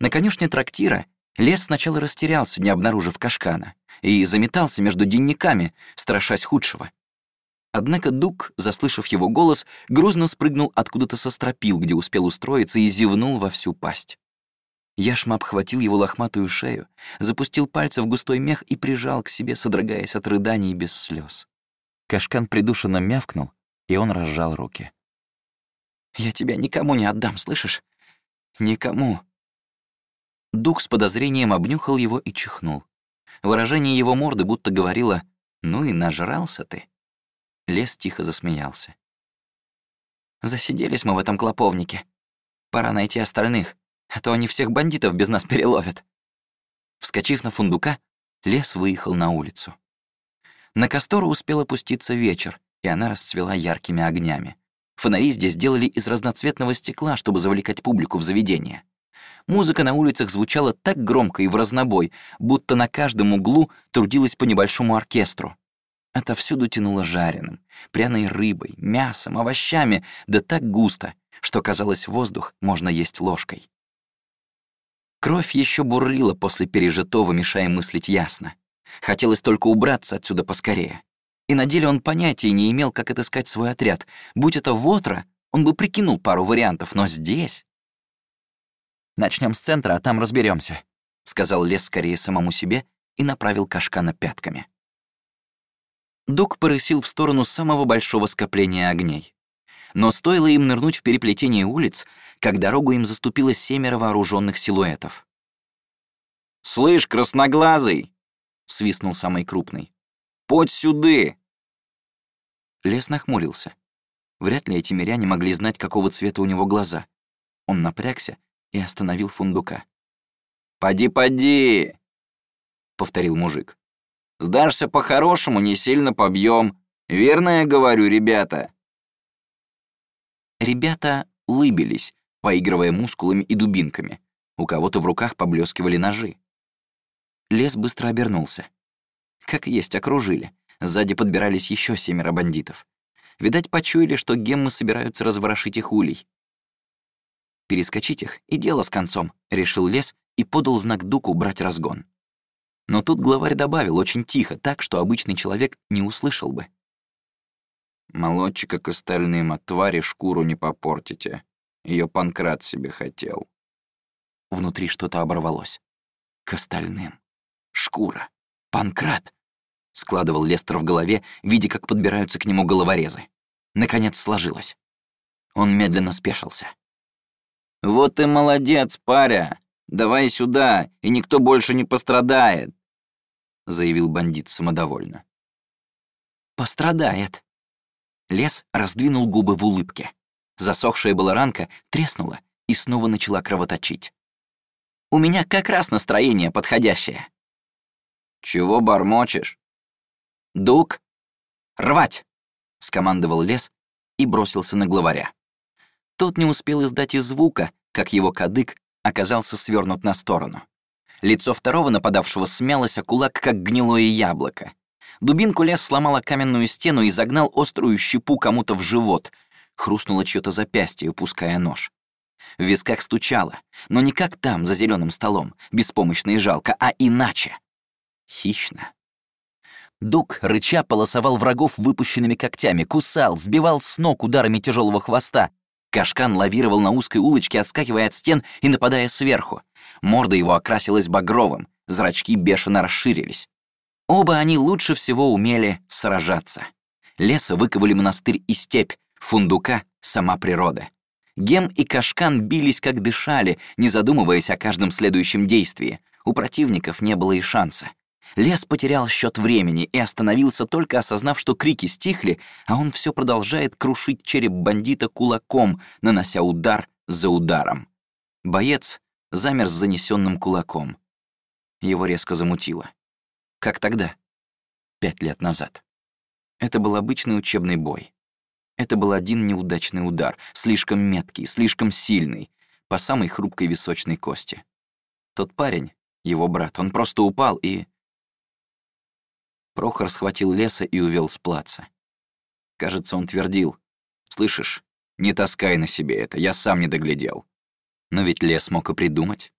На конюшне трактира лес сначала растерялся, не обнаружив кашкана, и заметался между денниками, страшась худшего. Однако Дук, заслышав его голос, грузно спрыгнул откуда-то со стропил, где успел устроиться, и зевнул во всю пасть. Яшма обхватил его лохматую шею, запустил пальцы в густой мех и прижал к себе, содрогаясь от рыданий без слез. Кашкан придушенно мявкнул, и он разжал руки. «Я тебя никому не отдам, слышишь? Никому!» Дух с подозрением обнюхал его и чихнул. Выражение его морды будто говорило «Ну и нажрался ты». Лес тихо засмеялся. «Засиделись мы в этом клоповнике. Пора найти остальных, а то они всех бандитов без нас переловят». Вскочив на фундука, лес выехал на улицу. На Кастору успел опуститься вечер, и она расцвела яркими огнями. Фонари здесь делали из разноцветного стекла, чтобы завлекать публику в заведение. Музыка на улицах звучала так громко и в разнобой, будто на каждом углу трудилась по небольшому оркестру. Отовсюду тянуло жареным, пряной рыбой, мясом, овощами, да так густо, что, казалось, воздух можно есть ложкой. Кровь еще бурлила после пережитого, мешая мыслить ясно. Хотелось только убраться отсюда поскорее. И на деле он понятия не имел, как отыскать свой отряд. Будь это Вотра, он бы прикинул пару вариантов, но здесь... Начнем с центра, а там разберемся, сказал Лес скорее самому себе и направил Кашкана пятками. Дук порысил в сторону самого большого скопления огней. Но стоило им нырнуть в переплетение улиц, как дорогу им заступило семеро вооруженных силуэтов. «Слышь, красноглазый!» — свистнул самый крупный. «Подь сюды!» Лес нахмурился. Вряд ли эти миряне могли знать, какого цвета у него глаза. Он напрягся и остановил фундука. «Поди, поди!» — повторил мужик. «Сдашься по-хорошему, не сильно побьем. Верно я говорю, ребята?» Ребята лыбились, поигрывая мускулами и дубинками. У кого-то в руках поблескивали ножи. Лес быстро обернулся. Как есть, окружили. Сзади подбирались еще семеро бандитов. Видать, почуяли, что геммы собираются разворошить их улей. Перескочить их, и дело с концом, решил лес и подал знак Дуку брать разгон. Но тут главарь добавил очень тихо, так, что обычный человек не услышал бы. «Молодчика к остальным, от твари шкуру не попортите. Ее Панкрат себе хотел». Внутри что-то оборвалось. «К остальным. Шкура. Панкрат!» — складывал Лестер в голове, видя, как подбираются к нему головорезы. Наконец сложилось. Он медленно спешился. «Вот ты молодец, паря! Давай сюда, и никто больше не пострадает!» заявил бандит самодовольно. «Пострадает!» Лес раздвинул губы в улыбке. Засохшая была ранка треснула и снова начала кровоточить. «У меня как раз настроение подходящее». «Чего бормочешь?» «Дук! Рвать!» — скомандовал лес и бросился на главаря. Тот не успел издать и звука, как его кадык оказался свернут на сторону. Лицо второго нападавшего смялось, а кулак как гнилое яблоко. Дубинку лес сломала каменную стену и загнал острую щепу кому-то в живот. Хрустнуло чьё-то запястье, упуская нож. В висках стучало, но не как там, за зеленым столом, беспомощно и жалко, а иначе. Хищно. Дук, рыча, полосовал врагов выпущенными когтями, кусал, сбивал с ног ударами тяжелого хвоста, Кашкан лавировал на узкой улочке, отскакивая от стен и нападая сверху. Морда его окрасилась багровым, зрачки бешено расширились. Оба они лучше всего умели сражаться. Леса выковали монастырь и степь, фундука — сама природа. Гем и Кашкан бились как дышали, не задумываясь о каждом следующем действии. У противников не было и шанса. Лес потерял счет времени и остановился только осознав, что крики стихли, а он все продолжает крушить череп бандита кулаком, нанося удар за ударом. Боец замер с занесенным кулаком. Его резко замутило. Как тогда? Пять лет назад. Это был обычный учебный бой. Это был один неудачный удар, слишком меткий, слишком сильный, по самой хрупкой височной кости. Тот парень, его брат, он просто упал и... Прохор схватил леса и увел с плаца. Кажется, он твердил. «Слышишь, не таскай на себе это, я сам не доглядел». Но ведь лес мог и придумать.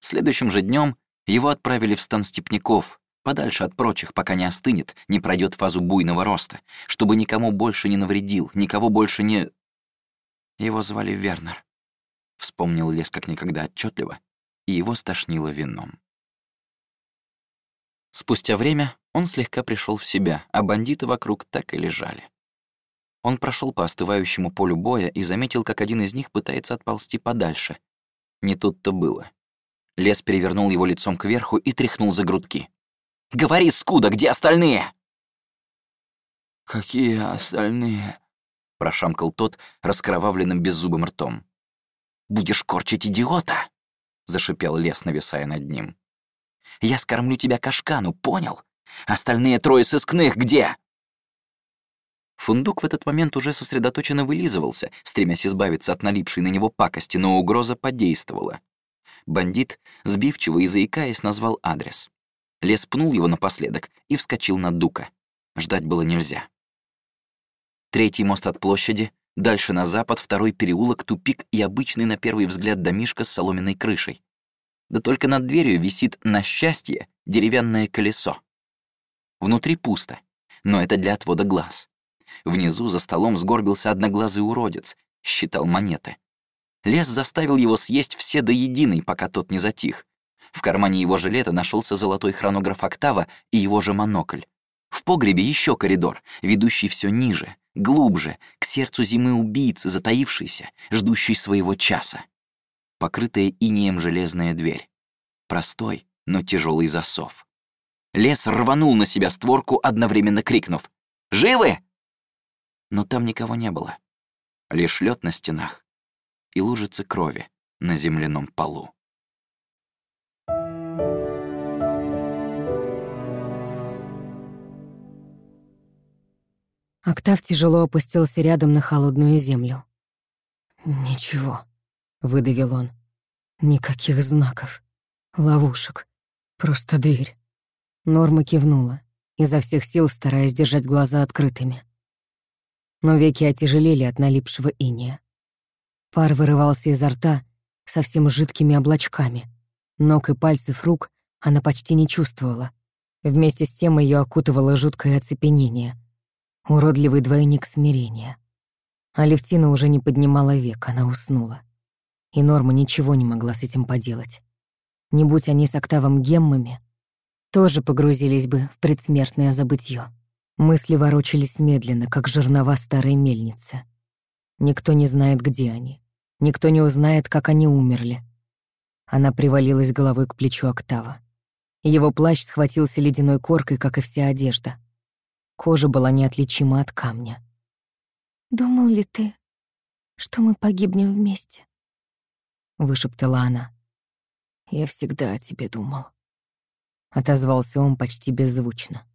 Следующим же днем его отправили в стан степняков, подальше от прочих, пока не остынет, не пройдет фазу буйного роста, чтобы никому больше не навредил, никого больше не... Его звали Вернер. Вспомнил лес как никогда отчетливо, и его стошнило вином. Спустя время он слегка пришел в себя, а бандиты вокруг так и лежали. Он прошел по остывающему полю боя и заметил, как один из них пытается отползти подальше. Не тут-то было. Лес перевернул его лицом кверху и тряхнул за грудки. Говори, скуда, где остальные?» «Какие остальные?» — прошамкал тот раскровавленным беззубым ртом. «Будешь корчить идиота!» — зашипел лес, нависая над ним. «Я скормлю тебя кашкану, понял? Остальные трое сыскных где?» Фундук в этот момент уже сосредоточенно вылизывался, стремясь избавиться от налипшей на него пакости, но угроза подействовала. Бандит, сбивчиво и заикаясь, назвал адрес. Лес пнул его напоследок и вскочил на Дука. Ждать было нельзя. Третий мост от площади, дальше на запад второй переулок, тупик и обычный на первый взгляд домишка с соломенной крышей. Да только над дверью висит, на счастье, деревянное колесо. Внутри пусто, но это для отвода глаз. Внизу за столом сгорбился одноглазый уродец, считал монеты. Лес заставил его съесть все до единой, пока тот не затих, в кармане его жилета нашелся золотой хронограф «Октава» и его же монокль. В погребе еще коридор, ведущий все ниже, глубже, к сердцу зимы убийцы, затаившейся, ждущей своего часа. Покрытая инеем железная дверь. Простой, но тяжелый засов. Лес рванул на себя створку, одновременно крикнув «Живы!» Но там никого не было. Лишь лед на стенах и лужицы крови на земляном полу. Октав тяжело опустился рядом на холодную землю. «Ничего», — выдавил он. «Никаких знаков, ловушек, просто дверь». Норма кивнула, изо всех сил стараясь держать глаза открытыми. Но веки отяжелели от налипшего иния. Пар вырывался изо рта совсем жидкими облачками. Ног и пальцев рук она почти не чувствовала. Вместе с тем ее окутывало жуткое оцепенение — Уродливый двойник смирения. Алевтина уже не поднимала век, она уснула. И Норма ничего не могла с этим поделать. Не будь они с Октавом геммами, тоже погрузились бы в предсмертное забытье. Мысли ворочались медленно, как жернова старой мельницы. Никто не знает, где они. Никто не узнает, как они умерли. Она привалилась головой к плечу Октава. Его плащ схватился ледяной коркой, как и вся одежда. Кожа была неотличима от камня. «Думал ли ты, что мы погибнем вместе?» — вышептала она. «Я всегда о тебе думал». Отозвался он почти беззвучно.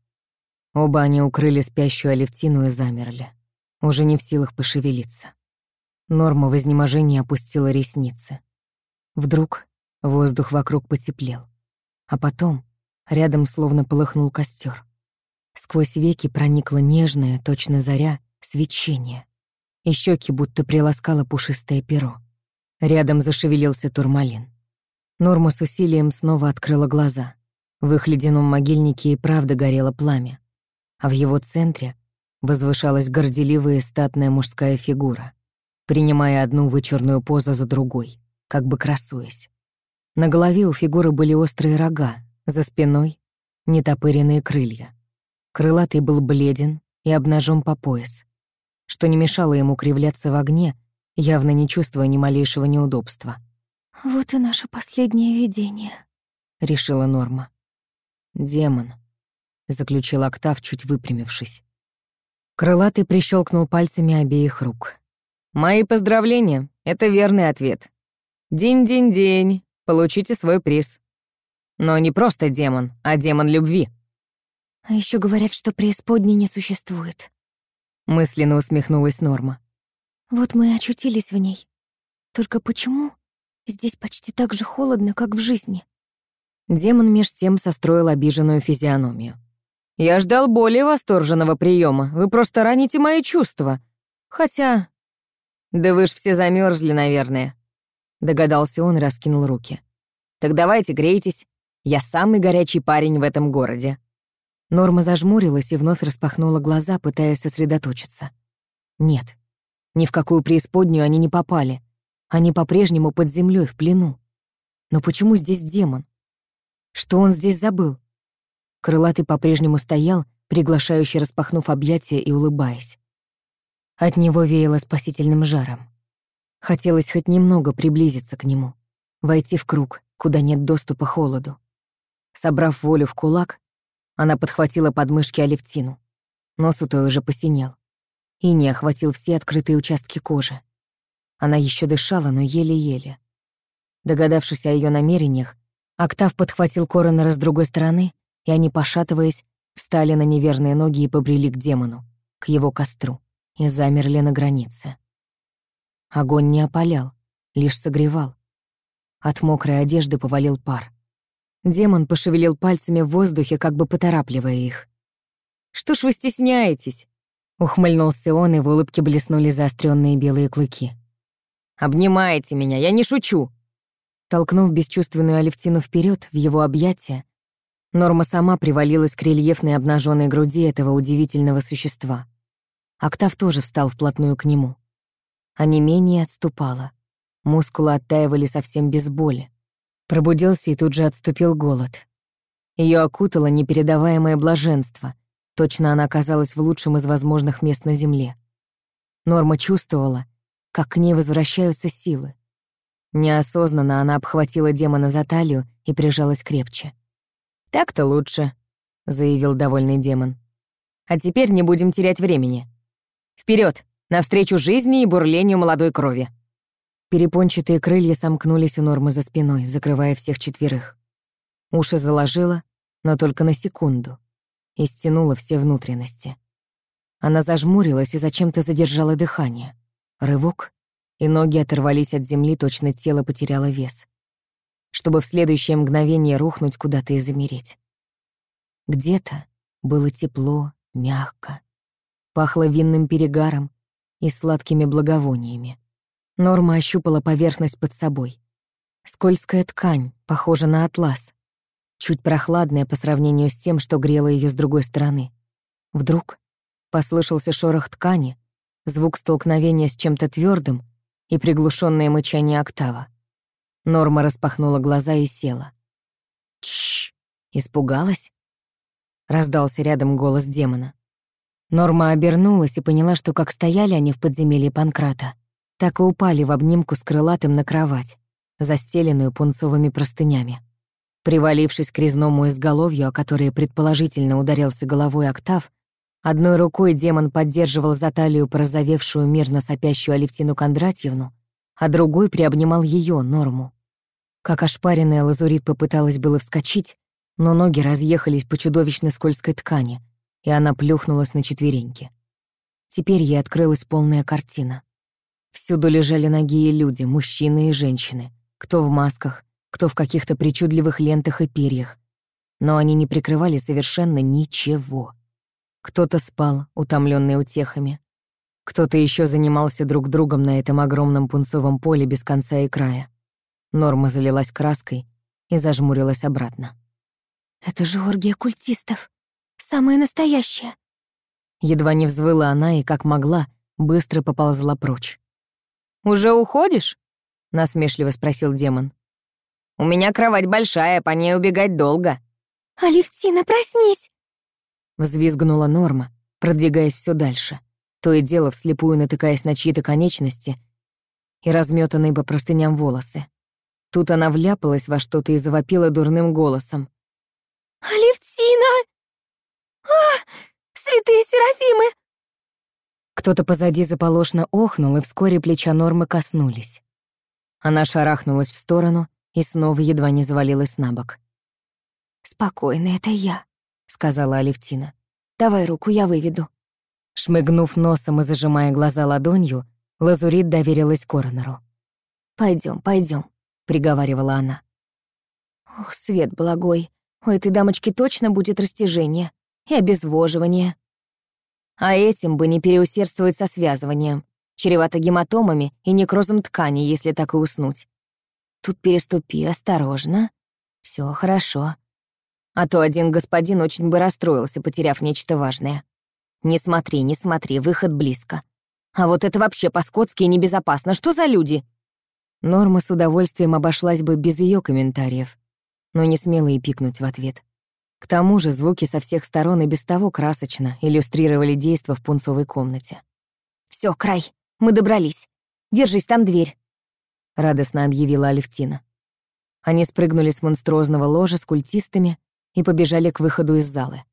Оба они укрыли спящую Алевтину и замерли, уже не в силах пошевелиться. Норма в опустила ресницы. Вдруг воздух вокруг потеплел, а потом рядом словно полыхнул костер. Сквозь веки проникло нежное, точно заря, свечение. И щеки будто приласкало пушистое перо. Рядом зашевелился турмалин. Норма с усилием снова открыла глаза. В их ледяном могильнике и правда горело пламя. А в его центре возвышалась горделивая статная мужская фигура, принимая одну вычурную позу за другой, как бы красуясь. На голове у фигуры были острые рога, за спиной нетопыренные крылья. Крылатый был бледен и обнажен по пояс, что не мешало ему кривляться в огне, явно не чувствуя ни малейшего неудобства. «Вот и наше последнее видение», — решила Норма. «Демон», — заключил Октав, чуть выпрямившись. Крылатый прищелкнул пальцами обеих рук. «Мои поздравления, это верный ответ. День-день-день, получите свой приз. Но не просто демон, а демон любви». «А еще говорят, что преисподней не существует», — мысленно усмехнулась Норма. «Вот мы и очутились в ней. Только почему здесь почти так же холодно, как в жизни?» Демон меж тем состроил обиженную физиономию. «Я ждал более восторженного приема. Вы просто раните мои чувства. Хотя... Да вы ж все замерзли, наверное». Догадался он и раскинул руки. «Так давайте грейтесь. Я самый горячий парень в этом городе». Норма зажмурилась и вновь распахнула глаза, пытаясь сосредоточиться. Нет, ни в какую преисподнюю они не попали. Они по-прежнему под землей в плену. Но почему здесь демон? Что он здесь забыл? Крылатый по-прежнему стоял, приглашающий распахнув объятия и улыбаясь. От него веяло спасительным жаром. Хотелось хоть немного приблизиться к нему, войти в круг, куда нет доступа холоду. Собрав волю в кулак, она подхватила подмышки Алевтину. Нос у той уже посинел. И не охватил все открытые участки кожи. Она еще дышала, но еле-еле. Догадавшись о ее намерениях, Октав подхватил Коронера с другой стороны, и они, пошатываясь, встали на неверные ноги и побрели к демону, к его костру, и замерли на границе. Огонь не опалял, лишь согревал. От мокрой одежды повалил пар. Демон пошевелил пальцами в воздухе, как бы поторапливая их. «Что ж вы стесняетесь?» Ухмыльнулся он, и в улыбке блеснули заостренные белые клыки. «Обнимайте меня, я не шучу!» Толкнув бесчувственную Алевтину вперед в его объятия, Норма сама привалилась к рельефной обнаженной груди этого удивительного существа. Октав тоже встал вплотную к нему. А не менее отступала. Мускулы оттаивали совсем без боли. Пробудился и тут же отступил голод. Ее окутало непередаваемое блаженство. Точно она оказалась в лучшем из возможных мест на Земле. Норма чувствовала, как к ней возвращаются силы. Неосознанно она обхватила демона за талию и прижалась крепче. «Так-то лучше», — заявил довольный демон. «А теперь не будем терять времени. Вперед, навстречу жизни и бурлению молодой крови!» Перепончатые крылья сомкнулись у Нормы за спиной, закрывая всех четверых. Уши заложила, но только на секунду, и стянула все внутренности. Она зажмурилась и зачем-то задержала дыхание. Рывок, и ноги оторвались от земли, точно тело потеряло вес, чтобы в следующее мгновение рухнуть куда-то и замереть. Где-то было тепло, мягко, пахло винным перегаром и сладкими благовониями. Норма ощупала поверхность под собой. Скользкая ткань, похожа на атлас, чуть прохладная по сравнению с тем, что грело ее с другой стороны. Вдруг послышался шорох ткани, звук столкновения с чем-то твердым и приглушенное мычание октава. Норма распахнула глаза и села. «Тш!» Испугалась? Раздался рядом голос демона. Норма обернулась и поняла, что как стояли они в подземелье Панкрата, так и упали в обнимку с крылатым на кровать, застеленную пунцовыми простынями. Привалившись к резному изголовью, о которое предположительно ударился головой октав, Одной рукой демон поддерживал за талию порозовевшую мирно сопящую Алевтину Кондратьевну, а другой приобнимал ее Норму. Как ошпаренная лазурит попыталась было вскочить, но ноги разъехались по чудовищной скользкой ткани, и она плюхнулась на четвереньки. Теперь ей открылась полная картина. Всюду лежали ноги и люди, мужчины и женщины, кто в масках, кто в каких-то причудливых лентах и перьях. Но они не прикрывали совершенно ничего. Кто-то спал, утомленный утехами. Кто-то еще занимался друг другом на этом огромном пунцовом поле без конца и края. Норма залилась краской и зажмурилась обратно. «Это же оргия культистов. Самая настоящая!» Едва не взвыла она и, как могла, быстро поползла прочь. «Уже уходишь?» — насмешливо спросил демон. «У меня кровать большая, по ней убегать долго». «Алевтина, проснись!» Взвизгнула Норма, продвигаясь все дальше, то и дело вслепую натыкаясь на чьи-то конечности и разметанные по простыням волосы. Тут она вляпалась во что-то и завопила дурным голосом. «Алевтина! А, святые Серафимы!» Кто-то позади заполошно охнул, и вскоре плеча Нормы коснулись. Она шарахнулась в сторону и снова едва не завалилась на бок. «Спокойно, это я», — сказала Алевтина. «Давай руку, я выведу». Шмыгнув носом и зажимая глаза ладонью, Лазурит доверилась коронеру. Пойдем, пойдем, приговаривала она. Ох, свет благой, у этой дамочки точно будет растяжение и обезвоживание. А этим бы не переусердствовать со связыванием, чревато гематомами и некрозом ткани, если так и уснуть. Тут переступи осторожно. Все хорошо. А то один господин очень бы расстроился, потеряв нечто важное. Не смотри, не смотри, выход близко. А вот это вообще по-скотски и небезопасно. Что за люди?» Норма с удовольствием обошлась бы без ее комментариев, но не смела и пикнуть в ответ. К тому же звуки со всех сторон и без того красочно иллюстрировали действо в пунцовой комнате. Все, край, мы добрались. Держись, там дверь», — радостно объявила Алевтина. Они спрыгнули с монструозного ложа с культистами и побежали к выходу из залы.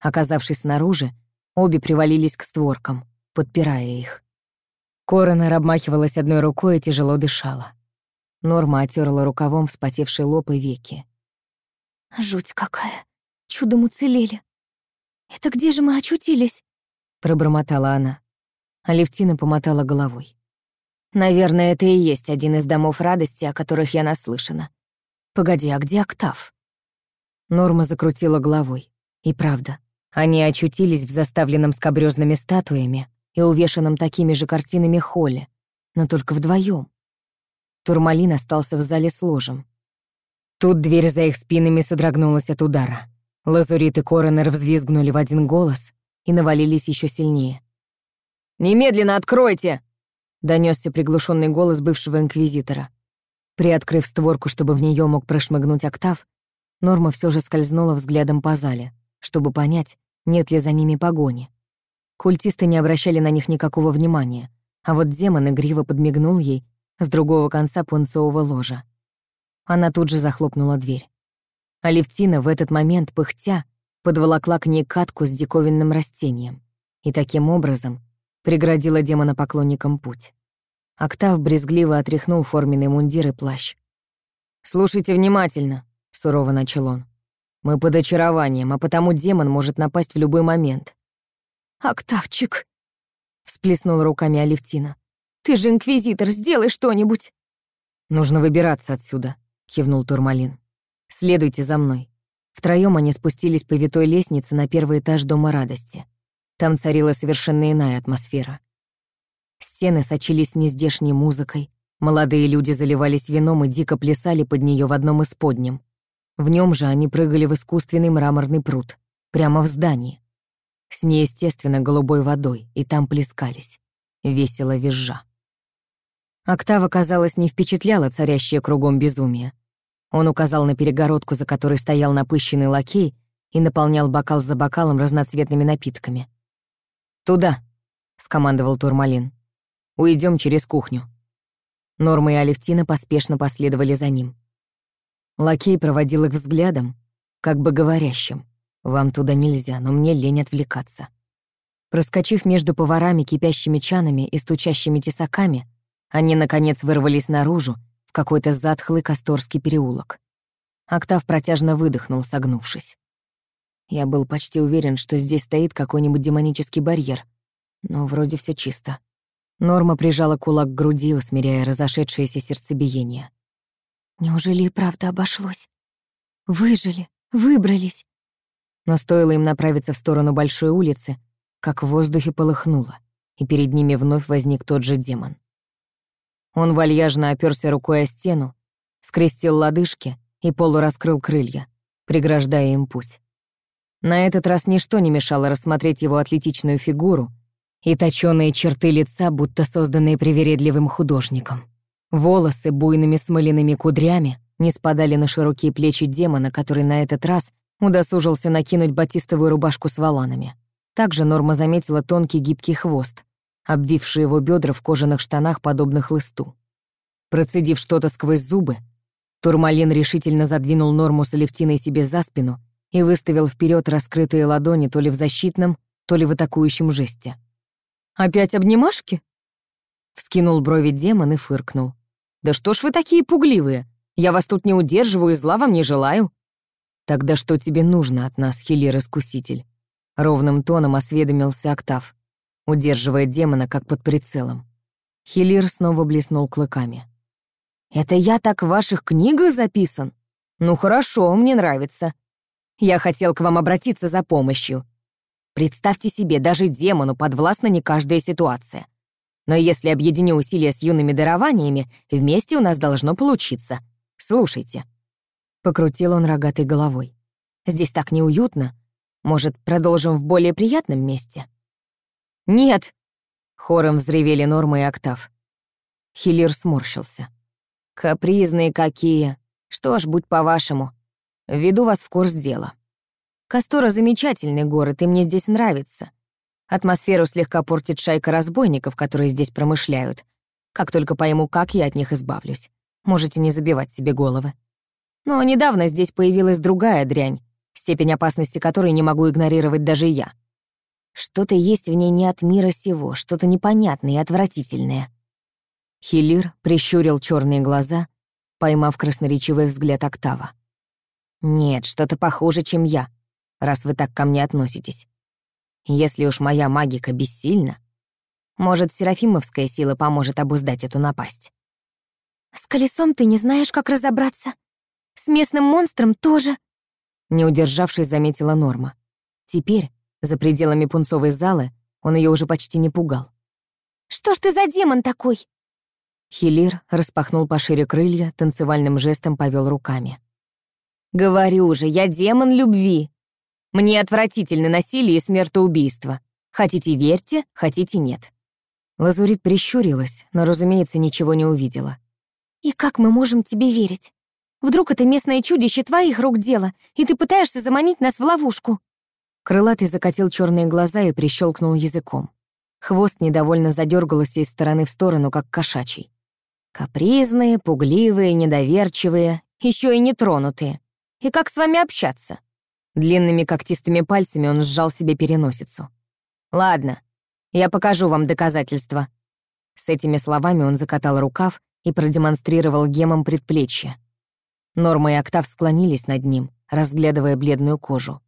Оказавшись снаружи, обе привалились к створкам, подпирая их. Коронер обмахивалась одной рукой и тяжело дышала. Норма отерла рукавом вспотевший лоб и веки. «Жуть какая! Чудом уцелели! Это где же мы очутились?» Пробормотала она. Алевтина помотала головой. «Наверное, это и есть один из домов радости, о которых я наслышана. Погоди, а где октав?» Норма закрутила головой. И правда, они очутились в заставленном скобрёзными статуями, и увешанном такими же картинами холле, но только вдвоем. Турмалин остался в зале с ложем. Тут дверь за их спинами содрогнулась от удара. Лазурит и Коронер взвизгнули в один голос и навалились еще сильнее. «Немедленно откройте!» — донесся приглушенный голос бывшего инквизитора. Приоткрыв створку, чтобы в нее мог прошмыгнуть октав, Норма все же скользнула взглядом по зале, чтобы понять, нет ли за ними погони. Культисты не обращали на них никакого внимания, а вот демон игриво подмигнул ей с другого конца пунцового ложа. Она тут же захлопнула дверь. Алевтина в этот момент, пыхтя, подволокла к ней катку с диковинным растением и таким образом преградила демона поклонникам путь. Октав брезгливо отряхнул форменный мундир и плащ. «Слушайте внимательно», — сурово начал он. «Мы под очарованием, а потому демон может напасть в любой момент. «Октавчик!» — всплеснула руками Алевтина. «Ты же инквизитор, сделай что-нибудь!» «Нужно выбираться отсюда», — кивнул Турмалин. «Следуйте за мной». Втроём они спустились по витой лестнице на первый этаж Дома радости. Там царила совершенно иная атмосфера. Стены сочились нездешней музыкой, молодые люди заливались вином и дико плясали под неё в одном из подням. В нём же они прыгали в искусственный мраморный пруд, прямо в здании с неестественно голубой водой, и там плескались, весело визжа. Октава, казалось, не впечатляла царящее кругом безумие. Он указал на перегородку, за которой стоял напыщенный лакей, и наполнял бокал за бокалом разноцветными напитками. «Туда», — скомандовал Турмалин. Уйдем через кухню». Норма и Алевтина поспешно последовали за ним. Лакей проводил их взглядом, как бы говорящим. Вам туда нельзя, но мне лень отвлекаться. Проскочив между поварами, кипящими чанами и стучащими тесаками, они, наконец, вырвались наружу в какой-то затхлый Касторский переулок. Октав протяжно выдохнул, согнувшись. Я был почти уверен, что здесь стоит какой-нибудь демонический барьер, но вроде все чисто. Норма прижала кулак к груди, усмиряя разошедшееся сердцебиение. «Неужели и правда обошлось? Выжили, выбрались. Но стоило им направиться в сторону большой улицы, как в воздухе полыхнуло, и перед ними вновь возник тот же демон. Он вальяжно оперся рукой о стену, скрестил лодыжки и полураскрыл крылья, преграждая им путь. На этот раз ничто не мешало рассмотреть его атлетичную фигуру и точёные черты лица, будто созданные привередливым художником. Волосы буйными смоляными кудрями не спадали на широкие плечи демона, который на этот раз Удосужился накинуть батистовую рубашку с воланами. Также Норма заметила тонкий гибкий хвост, обвивший его бедра в кожаных штанах, подобных лысту. Процедив что-то сквозь зубы, Турмалин решительно задвинул Норму с Алевтиной себе за спину и выставил вперед раскрытые ладони то ли в защитном, то ли в атакующем жесте. «Опять обнимашки?» Вскинул брови демон и фыркнул. «Да что ж вы такие пугливые? Я вас тут не удерживаю и зла вам не желаю». «Тогда что тебе нужно от нас, Хилер-искуситель?» Ровным тоном осведомился Октав, удерживая демона как под прицелом. Хилир снова блеснул клыками. «Это я так в ваших книгах записан? Ну хорошо, мне нравится. Я хотел к вам обратиться за помощью. Представьте себе, даже демону подвластна не каждая ситуация. Но если объединю усилия с юными дарованиями, вместе у нас должно получиться. Слушайте». Покрутил он рогатой головой. «Здесь так неуютно. Может, продолжим в более приятном месте?» «Нет!» — хором взревели Норма и Октав. Хиллер сморщился. «Капризные какие! Что ж, будь по-вашему. Веду вас в курс дела. Кастора — замечательный город, и мне здесь нравится. Атмосферу слегка портит шайка разбойников, которые здесь промышляют. Как только пойму, как я от них избавлюсь. Можете не забивать себе головы. Но недавно здесь появилась другая дрянь, степень опасности которой не могу игнорировать даже я. Что-то есть в ней не от мира сего, что-то непонятное и отвратительное. Хилир прищурил черные глаза, поймав красноречивый взгляд Октава. «Нет, что-то похуже, чем я, раз вы так ко мне относитесь. Если уж моя магика бессильна, может, Серафимовская сила поможет обуздать эту напасть». «С колесом ты не знаешь, как разобраться? С местным монстром тоже?» Не удержавшись, заметила Норма. Теперь, за пределами пунцовой залы, он ее уже почти не пугал. «Что ж ты за демон такой?» Хилир распахнул пошире крылья, танцевальным жестом повел руками. «Говорю же, я демон любви. Мне отвратительно насилие и смертоубийство. Хотите — верьте, хотите — нет». Лазурит прищурилась, но, разумеется, ничего не увидела. «И как мы можем тебе верить? Вдруг это местное чудище твоих рук дело, и ты пытаешься заманить нас в ловушку?» Крылатый закатил черные глаза и прищелкнул языком. Хвост недовольно задергался из стороны в сторону, как кошачий. Капризные, пугливые, недоверчивые, еще и нетронутые. И как с вами общаться? Длинными когтистыми пальцами он сжал себе переносицу. «Ладно, я покажу вам доказательства». С этими словами он закатал рукав и продемонстрировал гемом предплечье. Норма и Октав склонились над ним, разглядывая бледную кожу.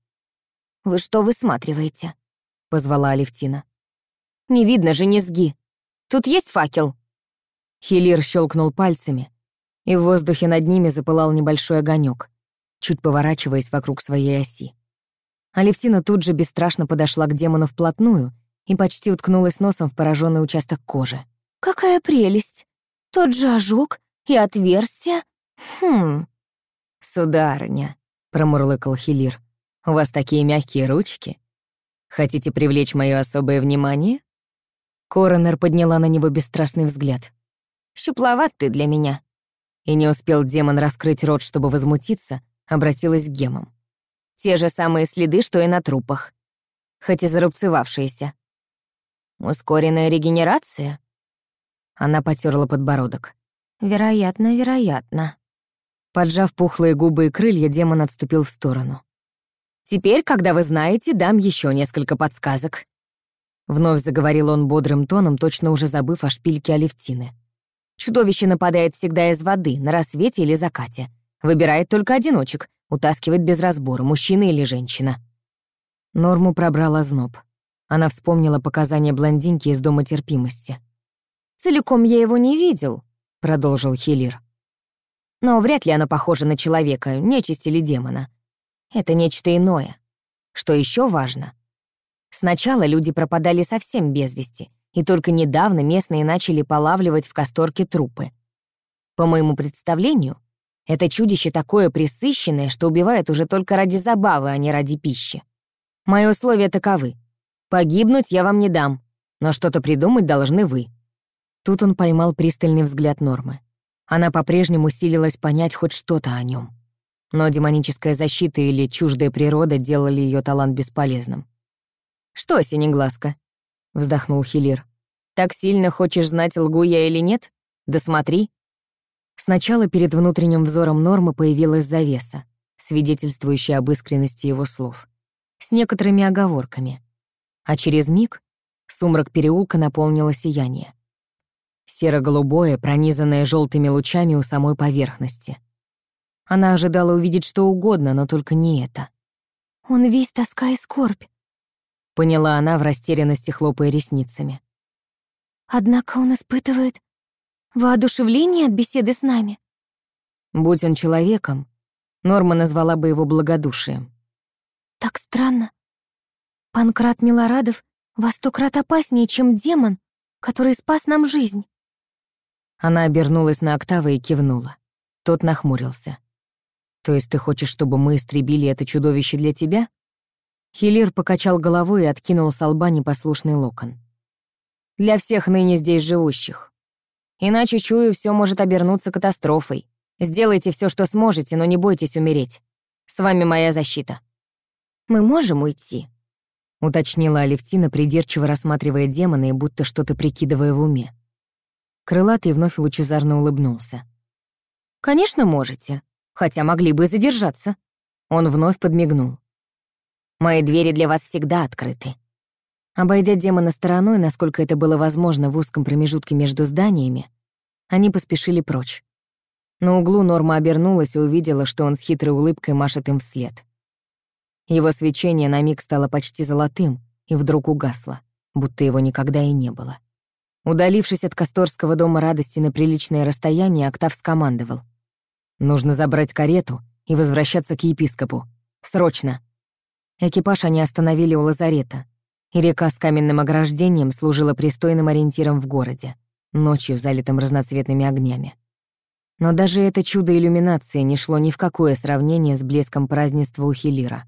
«Вы что высматриваете?» — позвала Алевтина. «Не видно же низги. Тут есть факел?» Хилир щелкнул пальцами, и в воздухе над ними запылал небольшой огонек, чуть поворачиваясь вокруг своей оси. Алевтина тут же бесстрашно подошла к демону вплотную и почти уткнулась носом в пораженный участок кожи. «Какая прелесть! Тот же ожог и отверстие. Хм, «Сударыня», — промурлыкал Хилир, — «у вас такие мягкие ручки. Хотите привлечь мое особое внимание?» Коронер подняла на него бесстрастный взгляд. «Щупловат ты для меня». И не успел демон раскрыть рот, чтобы возмутиться, обратилась к гемам. Те же самые следы, что и на трупах. Хоть и зарубцевавшиеся. «Ускоренная регенерация?» Она потерла подбородок. «Вероятно, вероятно». Поджав пухлые губы и крылья, демон отступил в сторону. «Теперь, когда вы знаете, дам еще несколько подсказок». Вновь заговорил он бодрым тоном, точно уже забыв о шпильке Алевтины. «Чудовище нападает всегда из воды, на рассвете или закате. Выбирает только одиночек, утаскивает без разбора, мужчина или женщина». Норму пробрала зноб. Она вспомнила показания блондинки из Дома терпимости. «Целиком я его не видел», — продолжил Хилир. Но вряд ли оно похоже на человека, нечисть или демона. Это нечто иное. Что еще важно? Сначала люди пропадали совсем без вести, и только недавно местные начали полавливать в касторке трупы. По моему представлению, это чудище такое присыщенное, что убивает уже только ради забавы, а не ради пищи. Мои условия таковы. Погибнуть я вам не дам, но что-то придумать должны вы. Тут он поймал пристальный взгляд Нормы. Она по-прежнему силилась понять хоть что-то о нем. но демоническая защита или чуждая природа делали ее талант бесполезным. «Что, синеглазка?» — вздохнул Хилир. «Так сильно хочешь знать, лгу я или нет? Да смотри». Сначала перед внутренним взором Нормы появилась завеса, свидетельствующая об искренности его слов, с некоторыми оговорками. А через миг сумрак переулка наполнило сияние. Серо-голубое, пронизанное желтыми лучами у самой поверхности. Она ожидала увидеть что угодно, но только не это. «Он весь тоска и скорбь», — поняла она в растерянности, хлопая ресницами. «Однако он испытывает воодушевление от беседы с нами». Будь он человеком, Норма назвала бы его благодушием. «Так странно. Панкрат Милорадов во сто крат опаснее, чем демон, который спас нам жизнь». Она обернулась на Октава и кивнула. Тот нахмурился. «То есть ты хочешь, чтобы мы истребили это чудовище для тебя?» Хилир покачал головой и откинул с лба непослушный локон. «Для всех ныне здесь живущих. Иначе, чую, все может обернуться катастрофой. Сделайте все, что сможете, но не бойтесь умереть. С вами моя защита». «Мы можем уйти?» — уточнила Алевтина, придирчиво рассматривая демона и будто что-то прикидывая в уме. Крылатый вновь лучезарно улыбнулся. «Конечно, можете, хотя могли бы и задержаться». Он вновь подмигнул. «Мои двери для вас всегда открыты». Обойдя демона стороной, насколько это было возможно в узком промежутке между зданиями, они поспешили прочь. На углу Норма обернулась и увидела, что он с хитрой улыбкой машет им вслед. Его свечение на миг стало почти золотым и вдруг угасло, будто его никогда и не было. Удалившись от Касторского дома радости на приличное расстояние, Октав скомандовал. «Нужно забрать карету и возвращаться к епископу. Срочно!» Экипаж они остановили у лазарета, и река с каменным ограждением служила пристойным ориентиром в городе, ночью залитым разноцветными огнями. Но даже это чудо иллюминации не шло ни в какое сравнение с блеском празднества у Хилира.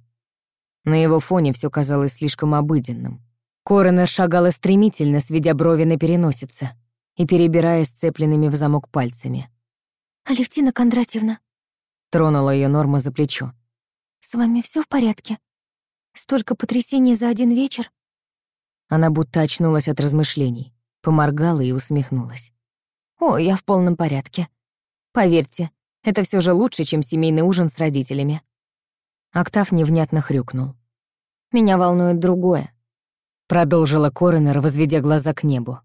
На его фоне все казалось слишком обыденным. Коронер шагала стремительно, сведя брови на переносице и перебирая сцепленными в замок пальцами. «Алевтина Кондратьевна», — тронула ее Норма за плечо. «С вами все в порядке? Столько потрясений за один вечер?» Она будто очнулась от размышлений, поморгала и усмехнулась. «О, я в полном порядке. Поверьте, это все же лучше, чем семейный ужин с родителями». Октав невнятно хрюкнул. «Меня волнует другое. Продолжила Коронер, возведя глаза к небу.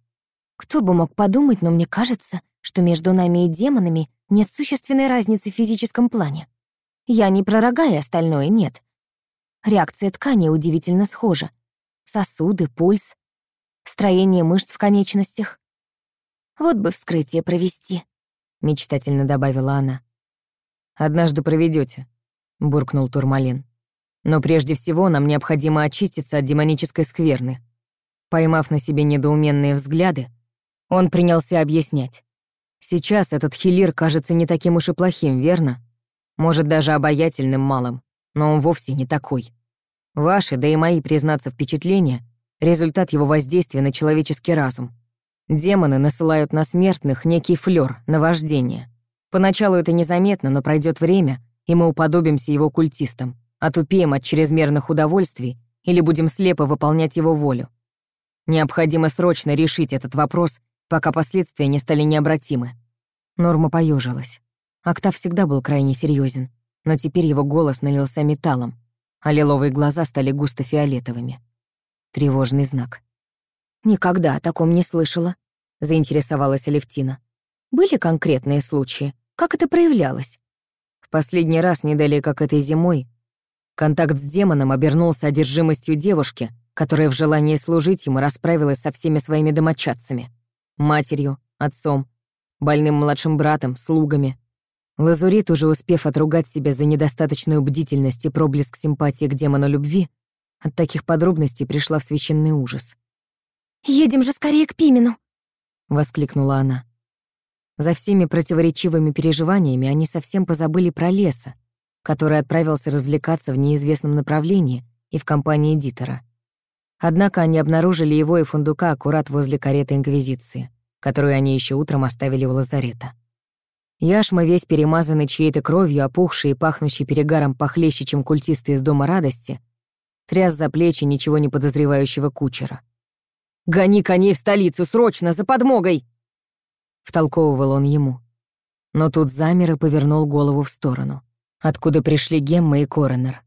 «Кто бы мог подумать, но мне кажется, что между нами и демонами нет существенной разницы в физическом плане. Я не про рога и остальное, нет. Реакция ткани удивительно схожа. Сосуды, пульс, строение мышц в конечностях. Вот бы вскрытие провести», — мечтательно добавила она. «Однажды проведете, буркнул Турмалин. Но прежде всего нам необходимо очиститься от демонической скверны. Поймав на себе недоуменные взгляды, он принялся объяснять. Сейчас этот хилир кажется не таким уж и плохим, верно? Может, даже обаятельным малым, но он вовсе не такой. Ваши, да и мои, признаться, впечатления — результат его воздействия на человеческий разум. Демоны насылают на смертных некий флёр, наваждение. Поначалу это незаметно, но пройдет время, и мы уподобимся его культистам отупеем от чрезмерных удовольствий или будем слепо выполнять его волю. Необходимо срочно решить этот вопрос, пока последствия не стали необратимы. Норма поежилась. Октав всегда был крайне серьезен, но теперь его голос налился металлом, а лиловые глаза стали густо фиолетовыми. Тревожный знак. «Никогда о таком не слышала», — заинтересовалась Алевтина. «Были конкретные случаи? Как это проявлялось?» В последний раз, не далее как этой зимой, Контакт с демоном обернулся одержимостью девушки, которая в желании служить ему расправилась со всеми своими домочадцами. Матерью, отцом, больным младшим братом, слугами. Лазурит, уже успев отругать себя за недостаточную бдительность и проблеск симпатии к демону любви, от таких подробностей пришла в священный ужас. «Едем же скорее к Пимену!» — воскликнула она. За всеми противоречивыми переживаниями они совсем позабыли про леса, который отправился развлекаться в неизвестном направлении и в компании Дитера. Однако они обнаружили его и фундука аккурат возле кареты Инквизиции, которую они еще утром оставили у лазарета. Яшма, весь перемазанный чьей-то кровью, опухший и пахнущий перегаром похлеще, чем культисты из Дома радости, тряс за плечи ничего не подозревающего кучера. «Гони коней в столицу, срочно, за подмогой!» Втолковывал он ему. Но тут замер и повернул голову в сторону, откуда пришли Гемма и Коронер.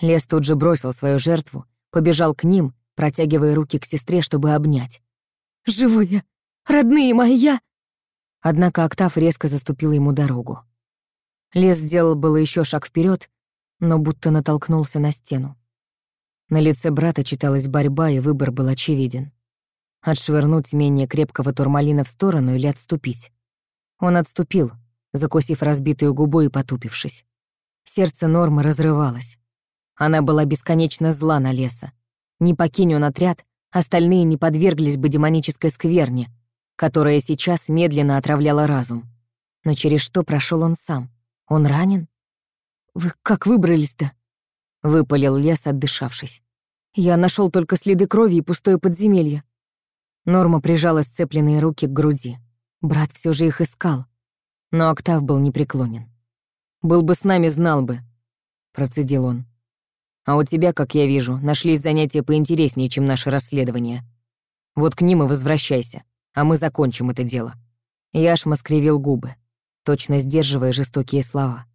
Лес тут же бросил свою жертву, побежал к ним, протягивая руки к сестре, чтобы обнять. «Живые! Родные мои, я...» Однако Октав резко заступил ему дорогу. Лес сделал было еще шаг вперед, но будто натолкнулся на стену. На лице брата читалась борьба, и выбор был очевиден. Отшвырнуть менее крепкого турмалина в сторону или отступить. Он отступил, закусив разбитую губу и потупившись. Сердце Нормы разрывалось. Она была бесконечно зла на леса. Не покинь он отряд, остальные не подверглись бы демонической скверне, которая сейчас медленно отравляла разум. Но через что прошел он сам? Он ранен? «Вы как выбрались-то?» — выпалил лес, отдышавшись. «Я нашел только следы крови и пустое подземелье». Норма прижала сцепленные руки к груди. Брат все же их искал. Но Октав был непреклонен. «Был бы с нами, знал бы», — процедил он. «А у тебя, как я вижу, нашлись занятия поинтереснее, чем наше расследование. Вот к ним и возвращайся а мы закончим это дело». Яшма скривил губы, точно сдерживая жестокие слова.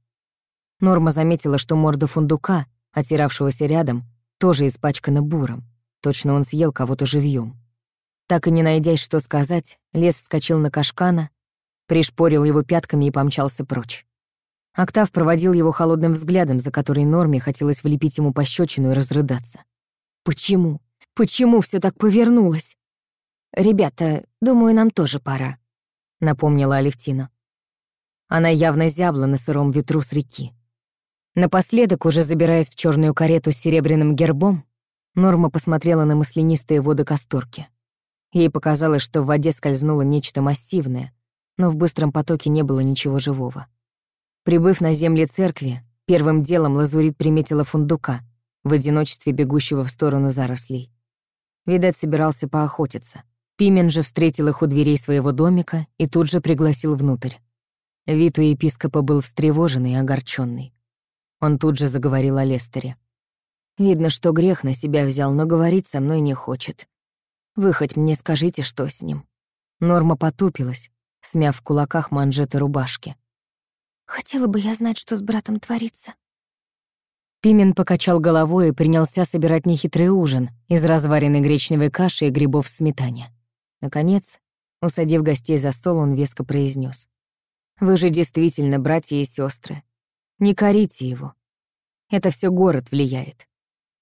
Норма заметила, что морда фундука, отиравшегося рядом, тоже испачкана буром. Точно он съел кого-то живьем. Так и не найдясь, что сказать, лес вскочил на кашкана, пришпорил его пятками и помчался прочь. Октав проводил его холодным взглядом, за который Норме хотелось влепить ему пощечину и разрыдаться. Почему? Почему все так повернулось? «Ребята, думаю, нам тоже пора», — напомнила Алевтина. Она явно зябла на сыром ветру с реки. Напоследок, уже забираясь в черную карету с серебряным гербом, Норма посмотрела на маслянистые воды Касторки. Ей показалось, что в воде скользнуло нечто массивное, но в быстром потоке не было ничего живого. Прибыв на земли церкви, первым делом Лазурит приметила фундука, в одиночестве бегущего в сторону зарослей. Видать, собирался поохотиться. Пимен же встретил их у дверей своего домика и тут же пригласил внутрь. Вид у епископа был встревоженный и огорченный. Он тут же заговорил о Лестере. «Видно, что грех на себя взял, но говорить со мной не хочет. Вы хоть мне скажите, что с ним?» Норма потупилась, смяв в кулаках манжеты рубашки. «Хотела бы я знать, что с братом творится». Пимен покачал головой и принялся собирать нехитрый ужин из разваренной гречневой каши и грибов в сметане. Наконец, усадив гостей за стол, он веско произнес: «Вы же действительно братья и сестры. Не корите его. Это все город влияет.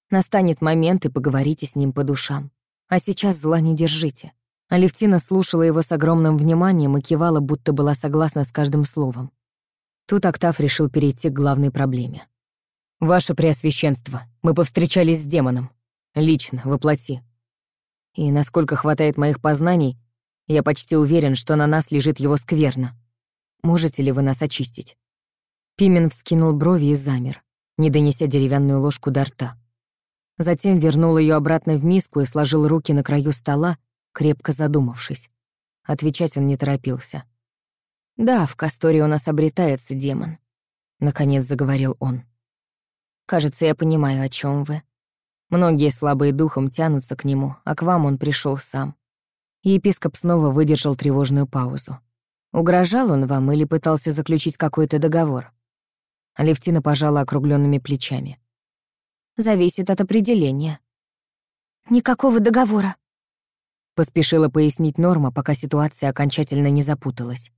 Настанет момент, и поговорите с ним по душам. А сейчас зла не держите». Алевтина слушала его с огромным вниманием и кивала, будто была согласна с каждым словом. Тут Октав решил перейти к главной проблеме. «Ваше Преосвященство, мы повстречались с демоном. Лично, воплоти. И насколько хватает моих познаний, я почти уверен, что на нас лежит его скверно. Можете ли вы нас очистить?» Пимен вскинул брови и замер, не донеся деревянную ложку до рта. Затем вернул ее обратно в миску и сложил руки на краю стола, крепко задумавшись. Отвечать он не торопился. «Да, в Касторе у нас обретается демон», — наконец заговорил он. «Кажется, я понимаю, о чем вы. Многие слабые духом тянутся к нему, а к вам он пришел сам. епископ снова выдержал тревожную паузу. Угрожал он вам или пытался заключить какой-то договор? Алевтина пожала округленными плечами. Зависит от определения. Никакого договора. Поспешила пояснить Норма, пока ситуация окончательно не запуталась.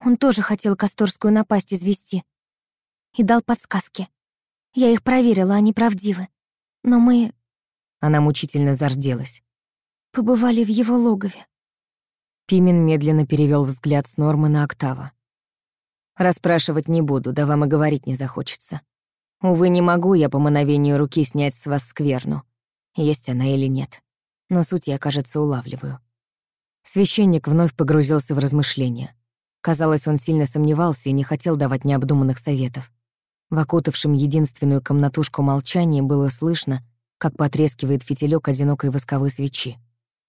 Он тоже хотел Касторскую напасть извести. И дал подсказки. Я их проверила, они правдивы. Но мы...» Она мучительно зарделась. «Побывали в его логове». Пимен медленно перевел взгляд с Нормы на Октава. «Расспрашивать не буду, да вам и говорить не захочется. Увы, не могу я по мановению руки снять с вас скверну, есть она или нет. Но суть я, кажется, улавливаю». Священник вновь погрузился в размышления. Казалось, он сильно сомневался и не хотел давать необдуманных советов. В окутавшем единственную комнатушку молчании было слышно, как потрескивает фитилек одинокой восковой свечи.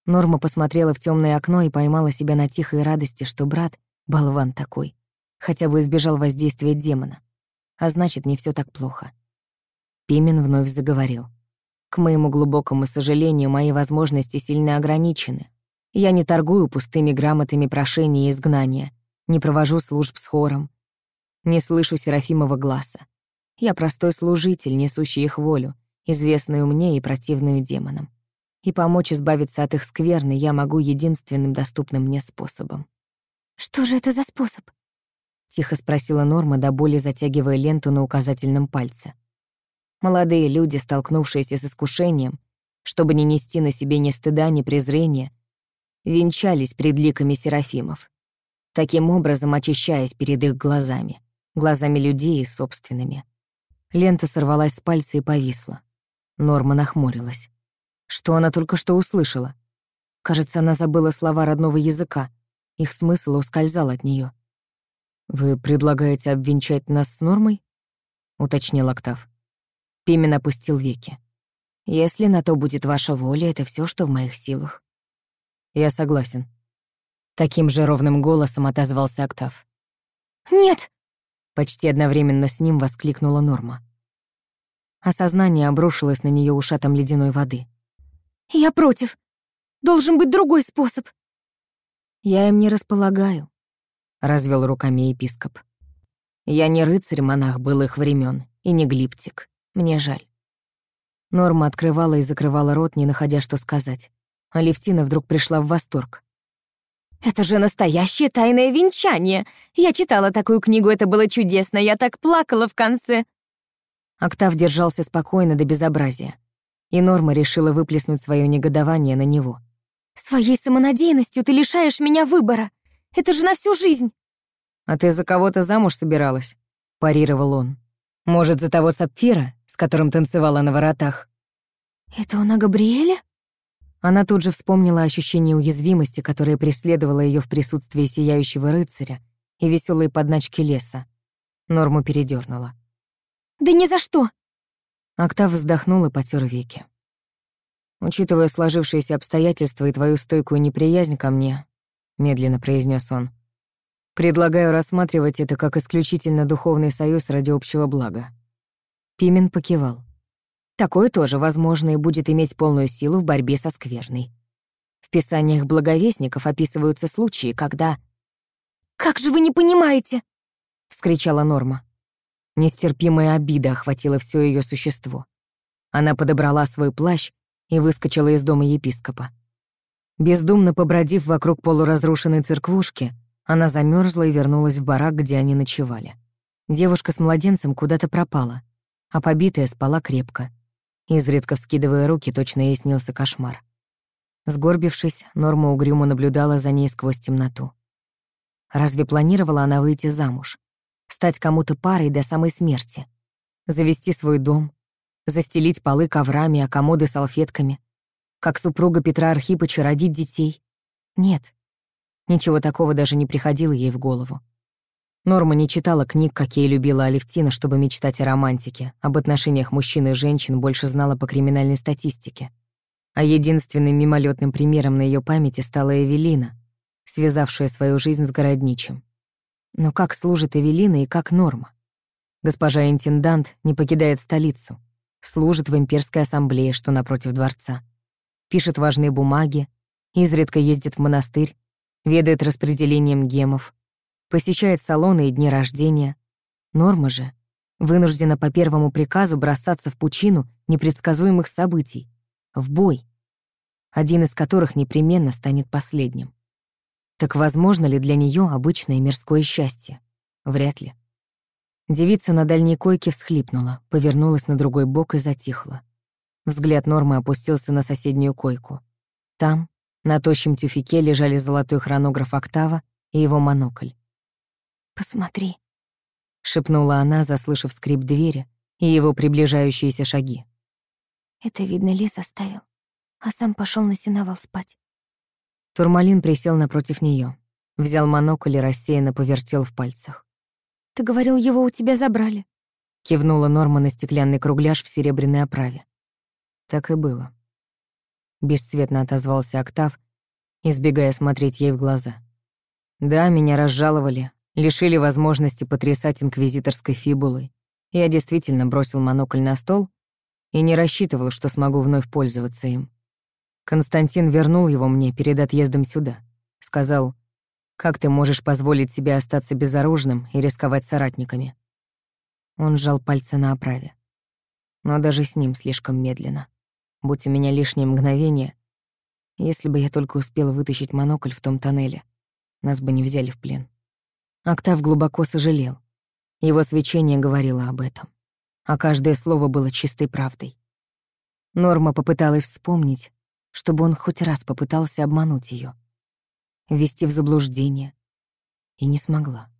Норма посмотрела в темное окно и поймала себя на тихой радости, что брат, болван такой, хотя бы избежал воздействия демона. А значит, не все так плохо. Пимен вновь заговорил. К моему глубокому сожалению, мои возможности сильно ограничены. Я не торгую пустыми грамотами прошения и изгнания, не провожу служб с хором, не слышу Серафимова глаза. Я простой служитель, несущий их волю, известную мне и противную демонам. И помочь избавиться от их скверны я могу единственным доступным мне способом. «Что же это за способ?» — тихо спросила Норма, до боли затягивая ленту на указательном пальце. Молодые люди, столкнувшиеся с искушением, чтобы не нести на себе ни стыда, ни презрения, венчались пред ликами серафимов, таким образом очищаясь перед их глазами, глазами людей и собственными. Лента сорвалась с пальца и повисла. Норма нахмурилась. Что она только что услышала? Кажется, она забыла слова родного языка. Их смысл ускользал от нее. «Вы предлагаете обвенчать нас с Нормой?» — уточнил Октав. Пимен опустил веки. «Если на то будет ваша воля, это все, что в моих силах». «Я согласен». Таким же ровным голосом отозвался Октав. «Нет!» Почти одновременно с ним воскликнула Норма. Осознание обрушилось на нее ушатом ледяной воды. «Я против. Должен быть другой способ». «Я им не располагаю», — развел руками епископ. «Я не рыцарь-монах былых времен и не глиптик. Мне жаль». Норма открывала и закрывала рот, не находя что сказать. А Левтина вдруг пришла в восторг. «Это же настоящее тайное венчание! Я читала такую книгу, это было чудесно, я так плакала в конце!» Октав держался спокойно до безобразия, и Норма решила выплеснуть свое негодование на него. «Своей самонадеянностью ты лишаешь меня выбора! Это же на всю жизнь!» «А ты за кого-то замуж собиралась?» — парировал он. «Может, за того сапфира, с которым танцевала на воротах?» «Это он о Габриэле?» Она тут же вспомнила ощущение уязвимости, которое преследовало ее в присутствии сияющего рыцаря и веселой подначки леса. Норму передернула. «Да ни за что!» Октав вздохнул и потер веки. «Учитывая сложившиеся обстоятельства и твою стойкую неприязнь ко мне», — медленно произнес он, «предлагаю рассматривать это как исключительно духовный союз ради общего блага». Пимен покивал. Такое тоже возможно и будет иметь полную силу в борьбе со скверной. В писаниях благовестников описываются случаи, когда... «Как же вы не понимаете?» — вскричала Норма. Нестерпимая обида охватила все ее существо. Она подобрала свой плащ и выскочила из дома епископа. Бездумно побродив вокруг полуразрушенной церквушки, она замерзла и вернулась в барак, где они ночевали. Девушка с младенцем куда-то пропала, а побитая спала крепко. Изредка вскидывая руки, точно ей снился кошмар. Сгорбившись, Норма угрюмо наблюдала за ней сквозь темноту. Разве планировала она выйти замуж? Стать кому-то парой до самой смерти? Завести свой дом? Застелить полы коврами, а комоды салфетками? Как супруга Петра Архипыча родить детей? Нет. Ничего такого даже не приходило ей в голову. Норма не читала книг, какие любила Алевтина, чтобы мечтать о романтике. Об отношениях мужчин и женщин больше знала по криминальной статистике. А единственным мимолетным примером на ее памяти стала Эвелина, связавшая свою жизнь с городничим. Но как служит Эвелина и как Норма? Госпожа интендант не покидает столицу, служит в имперской ассамблее, что напротив дворца, пишет важные бумаги, изредка ездит в монастырь, ведает распределением гемов, посещает салоны и дни рождения. Норма же вынуждена по первому приказу бросаться в пучину непредсказуемых событий, в бой, один из которых непременно станет последним. Так возможно ли для нее обычное мирское счастье? Вряд ли. Девица на дальней койке всхлипнула, повернулась на другой бок и затихла. Взгляд Нормы опустился на соседнюю койку. Там, на тощем тюфике, лежали золотой хронограф «Октава» и его монокль. «Посмотри», — шепнула она, заслышав скрип двери и его приближающиеся шаги. «Это, видно, лес оставил, а сам пошел на сеновал спать». Турмалин присел напротив нее, взял монокль и рассеянно повертел в пальцах. «Ты говорил, его у тебя забрали», — кивнула Норма на стеклянный кругляш в серебряной оправе. Так и было. Бесцветно отозвался Октав, избегая смотреть ей в глаза. «Да, меня разжаловали, Лишили возможности потрясать инквизиторской фибулой. Я действительно бросил монокль на стол и не рассчитывал, что смогу вновь пользоваться им. Константин вернул его мне перед отъездом сюда. Сказал, «Как ты можешь позволить себе остаться безоружным и рисковать соратниками?» Он сжал пальцы на оправе. Но даже с ним слишком медленно. Будь у меня лишнее мгновение, если бы я только успела вытащить монокль в том тоннеле, нас бы не взяли в плен. Октав глубоко сожалел. Его свечение говорило об этом. А каждое слово было чистой правдой. Норма попыталась вспомнить, чтобы он хоть раз попытался обмануть ее, ввести в заблуждение, и не смогла.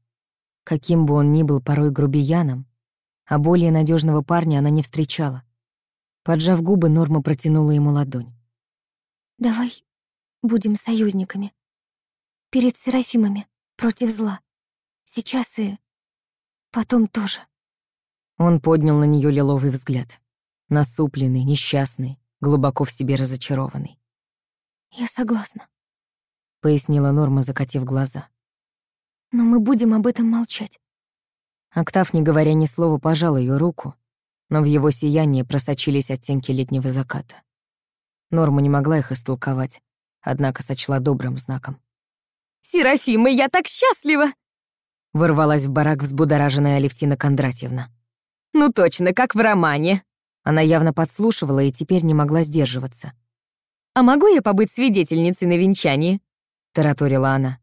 Каким бы он ни был порой грубияном, а более надежного парня она не встречала. Поджав губы, Норма протянула ему ладонь. Давай будем союзниками. Перед Серафимами, против зла. Сейчас и потом тоже. Он поднял на нее лиловый взгляд. Насупленный, несчастный, глубоко в себе разочарованный. «Я согласна», — пояснила Норма, закатив глаза. «Но мы будем об этом молчать». Октав, не говоря ни слова, пожал ее руку, но в его сиянии просочились оттенки летнего заката. Норма не могла их истолковать, однако сочла добрым знаком. «Серафима, я так счастлива!» Ворвалась в барак взбудораженная Алевтина Кондратьевна. «Ну точно, как в романе!» Она явно подслушивала и теперь не могла сдерживаться. «А могу я побыть свидетельницей на венчании?» — тараторила она.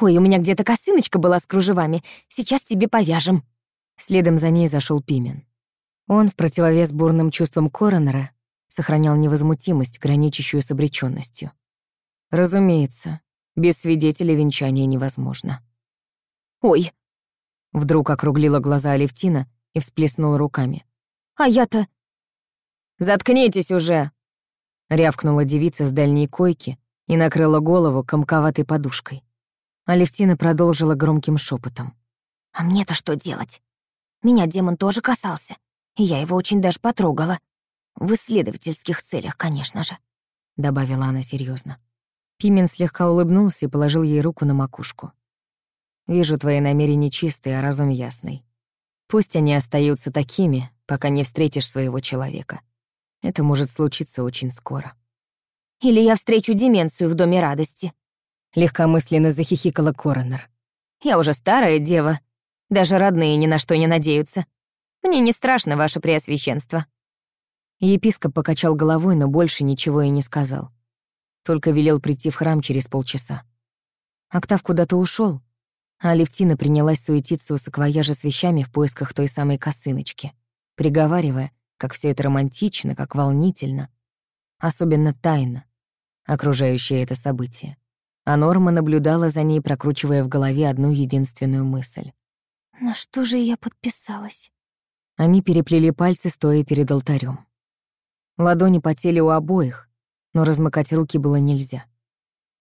«Ой, у меня где-то косыночка была с кружевами. Сейчас тебе повяжем». Следом за ней зашел Пимен. Он, в противовес бурным чувствам коронера, сохранял невозмутимость, граничащую с обречённостью. Разумеется, без свидетеля венчания невозможно. «Ой!» Вдруг округлила глаза Алевтина и всплеснула руками. «А я-то...» «Заткнитесь уже!» Рявкнула девица с дальней койки и накрыла голову комковатой подушкой. Алевтина продолжила громким шепотом. «А мне-то что делать? Меня демон тоже касался, и я его очень даже потрогала. В исследовательских целях, конечно же», — добавила она серьезно. Пимен слегка улыбнулся и положил ей руку на макушку. «Вижу твои намерения чистые, а разум ясный. Пусть они остаются такими, пока не встретишь своего человека. Это может случиться очень скоро». «Или я встречу деменцию в Доме радости», — легкомысленно захихикала Коронер. «Я уже старая дева. Даже родные ни на что не надеются. Мне не страшно, ваше преосвященство». Епископ покачал головой, но больше ничего и не сказал. Только велел прийти в храм через полчаса. Октав куда-то ушел, а Алевтина принялась суетиться у саквояжа с вещами в поисках той самой косыночки, приговаривая, как все это романтично, как волнительно, особенно тайно, окружающее это событие. А Норма наблюдала за ней, прокручивая в голове одну единственную мысль. «На что же я подписалась?» Они переплели пальцы, стоя перед алтарем. Ладони потели у обоих, но размыкать руки было нельзя.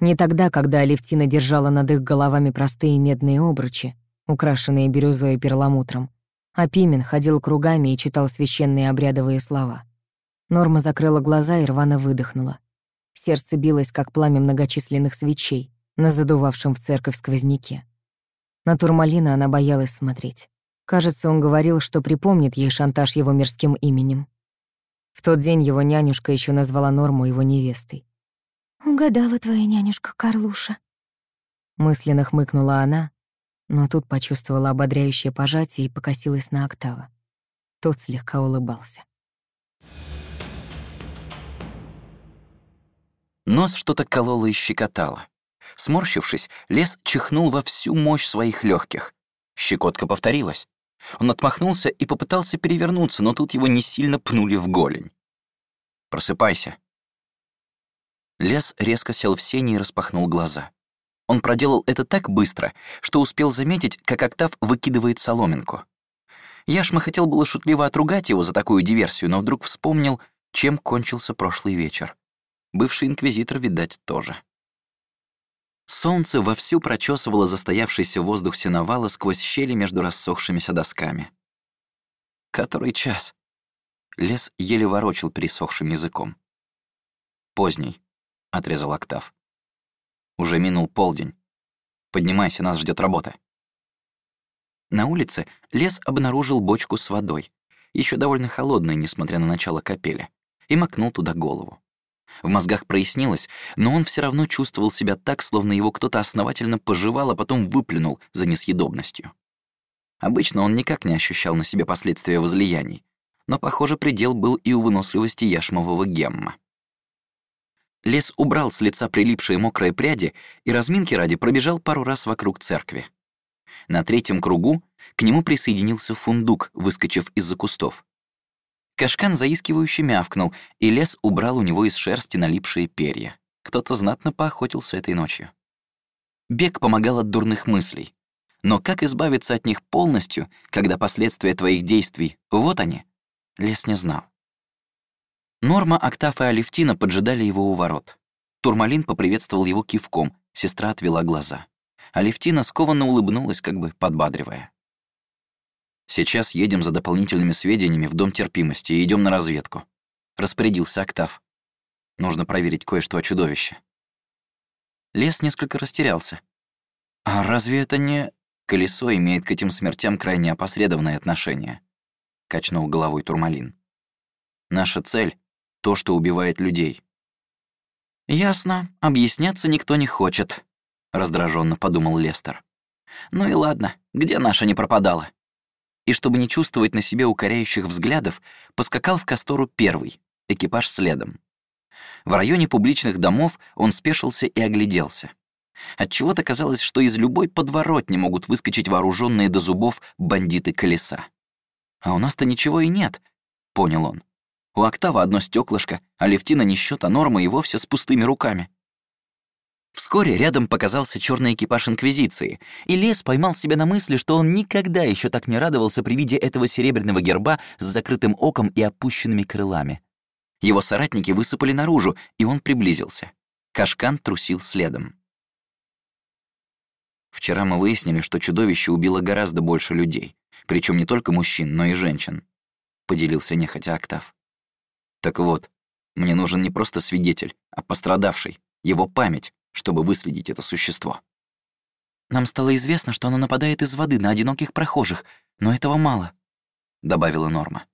Не тогда, когда Алевтина держала над их головами простые медные обручи, украшенные бирюзой и перламутром, а Пимен ходил кругами и читал священные обрядовые слова. Норма закрыла глаза и рвано выдохнула. Сердце билось, как пламя многочисленных свечей на задувавшем в церковь сквозняке. На Турмалина она боялась смотреть. Кажется, он говорил, что припомнит ей шантаж его мирским именем. В тот день его нянюшка еще назвала Норму его невестой. «Угадала твоя нянюшка Карлуша», — мысленно хмыкнула она, но тут почувствовала ободряющее пожатие и покосилась на Октава. Тот слегка улыбался. Нос что-то кололо и щекотало. Сморщившись, лес чихнул во всю мощь своих легких. Щекотка повторилась. Он отмахнулся и попытался перевернуться, но тут его не сильно пнули в голень. «Просыпайся». Лес резко сел в сене и распахнул глаза. Он проделал это так быстро, что успел заметить, как Октав выкидывает соломинку. Яшма хотел было шутливо отругать его за такую диверсию, но вдруг вспомнил, чем кончился прошлый вечер. Бывший инквизитор, видать, тоже. Солнце вовсю прочесывало застоявшийся воздух сеновала сквозь щели между рассохшимися досками. Который час? Лес еле ворочил пересохшим языком. «Поздний», — отрезал Октав. «Уже минул полдень. Поднимайся, нас ждет работа». На улице лес обнаружил бочку с водой, еще довольно холодной, несмотря на начало капели, и макнул туда голову. В мозгах прояснилось, но он все равно чувствовал себя так, словно его кто-то основательно пожевал, а потом выплюнул за несъедобностью. Обычно он никак не ощущал на себе последствия возлияний, но, похоже, предел был и у выносливости яшмового гемма. Лес убрал с лица прилипшие мокрые пряди и разминки ради пробежал пару раз вокруг церкви. На третьем кругу к нему присоединился фундук, выскочив из-за кустов. Кашкан заискивающе мявкнул, и лес убрал у него из шерсти налипшие перья. Кто-то знатно поохотился этой ночью. Бег помогал от дурных мыслей. Но как избавиться от них полностью, когда последствия твоих действий — вот они? Лес не знал. Норма, Октав и Алевтина поджидали его у ворот. Турмалин поприветствовал его кивком, сестра отвела глаза. Алевтина скованно улыбнулась, как бы подбадривая. Сейчас едем за дополнительными сведениями в Дом терпимости и идем на разведку. Распорядился Октав. Нужно проверить кое-что о чудовище. Лес несколько растерялся. А разве это не... Колесо имеет к этим смертям крайне опосредованное отношение. Качнул головой Турмалин. Наша цель — то, что убивает людей. Ясно, объясняться никто не хочет, раздраженно подумал Лестер. Ну и ладно, где наша не пропадала? и, чтобы не чувствовать на себе укоряющих взглядов, поскакал в Кастору первый, экипаж следом. В районе публичных домов он спешился и огляделся. Отчего-то казалось, что из любой подворотни могут выскочить вооруженные до зубов бандиты колеса. «А у нас-то ничего и нет», — понял он. «У Октава одно стеклышко, а Левтина не счет, а Норма и вовсе с пустыми руками». Вскоре рядом показался черный экипаж Инквизиции, и Лес поймал себя на мысли, что он никогда еще так не радовался при виде этого серебряного герба с закрытым оком и опущенными крылами. Его соратники высыпали наружу, и он приблизился. Кашкан трусил следом. Вчера мы выяснили, что чудовище убило гораздо больше людей, причем не только мужчин, но и женщин, — поделился нехотя Октав. Так вот, мне нужен не просто свидетель, а пострадавший, его память, чтобы выследить это существо. «Нам стало известно, что оно нападает из воды на одиноких прохожих, но этого мало», — добавила Норма.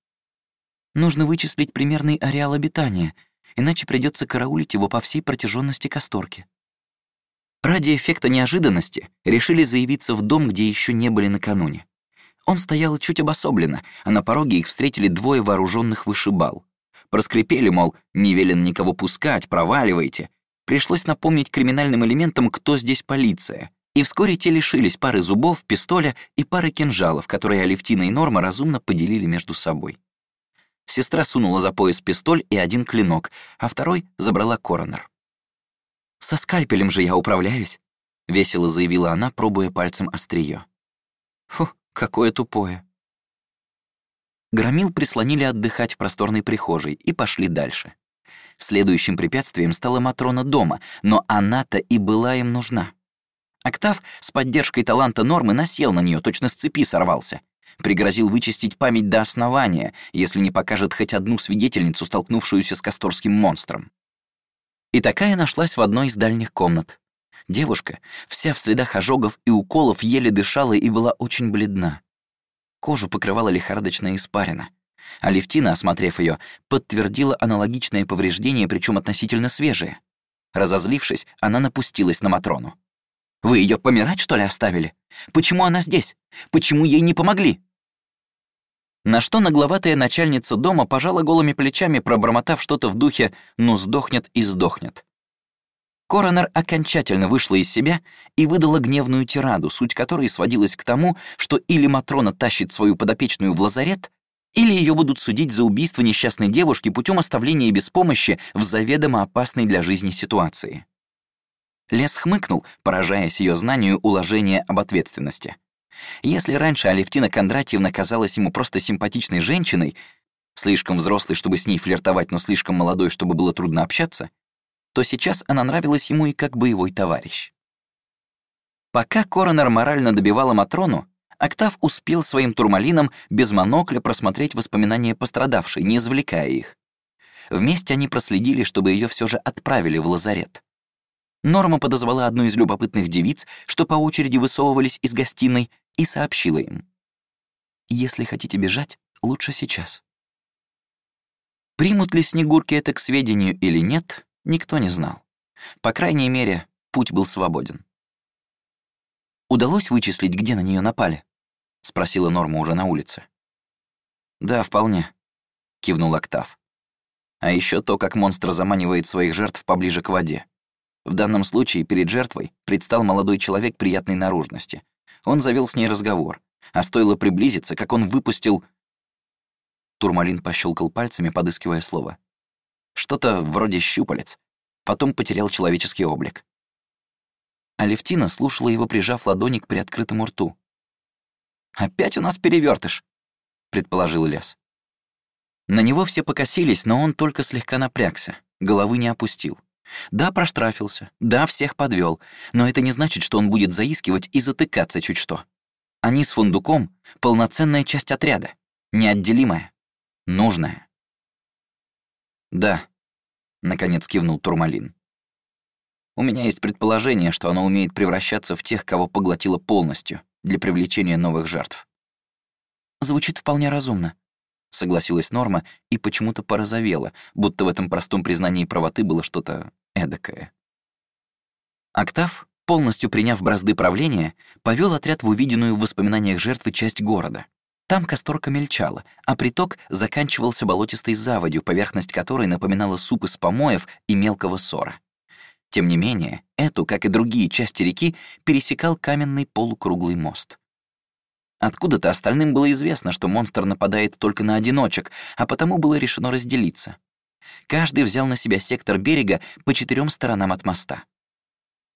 «Нужно вычислить примерный ареал обитания, иначе придется караулить его по всей протяженности Касторки». Ради эффекта неожиданности решили заявиться в дом, где еще не были накануне. Он стоял чуть обособленно, а на пороге их встретили двое вооруженных вышибал. Проскрипели, мол, не велено никого пускать, проваливайте, Пришлось напомнить криминальным элементам, кто здесь полиция. И вскоре те лишились пары зубов, пистоля и пары кинжалов, которые Алевтина и Норма разумно поделили между собой. Сестра сунула за пояс пистоль и один клинок, а второй забрала коронер. «Со скальпелем же я управляюсь», — весело заявила она, пробуя пальцем острие. «Фу, какое тупое». Громил прислонили отдыхать в просторной прихожей и пошли дальше. Следующим препятствием стала Матрона дома, но она-то и была им нужна. Октав с поддержкой таланта Нормы насел на нее, точно с цепи сорвался. Пригрозил вычистить память до основания, если не покажет хоть одну свидетельницу, столкнувшуюся с касторским монстром. И такая нашлась в одной из дальних комнат. Девушка, вся в следах ожогов и уколов, еле дышала и была очень бледна. Кожу покрывала лихорадочная испарина. Алевтина, осмотрев ее, подтвердила аналогичное повреждение, причем относительно свежее. Разозлившись, она напустилась на Матрону. «Вы ее помирать, что ли, оставили? Почему она здесь? Почему ей не помогли?» На что нагловатая начальница дома пожала голыми плечами, пробормотав что-то в духе «ну сдохнет и сдохнет». Коронер окончательно вышла из себя и выдала гневную тираду, суть которой сводилась к тому, что или Матрона тащит свою подопечную в лазарет, или ее будут судить за убийство несчастной девушки путем оставления без помощи в заведомо опасной для жизни ситуации. Лес хмыкнул, поражаясь ее знанию уложения об ответственности. Если раньше Алевтина Кондратьевна казалась ему просто симпатичной женщиной, слишком взрослой, чтобы с ней флиртовать, но слишком молодой, чтобы было трудно общаться, то сейчас она нравилась ему и как боевой товарищ. Пока Коронер морально добивала Матрону, Октав успел своим турмалином без монокля просмотреть воспоминания пострадавшей, не извлекая их. Вместе они проследили, чтобы ее все же отправили в лазарет. Норма подозвала одну из любопытных девиц, что по очереди высовывались из гостиной, и сообщила им. если хотите бежать, лучше сейчас. Примут ли снегурки это к сведению или нет, никто не знал. По крайней мере, путь был свободен. «Удалось вычислить, где на нее напали?» — спросила Норма уже на улице. «Да, вполне», — кивнул Октав. «А еще то, как монстр заманивает своих жертв поближе к воде. В данном случае перед жертвой предстал молодой человек приятной наружности. Он завел с ней разговор, а стоило приблизиться, как он выпустил... Турмалин пощелкал пальцами, подыскивая слово. Что-то вроде щупалец. Потом потерял человеческий облик. Алевтина слушала его, прижав ладони к приоткрытому рту. «Опять у нас перевертыш, предположил Лес. На него все покосились, но он только слегка напрягся, головы не опустил. Да, проштрафился, да, всех подвел, но это не значит, что он будет заискивать и затыкаться чуть что. Они с фундуком — полноценная часть отряда, неотделимая, нужная. «Да», — наконец кивнул Турмалин. «У меня есть предположение, что она умеет превращаться в тех, кого поглотила полностью, для привлечения новых жертв». «Звучит вполне разумно», — согласилась Норма и почему-то порозовела, будто в этом простом признании правоты было что-то эдакое. Октав, полностью приняв бразды правления, повел отряд в увиденную в воспоминаниях жертвы часть города. Там касторка мельчала, а приток заканчивался болотистой заводью, поверхность которой напоминала суп из помоев и мелкого сора. Тем не менее, эту, как и другие части реки, пересекал каменный полукруглый мост. Откуда-то остальным было известно, что монстр нападает только на одиночек, а потому было решено разделиться. Каждый взял на себя сектор берега по четырем сторонам от моста.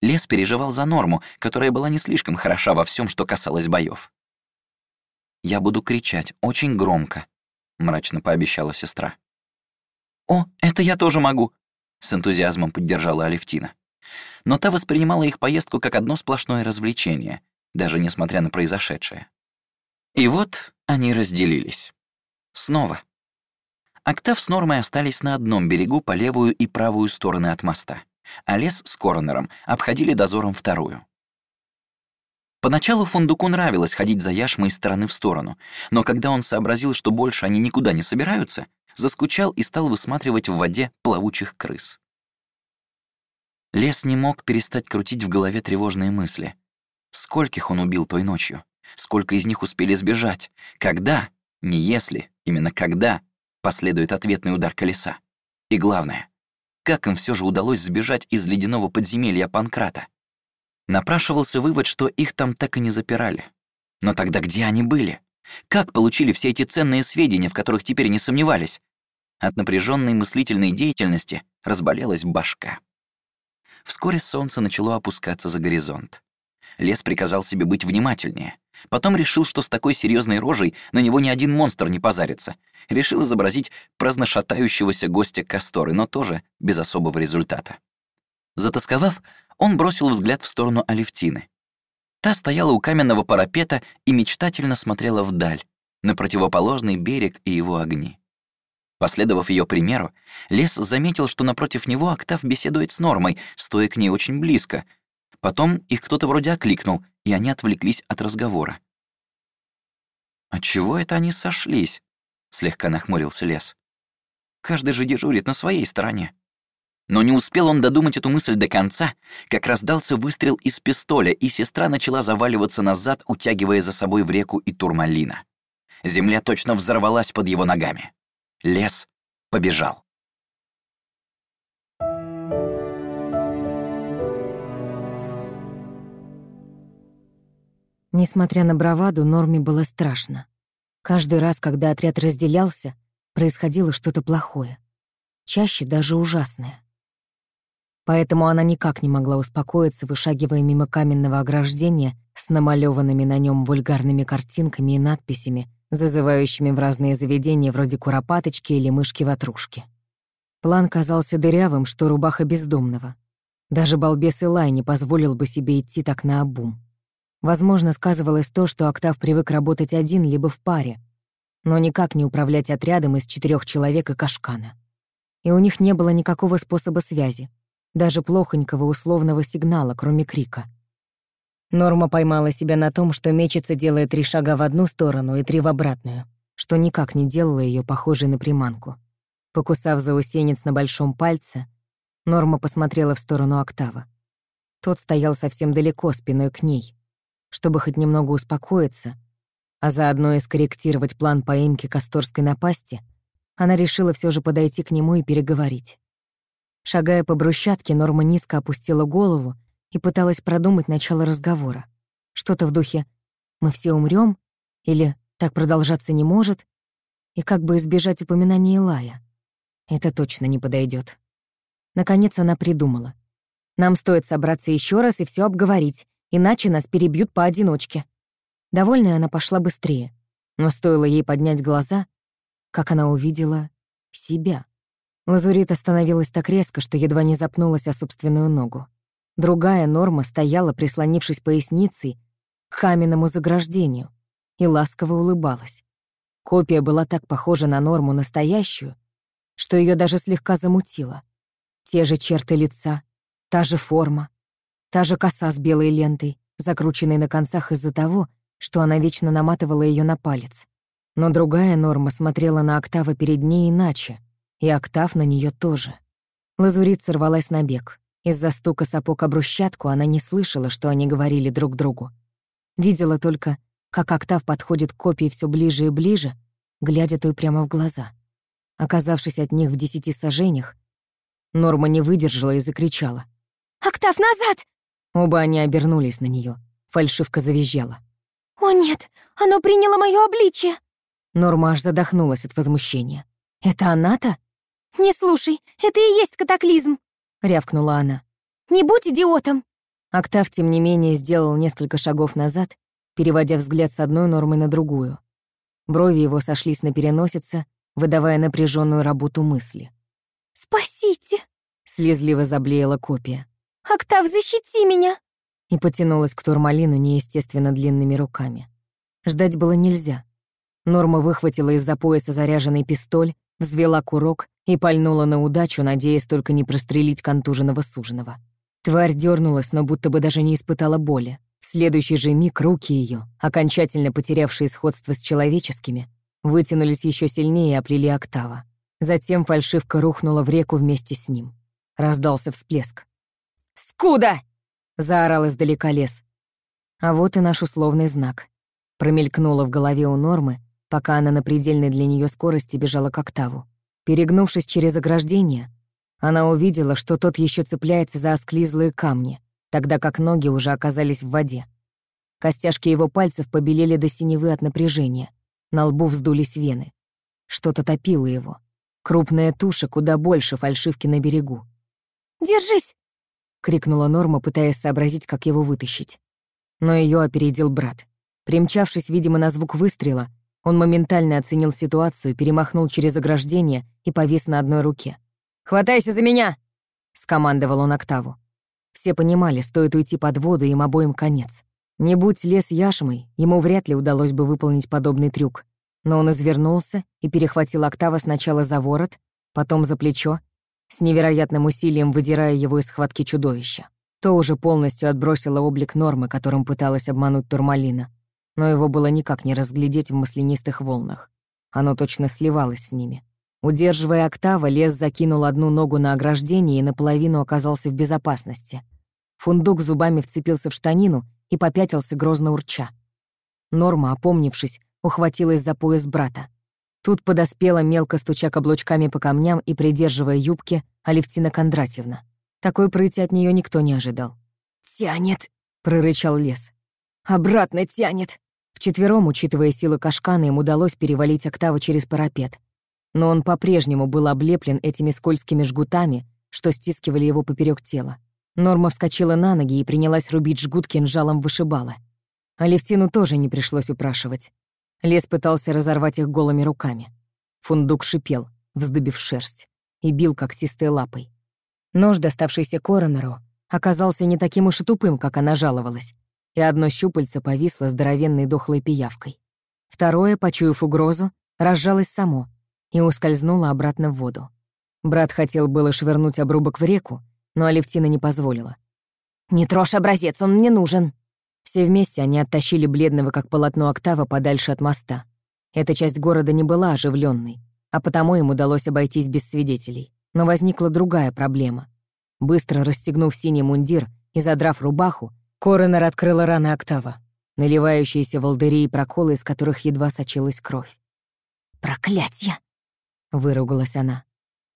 Лес переживал за норму, которая была не слишком хороша во всем, что касалось боев. «Я буду кричать очень громко», — мрачно пообещала сестра. «О, это я тоже могу», — с энтузиазмом поддержала Алевтина. Но та воспринимала их поездку как одно сплошное развлечение, даже несмотря на произошедшее. И вот они разделились. Снова. Октав с Нормой остались на одном берегу по левую и правую стороны от моста, а Лес с Коронером обходили дозором вторую. Поначалу Фундуку нравилось ходить за яшмой из стороны в сторону, но когда он сообразил, что больше они никуда не собираются, заскучал и стал высматривать в воде плавучих крыс. Лес не мог перестать крутить в голове тревожные мысли. Скольких он убил той ночью? Сколько из них успели сбежать? Когда, не если, именно когда, последует ответный удар колеса? И главное, как им все же удалось сбежать из ледяного подземелья Панкрата? Напрашивался вывод, что их там так и не запирали. Но тогда где они были? Как получили все эти ценные сведения, в которых теперь не сомневались? От напряженной мыслительной деятельности разболелась башка. Вскоре солнце начало опускаться за горизонт. Лес приказал себе быть внимательнее. Потом решил, что с такой серьезной рожей на него ни один монстр не позарится. Решил изобразить праздно шатающегося гостя Касторы, но тоже без особого результата. Затасковав, он бросил взгляд в сторону Алевтины. Та стояла у каменного парапета и мечтательно смотрела вдаль, на противоположный берег и его огни. Последовав ее примеру, Лес заметил, что напротив него Октав беседует с Нормой, стоя к ней очень близко — Потом их кто-то вроде окликнул, и они отвлеклись от разговора. «Отчего это они сошлись?» — слегка нахмурился лес. «Каждый же дежурит на своей стороне». Но не успел он додумать эту мысль до конца, как раздался выстрел из пистоля, и сестра начала заваливаться назад, утягивая за собой в реку и турмалина. Земля точно взорвалась под его ногами. Лес побежал. Несмотря на браваду, Норме было страшно. Каждый раз, когда отряд разделялся, происходило что-то плохое. Чаще даже ужасное. Поэтому она никак не могла успокоиться, вышагивая мимо каменного ограждения с намалеванными на нем вульгарными картинками и надписями, зазывающими в разные заведения вроде куропаточки или мышки-ватрушки. План казался дырявым, что рубаха бездомного. Даже балбес Илай не позволил бы себе идти так наобум. Возможно, сказывалось то, что Октав привык работать один либо в паре, но никак не управлять отрядом из четырех человек и кашкана. И у них не было никакого способа связи, даже плохонького условного сигнала, кроме крика. Норма поймала себя на том, что мечется, делая три шага в одну сторону и три в обратную, что никак не делало ее похожей на приманку. Покусав заусенец на большом пальце, Норма посмотрела в сторону Октава. Тот стоял совсем далеко, спиной к ней. Чтобы хоть немного успокоиться, а заодно и скорректировать план поимки Касторской напасти, она решила все же подойти к нему и переговорить. Шагая по брусчатке, Норма низко опустила голову и пыталась продумать начало разговора. Что-то в духе «мы все умрем или «так продолжаться не может» и как бы избежать упоминания Илая. Это точно не подойдет. Наконец она придумала. «Нам стоит собраться еще раз и все обговорить, иначе нас перебьют поодиночке». Довольная она пошла быстрее, но стоило ей поднять глаза, как она увидела себя. Лазурит остановилась так резко, что едва не запнулась о собственную ногу. Другая норма стояла, прислонившись поясницей к каменному заграждению, и ласково улыбалась. Копия была так похожа на норму настоящую, что ее даже слегка замутило. Те же черты лица, та же форма, та же коса с белой лентой, закрученной на концах из-за того, что она вечно наматывала ее на палец. Но другая норма смотрела на октава перед ней иначе, и октав на нее тоже. Лазурит сорвалась на бег. Из-за стука сапог о брусчатку она не слышала, что они говорили друг другу. Видела только, как Октав подходит к копии все ближе и ближе, глядя той прямо в глаза. Оказавшись от них в десяти сажениях, Норма не выдержала и закричала. «Октав, назад!» Оба они обернулись на нее. Фальшивка завизжала. «О нет, оно приняло мое обличье!» Норма аж задохнулась от возмущения. «Это она-то?» «Не слушай, это и есть катаклизм!» рявкнула она. «Не будь идиотом!» Октав, тем не менее, сделал несколько шагов назад, переводя взгляд с одной нормы на другую. Брови его сошлись на переносице, выдавая напряженную работу мысли. «Спасите!» — слезливо заблеяла копия. «Октав, защити меня!» И потянулась к турмалину неестественно длинными руками. Ждать было нельзя. Норма выхватила из-за пояса заряженный пистоль, взвела курок и пальнула на удачу, надеясь только не прострелить контуженного суженого. Тварь дернулась, но будто бы даже не испытала боли. В следующий же миг руки ее, окончательно потерявшие сходство с человеческими, вытянулись еще сильнее и оплели октава. Затем фальшивка рухнула в реку вместе с ним. Раздался всплеск. «Скуда!» — заорал издалека лес. А вот и наш условный знак. Промелькнуло в голове у Нормы, пока она на предельной для нее скорости бежала к октаву. Перегнувшись через ограждение, она увидела, что тот еще цепляется за осклизлые камни, тогда как ноги уже оказались в воде. Костяшки его пальцев побелели до синевы от напряжения, на лбу вздулись вены. Что-то топило его. Крупная туша куда больше фальшивки на берегу. «Держись!» — крикнула Норма, пытаясь сообразить, как его вытащить. Но ее опередил брат. Примчавшись, видимо, на звук выстрела, он моментально оценил ситуацию, перемахнул через ограждение и повис на одной руке. «Хватайся за меня!» — скомандовал он Октаву. Все понимали, стоит уйти под воду, им обоим конец. Не будь лес яшмой, ему вряд ли удалось бы выполнить подобный трюк. Но он извернулся и перехватил Октава сначала за ворот, потом за плечо, с невероятным усилием выдирая его из схватки чудовища. То уже полностью отбросило облик нормы, которым пыталась обмануть Турмалина но его было никак не разглядеть в маслянистых волнах. Оно точно сливалось с ними. Удерживая октава, лес закинул одну ногу на ограждение и наполовину оказался в безопасности. Фундук зубами вцепился в штанину и попятился грозно урча. Норма, опомнившись, ухватилась за пояс брата. Тут подоспела, мелко стуча каблучками по камням и придерживая юбки, Алевтина Кондратьевна. Такой прыти от нее никто не ожидал. «Тянет!» — прорычал лес. «Обратно тянет!» Вчетвером, учитывая силы Кашкана, им удалось перевалить октаву через парапет. Но он по-прежнему был облеплен этими скользкими жгутами, что стискивали его поперек тела. Норма вскочила на ноги и принялась рубить жгут кинжалом вышибала. А Левтину тоже не пришлось упрашивать. Лес пытался разорвать их голыми руками. Фундук шипел, вздыбив шерсть, и бил когтистой лапой. Нож, доставшийся коронеру, оказался не таким уж и тупым, как она жаловалась и одно щупальце повисло здоровенной дохлой пиявкой. Второе, почуяв угрозу, разжалось само и ускользнуло обратно в воду. Брат хотел было швырнуть обрубок в реку, но Алевтина не позволила. «Не трожь образец, он мне нужен!» Все вместе они оттащили бледного как полотно Октава подальше от моста. Эта часть города не была оживленной, а потому им удалось обойтись без свидетелей. Но возникла другая проблема. Быстро расстегнув синий мундир и задрав рубаху, Коронер открыла раны Октава, наливающиеся волдыри и проколы, из которых едва сочилась кровь. «Проклятье!» — выругалась она.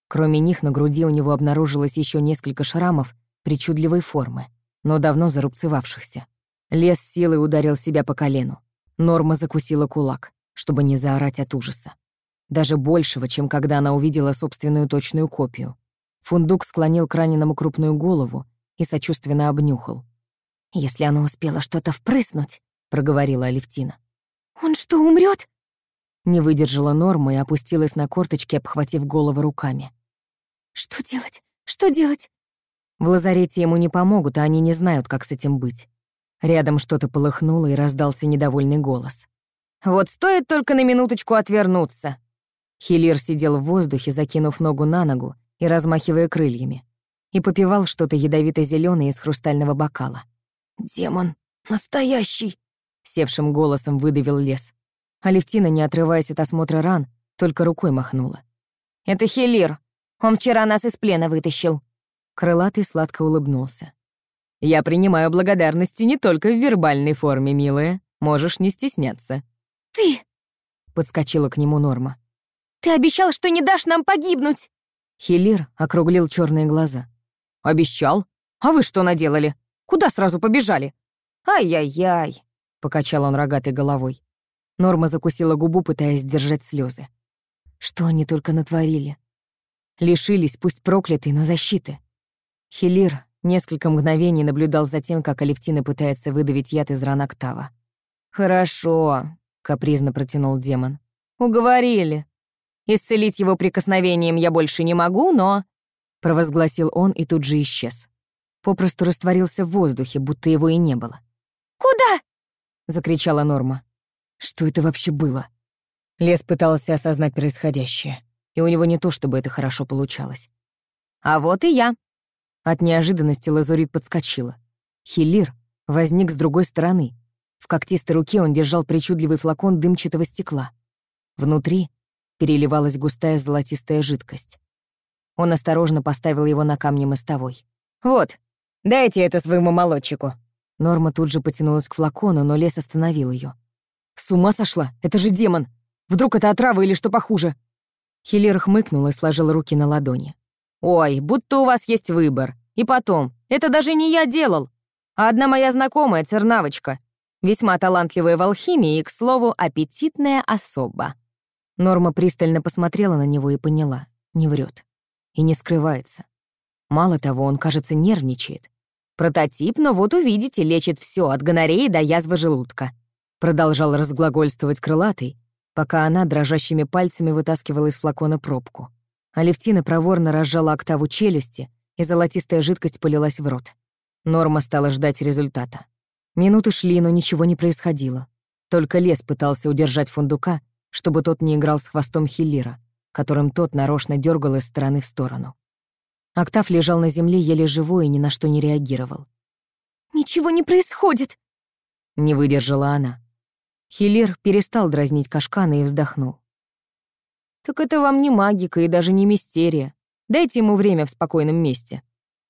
Кроме них на груди у него обнаружилось еще несколько шрамов причудливой формы, но давно зарубцевавшихся. Лес силой ударил себя по колену. Норма закусила кулак, чтобы не заорать от ужаса. Даже большего, чем когда она увидела собственную точную копию. Фундук склонил к раненому крупную голову и сочувственно обнюхал. «Если она успела что-то впрыснуть», — проговорила Алевтина. «Он что, умрет? Не выдержала Норма и опустилась на корточки, обхватив голову руками. «Что делать? Что делать?» В лазарете ему не помогут, а они не знают, как с этим быть. Рядом что-то полыхнуло, и раздался недовольный голос. «Вот стоит только на минуточку отвернуться!» Хилир сидел в воздухе, закинув ногу на ногу и размахивая крыльями, и попивал что-то ядовито зеленое из хрустального бокала. «Демон! Настоящий!» — севшим голосом выдавил лес. Алевтина, не отрываясь от осмотра ран, только рукой махнула. «Это Хилир. Он вчера нас из плена вытащил». Крылатый сладко улыбнулся. «Я принимаю благодарности не только в вербальной форме, милая. Можешь не стесняться». «Ты!» — подскочила к нему Норма. «Ты обещал, что не дашь нам погибнуть!» Хилир округлил черные глаза. «Обещал? А вы что наделали? Куда сразу побежали?» «Ай-яй-яй!» — покачал он рогатой головой. Норма закусила губу, пытаясь сдержать слезы. Что они только натворили? Лишились, пусть проклятые, но защиты. Хилир несколько мгновений наблюдал за тем, как Алевтина пытается выдавить яд из ран Октава. «Хорошо», — капризно протянул демон. «Уговорили. Исцелить его прикосновением я больше не могу, но...» Провозгласил он и тут же исчез. Попросту растворился в воздухе, будто его и не было. «Куда?» — закричала Норма. Что это вообще было? Лес пытался осознать происходящее, и у него не то чтобы это хорошо получалось. «А вот и я». От неожиданности Лазурит подскочила. Хилир возник с другой стороны. В когтистой руке он держал причудливый флакон дымчатого стекла. Внутри переливалась густая золотистая жидкость. Он осторожно поставил его на камни мостовой. «Вот, дайте это своему молодчику». Норма тут же потянулась к флакону, но лес остановил ее. «С ума сошла? Это же демон! Вдруг это отрава или что похуже?» Хиллер хмыкнул и сложил руки на ладони. «Ой, будто у вас есть выбор. И потом, это даже не я делал, а одна моя знакомая, Цернавочка. Весьма талантливая в алхимии и, к слову, аппетитная особа». Норма пристально посмотрела на него и поняла. Не врет. И не скрывается. Мало того, он, кажется, нервничает. Прототип, но вот увидите, лечит все от гонореи до язвы желудка. Продолжал разглагольствовать крылатый, пока она дрожащими пальцами вытаскивала из флакона пробку. Алевтина проворно разжала октаву челюсти, и золотистая жидкость полилась в рот. Норма стала ждать результата. Минуты шли, но ничего не происходило. Только лес пытался удержать фундука, чтобы тот не играл с хвостом Хиллира, которым тот нарочно дергал из стороны в сторону. Октав лежал на земле еле живой и ни на что не реагировал. «Ничего не происходит!» Не выдержала она. Хилир перестал дразнить Кашкана и вздохнул. «Так это вам не магика и даже не мистерия. Дайте ему время в спокойном месте».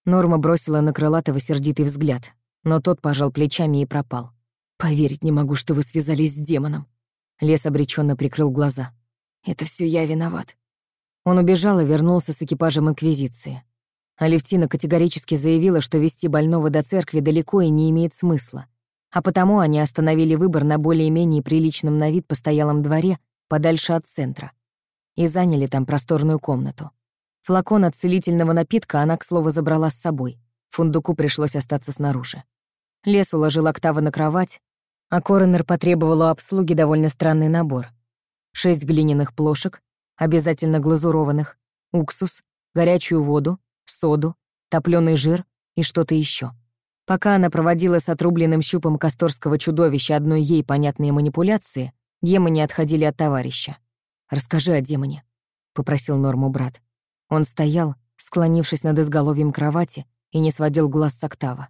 Норма бросила на Крылатого сердитый взгляд, но тот пожал плечами и пропал. «Поверить не могу, что вы связались с демоном». Лес обреченно прикрыл глаза. «Это все я виноват». Он убежал и вернулся с экипажем Инквизиции. Алевтина категорически заявила, что вести больного до церкви далеко и не имеет смысла а потому они остановили выбор на более-менее приличном на вид постоялом дворе подальше от центра и заняли там просторную комнату. Флакон от целительного напитка она, к слову, забрала с собой. Фундуку пришлось остаться снаружи. Лес уложил Октава на кровать, а коронер потребовал у обслуги довольно странный набор. Шесть глиняных плошек, обязательно глазурованных, уксус, горячую воду, соду, топлёный жир и что-то еще. Пока она проводила с отрубленным щупом касторского чудовища одной ей понятные манипуляции, демоны отходили от товарища. «Расскажи о демоне», — попросил Норму брат. Он стоял, склонившись над изголовьем кровати, и не сводил глаз с октава.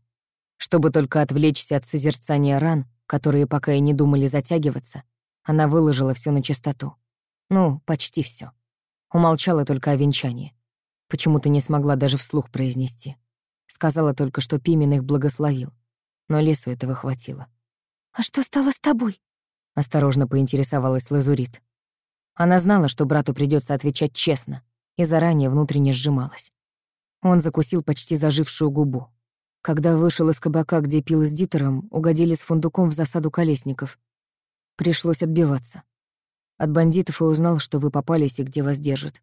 Чтобы только отвлечься от созерцания ран, которые пока и не думали затягиваться, она выложила все на чистоту. Ну, почти все. Умолчала только о венчании. Почему-то не смогла даже вслух произнести. Сказала только, что Пимен их благословил. Но лесу этого хватило. «А что стало с тобой?» Осторожно поинтересовалась Лазурит. Она знала, что брату придется отвечать честно, и заранее внутренне сжималась. Он закусил почти зажившую губу. Когда вышел из кабака, где пил с Дитером, угодили с фундуком в засаду колесников. Пришлось отбиваться. От бандитов и узнал, что вы попались и где вас держат.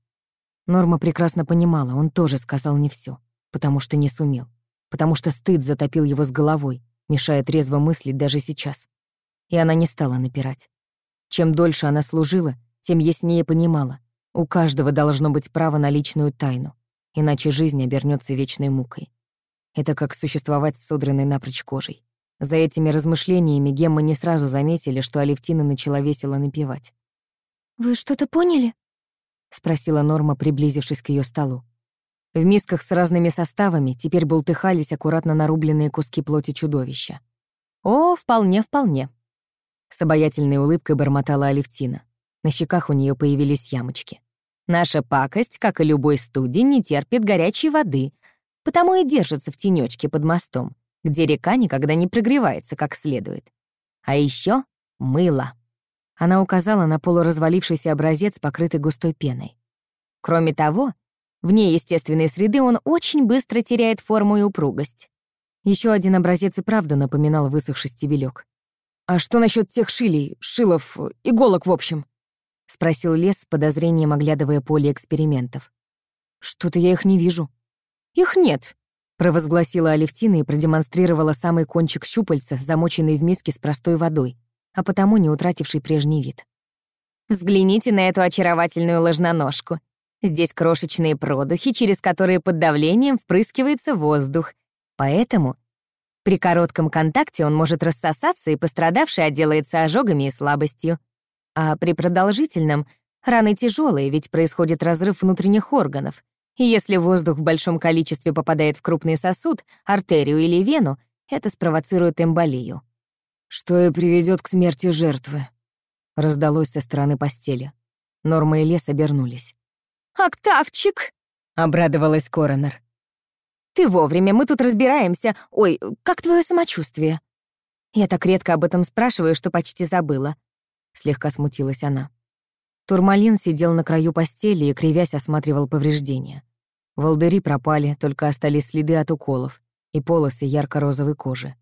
Норма прекрасно понимала, он тоже сказал не все, потому что не сумел, потому что стыд затопил его с головой, мешая трезво мыслить даже сейчас. И она не стала напирать. Чем дольше она служила, тем яснее понимала, у каждого должно быть право на личную тайну, иначе жизнь обернется вечной мукой. Это как существовать с содранной напрочь кожей. За этими размышлениями Гемма не сразу заметили, что Алевтина начала весело напевать. «Вы что-то поняли?» — спросила Норма, приблизившись к ее столу. В мисках с разными составами теперь бултыхались аккуратно нарубленные куски плоти чудовища. «О, вполне-вполне», — с обаятельной улыбкой бормотала Алевтина. На щеках у нее появились ямочки. Наша пакость, как и любой студень, не терпит горячей воды, потому и держится в тенечке под мостом, где река никогда не прогревается как следует. А еще мыло. Она указала на полуразвалившийся образец, покрытый густой пеной. Кроме того, вне естественной среды он очень быстро теряет форму и упругость. Еще один образец и правда напоминал высохший стебелек. «А что насчет тех шилей, шилов, иголок в общем?» — спросил Лес с подозрением, оглядывая поле экспериментов. «Что-то я их не вижу». «Их нет», — провозгласила Алевтина и продемонстрировала самый кончик щупальца, замоченный в миске с простой водой, а потому не утративший прежний вид. «Взгляните на эту очаровательную ложноножку. Здесь крошечные продухи, через которые под давлением впрыскивается воздух. Поэтому при коротком контакте он может рассосаться, и пострадавший отделается ожогами и слабостью. А при продолжительном раны тяжелые, ведь происходит разрыв внутренних органов. И если воздух в большом количестве попадает в крупный сосуд, артерию или вену, это спровоцирует эмболию. «Что и приведет к смерти жертвы», — раздалось со стороны постели. Норма и Лес обернулись. «Октавчик!» — обрадовалась Коронер. «Ты вовремя, мы тут разбираемся. Ой, как твое самочувствие?» Я так редко об этом спрашиваю, что почти забыла слегка смутилась она. Турмалин сидел на краю постели и, кривясь, осматривал повреждения. Волдыри пропали, только остались следы от уколов и полосы ярко-розовой кожи.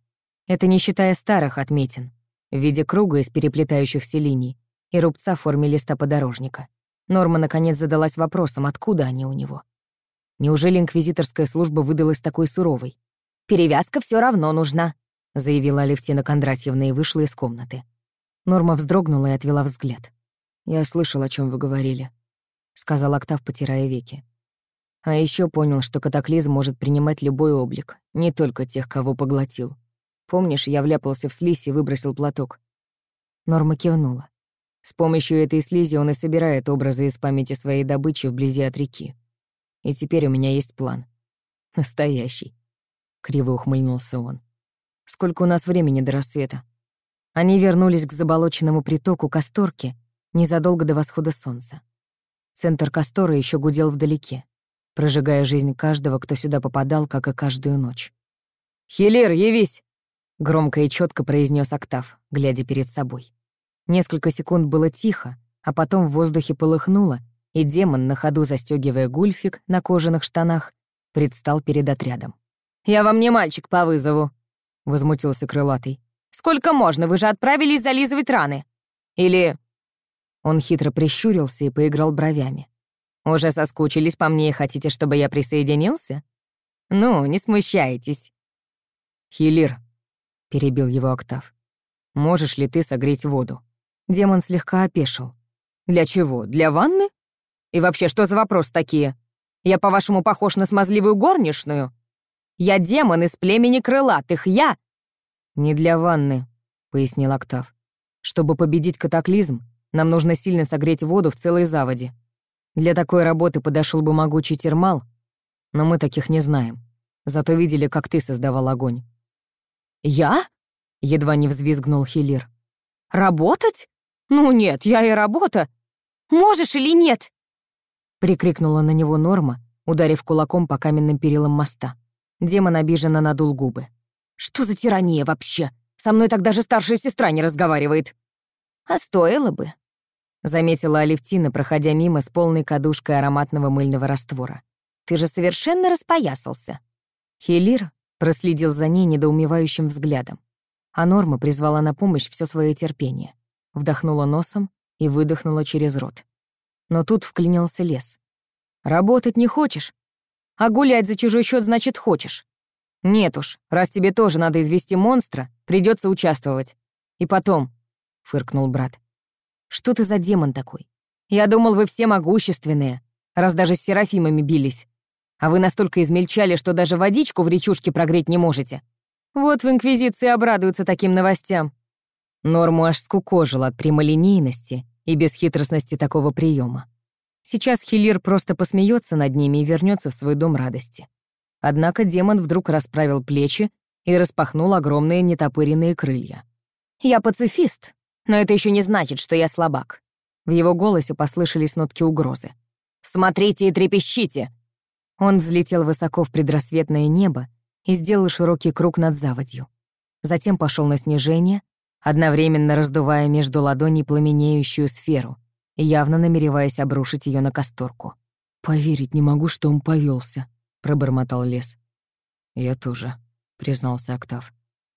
Это не считая старых отметин, в виде круга из переплетающихся линий и рубца в форме листа подорожника. Норма наконец задалась вопросом, откуда они у него. Неужели инквизиторская служба выдалась такой суровой? «Перевязка все равно нужна», — заявила Алевтина Кондратьевна и вышла из комнаты. Норма вздрогнула и отвела взгляд. «Я слышал, о чем вы говорили», — сказал Октав, потирая веки. А еще понял, что катаклизм может принимать любой облик, не только тех, кого поглотил. Помнишь, я вляпался в слизь и выбросил платок? Норма кивнула. С помощью этой слизи он и собирает образы из памяти своей добычи вблизи от реки. И теперь у меня есть план. Настоящий. Криво ухмыльнулся он. Сколько у нас времени до рассвета? Они вернулись к заболоченному притоку Касторки незадолго до восхода солнца. Центр Кастора еще гудел вдалеке, прожигая жизнь каждого, кто сюда попадал, как и каждую ночь. «Хилер, явись!» — громко и четко произнес Октав, глядя перед собой. Несколько секунд было тихо, а потом в воздухе полыхнуло, и демон, на ходу застегивая гульфик на кожаных штанах, предстал перед отрядом. «Я вам не мальчик по вызову», — возмутился крылатый. Сколько можно? Вы же отправились зализывать раны. Или...» Он хитро прищурился и поиграл бровями. «Уже соскучились по мне и хотите, чтобы я присоединился? Ну, не смущайтесь». «Хилир», — перебил его Октав, — «можешь ли ты согреть воду?» Демон слегка опешил. «Для чего? Для ванны? И вообще, что за вопрос такие? Я, по-вашему, похож на смазливую горничную? Я демон из племени крылатых, я «Не для ванны», — пояснил Октав. «Чтобы победить катаклизм, нам нужно сильно согреть воду в целой заводе. Для такой работы подошел бы могучий термал, но мы таких не знаем. Зато видели, как ты создавал огонь. «Я?» — едва не взвизгнул Хилир. «Работать? Ну нет, я и работа. Можешь или нет?» Прикрикнула на него Норма, ударив кулаком по каменным перилам моста. Демон обиженно надул губы. «Что за тирания вообще? Со мной так даже старшая сестра не разговаривает». «А стоило бы», — заметила Алевтина, проходя мимо с полной кадушкой ароматного мыльного раствора. «Ты же совершенно распоясался». Хелир проследил за ней недоумевающим взглядом, а Норма призвала на помощь все свое терпение. Вдохнула носом и выдохнула через рот. Но тут вклинился лес. «Работать не хочешь? А гулять за чужой счет значит хочешь. Нет уж, раз тебе тоже надо извести монстра, придется участвовать. И потом, — фыркнул брат, — что ты за демон такой? Я думал, вы все могущественные, раз даже с серафимами бились. А вы настолько измельчали, что даже водичку в речушке прогреть не можете. Вот в Инквизиции обрадуются таким новостям. Норму аж скукожил от прямолинейности и бесхитростности такого приема. Сейчас Хилир просто посмеется над ними и вернется в свой дом радости. Однако демон вдруг расправил плечи и распахнул огромные нетопыренные крылья. «Я пацифист, но это еще не значит, что я слабак». В его голосе послышались нотки угрозы. «Смотрите и трепещите!» Он взлетел высоко в предрассветное небо и сделал широкий круг над заводью. Затем пошел на снижение, одновременно раздувая между ладоней пламенеющую сферу, явно намереваясь обрушить ее на касторку. «Поверить не могу, что он повелся, пробормотал лес. «Я тоже», — признался Октав.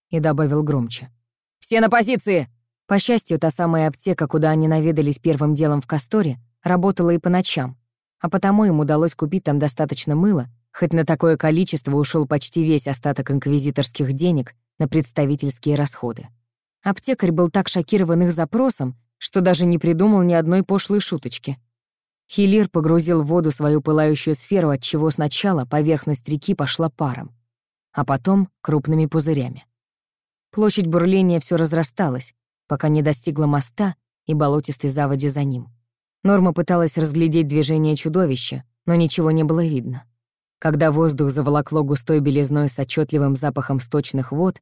И добавил громче. «Все на позиции!» По счастью, та самая аптека, куда они наведались первым делом в Касторе, работала и по ночам, а потому им удалось купить там достаточно мыла, хоть на такое количество ушел почти весь остаток инквизиторских денег на представительские расходы. Аптекарь был так шокирован их запросом, что даже не придумал ни одной пошлой шуточки. Хилир погрузил в воду свою пылающую сферу, от чего сначала поверхность реки пошла паром, а потом крупными пузырями. Площадь бурления все разрасталась, пока не достигла моста и болотистой заводи за ним. Норма пыталась разглядеть движение чудовища, но ничего не было видно. Когда воздух заволокло густой белизной с отчетливым запахом сточных вод,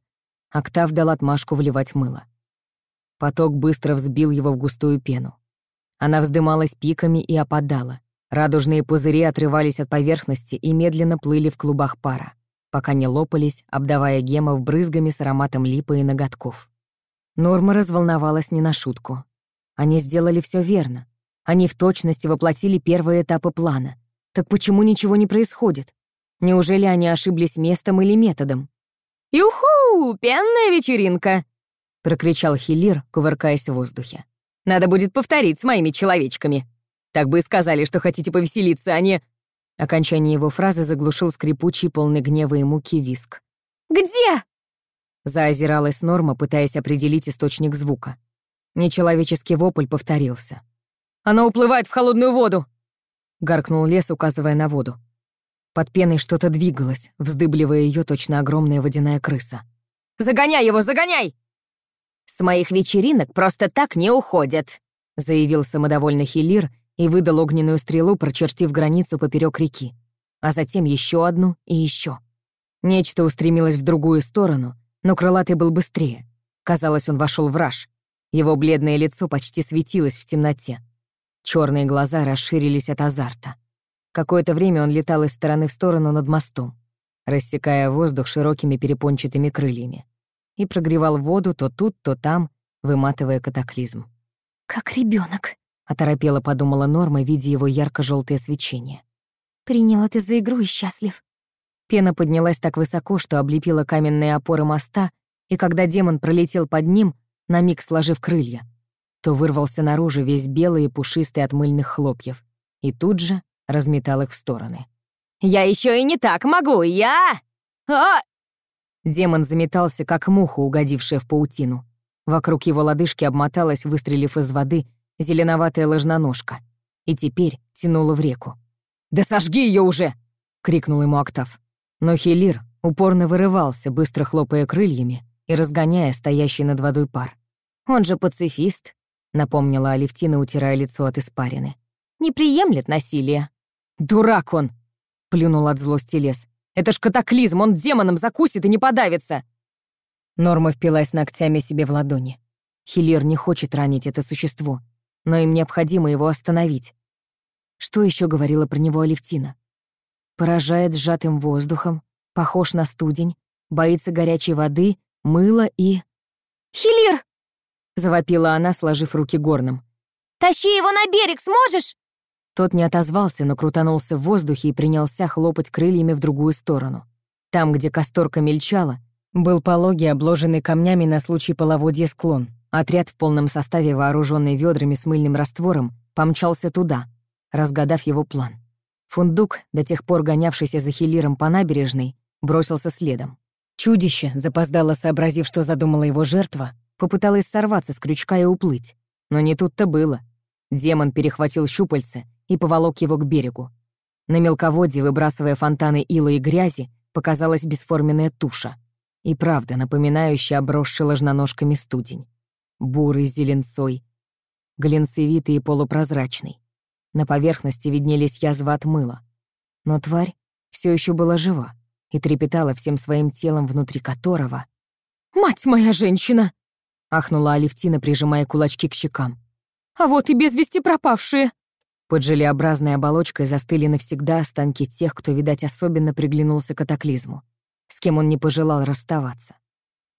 Октав дал отмашку вливать мыло. Поток быстро взбил его в густую пену. Она вздымалась пиками и опадала. Радужные пузыри отрывались от поверхности и медленно плыли в клубах пара, пока не лопались, обдавая гемов брызгами с ароматом липы и ноготков. Норма разволновалась не на шутку. Они сделали все верно. Они в точности воплотили первые этапы плана. Так почему ничего не происходит? Неужели они ошиблись местом или методом? «Юху! Пенная вечеринка!» — прокричал Хилир, кувыркаясь в воздухе. «Надо будет повторить с моими человечками. Так бы и сказали, что хотите повеселиться, а не...» Окончание его фразы заглушил скрипучий, полный гнева и муки виск. «Где?» Заозиралась Норма, пытаясь определить источник звука. Нечеловеческий вопль повторился. «Она уплывает в холодную воду!» Гаркнул лес, указывая на воду. Под пеной что-то двигалось, вздыбливая ее точно огромная водяная крыса. «Загоняй его, загоняй!» «С моих вечеринок просто так не уходят», — заявил самодовольный Хилир и выдал огненную стрелу, прочертив границу поперек реки, а затем еще одну и еще. Нечто устремилось в другую сторону, но крылатый был быстрее. Казалось, он вошел в раж. Его бледное лицо почти светилось в темноте. Черные глаза расширились от азарта. Какое-то время он летал из стороны в сторону над мостом, рассекая воздух широкими перепончатыми крыльями, и прогревал воду то тут, то там, выматывая катаклизм. «Как ребенок, оторопела подумала Норма, видя его ярко желтое свечение. «Принял это за игру и счастлив». Пена поднялась так высоко, что облепила каменные опоры моста, и когда демон пролетел под ним, на миг сложив крылья, то вырвался наружу весь белый и пушистый от мыльных хлопьев, и тут же разметал их в стороны. «Я еще и не так могу! Я... А!» Демон заметался, как муха, угодившая в паутину. Вокруг его лодыжки обмоталась, выстрелив из воды, зеленоватая ложноножка. И теперь тянула в реку. «Да сожги ее уже!» — крикнул ему Октав. Но Хелир упорно вырывался, быстро хлопая крыльями и разгоняя стоящий над водой пар. «Он же пацифист», — напомнила Алевтина, утирая лицо от испарины. «Не приемлет насилие». «Дурак он!» — плюнул от злости лес. «Это ж катаклизм, он демоном закусит и не подавится!» Норма впилась ногтями себе в ладони. Хиллер не хочет ранить это существо, но им необходимо его остановить. Что еще говорила про него Алевтина? Поражает сжатым воздухом, похож на студень, боится горячей воды, мыла и... «Хиллер!» — завопила она, сложив руки горном. «Тащи его на берег, сможешь?» Тот не отозвался, но крутанулся в воздухе и принялся хлопать крыльями в другую сторону. Там, где касторка мельчала, был пологий, обложенный камнями на случай половодья склон. Отряд в полном составе, вооруженный ведрами с мыльным раствором, помчался туда, разгадав его план. Фундук, до тех пор гонявшийся за Хилиром по набережной, бросился следом. Чудище, запоздало сообразив, что задумала его жертва, попыталось сорваться с крючка и уплыть. Но не тут-то было. Демон перехватил щупальце и поволок его к берегу. На мелководье, выбрасывая фонтаны ила и грязи, показалась бесформенная туша. И правда, напоминающая обросший ложноножками студень бурый с зеленцой, глинцевитый и полупрозрачный. На поверхности виднелись язвы от мыла. Но тварь все еще была жива и трепетала всем своим телом, внутри которого... «Мать моя женщина!» — ахнула Алевтина, прижимая кулачки к щекам. «А вот и без вести пропавшие!» Под желеобразной оболочкой застыли навсегда останки тех, кто, видать, особенно приглянулся катаклизму, с кем он не пожелал расставаться.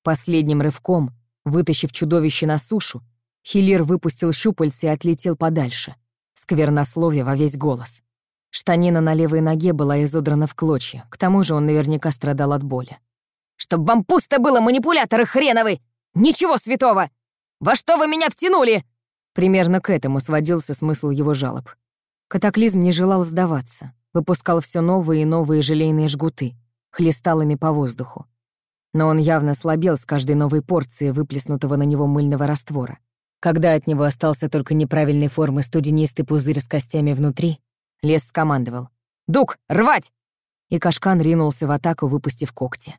Последним рывком Вытащив чудовище на сушу, Хилир выпустил щупальца и отлетел подальше. Сквернословие во весь голос. Штанина на левой ноге была изодрана в клочья, к тому же он наверняка страдал от боли. «Чтоб вам пусто было, манипуляторы хреновы! Ничего святого! Во что вы меня втянули?» Примерно к этому сводился смысл его жалоб. Катаклизм не желал сдаваться, выпускал все новые и новые желейные жгуты, хлестал ими по воздуху но он явно слабел с каждой новой порцией выплеснутого на него мыльного раствора. Когда от него остался только неправильной формы студенистый пузырь с костями внутри, лес скомандовал. «Дук, рвать!» И Кашкан ринулся в атаку, выпустив когти.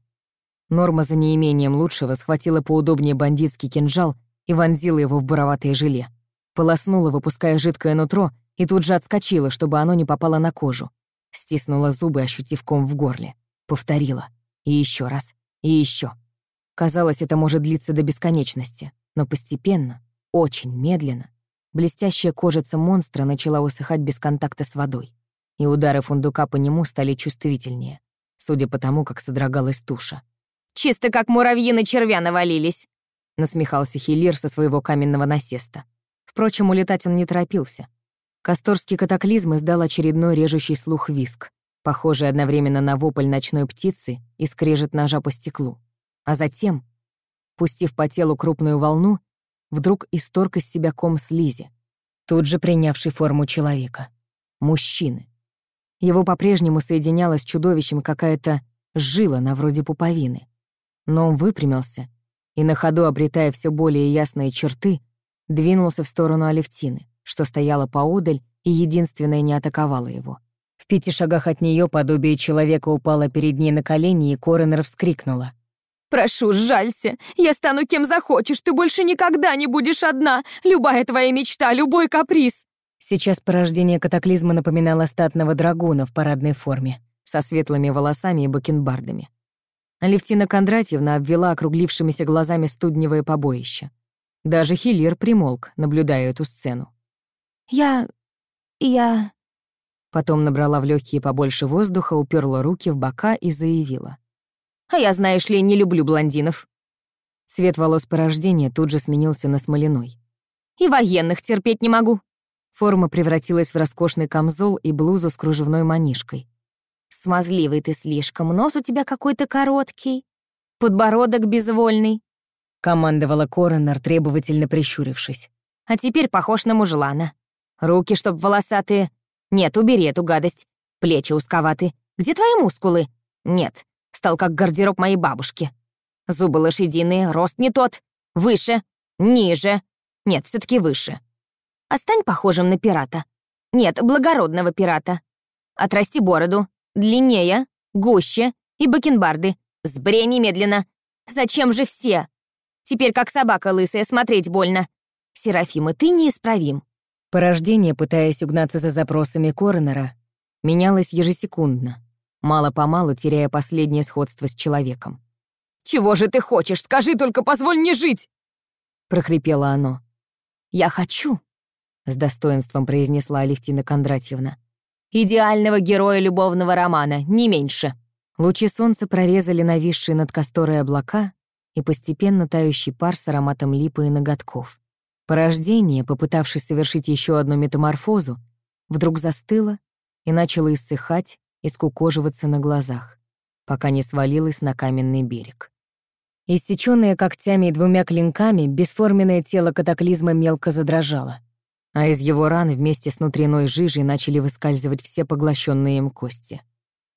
Норма за неимением лучшего схватила поудобнее бандитский кинжал и вонзила его в буроватое желе. Полоснула, выпуская жидкое нутро, и тут же отскочила, чтобы оно не попало на кожу. Стиснула зубы, ощутив ком в горле. Повторила. И еще раз. И еще. Казалось, это может длиться до бесконечности, но постепенно, очень медленно, блестящая кожица монстра начала усыхать без контакта с водой, и удары фундука по нему стали чувствительнее, судя по тому, как содрогалась туша. «Чисто как муравьи на червя навалились», — насмехался Хиллер со своего каменного насеста. Впрочем, улетать он не торопился. Касторский катаклизм издал очередной режущий слух виск похожий одновременно на вопль ночной птицы и скрежет ножа по стеклу. А затем, пустив по телу крупную волну, вдруг исторг из себя ком слизи, тут же принявший форму человека. Мужчины. Его по-прежнему соединяла с чудовищем какая-то жила на вроде пуповины. Но он выпрямился и, на ходу обретая все более ясные черты, двинулся в сторону Алевтины, что стояла поодаль и единственная не атаковала его. В пяти шагах от нее подобие человека упало перед ней на колени, и Коронер вскрикнула. «Прошу, сжалься. Я стану кем захочешь. Ты больше никогда не будешь одна. Любая твоя мечта, любой каприз». Сейчас порождение катаклизма напоминало статного драгуна в парадной форме, со светлыми волосами и бакенбардами. Алевтина Кондратьевна обвела округлившимися глазами студневое побоище. Даже Хиллер примолк, наблюдая эту сцену. «Я... я...» Потом набрала в легкие побольше воздуха, уперла руки в бока и заявила. «А я, знаешь ли, не люблю блондинов». Цвет волос по рождению тут же сменился на смоляной. «И военных терпеть не могу». Форма превратилась в роскошный камзол и блузу с кружевной манишкой. «Смазливый ты слишком, нос у тебя какой-то короткий, подбородок безвольный», — командовала Коронер, требовательно прищурившись. «А теперь похож на мужлана. Руки, чтоб волосатые, нет, убери эту гадость. Плечи узковаты. Где твои мускулы? Нет, стал как гардероб моей бабушки. Зубы лошадиные, рост не тот. Выше, ниже. Нет, все таки выше. А стань похожим на пирата. Нет, благородного пирата. Отрасти бороду. Длиннее, гуще и бакенбарды. Сбрей немедленно. Зачем же все? Теперь как собака лысая, смотреть больно. Серафима, ты неисправим. Порождение, пытаясь угнаться за запросами коронера, менялось ежесекундно, мало-помалу теряя последнее сходство с человеком. Чего же ты хочешь? Скажи только, позволь мне жить!» прохрипело оно. «Я хочу», — с достоинством произнесла Алевтина Кондратьевна. «Идеального героя любовного романа, не меньше». Лучи солнца прорезали нависшие над Касторой облака и постепенно тающий пар с ароматом липы и ноготков. Порождение, попытавшись совершить еще одну метаморфозу, вдруг застыло и начало иссыхать и скукоживаться на глазах, пока не свалилось на каменный берег. Иссечённое когтями и двумя клинками, бесформенное тело катаклизма мелко задрожало, а из его ран вместе с внутренной жижей начали выскальзывать все поглощенные им кости.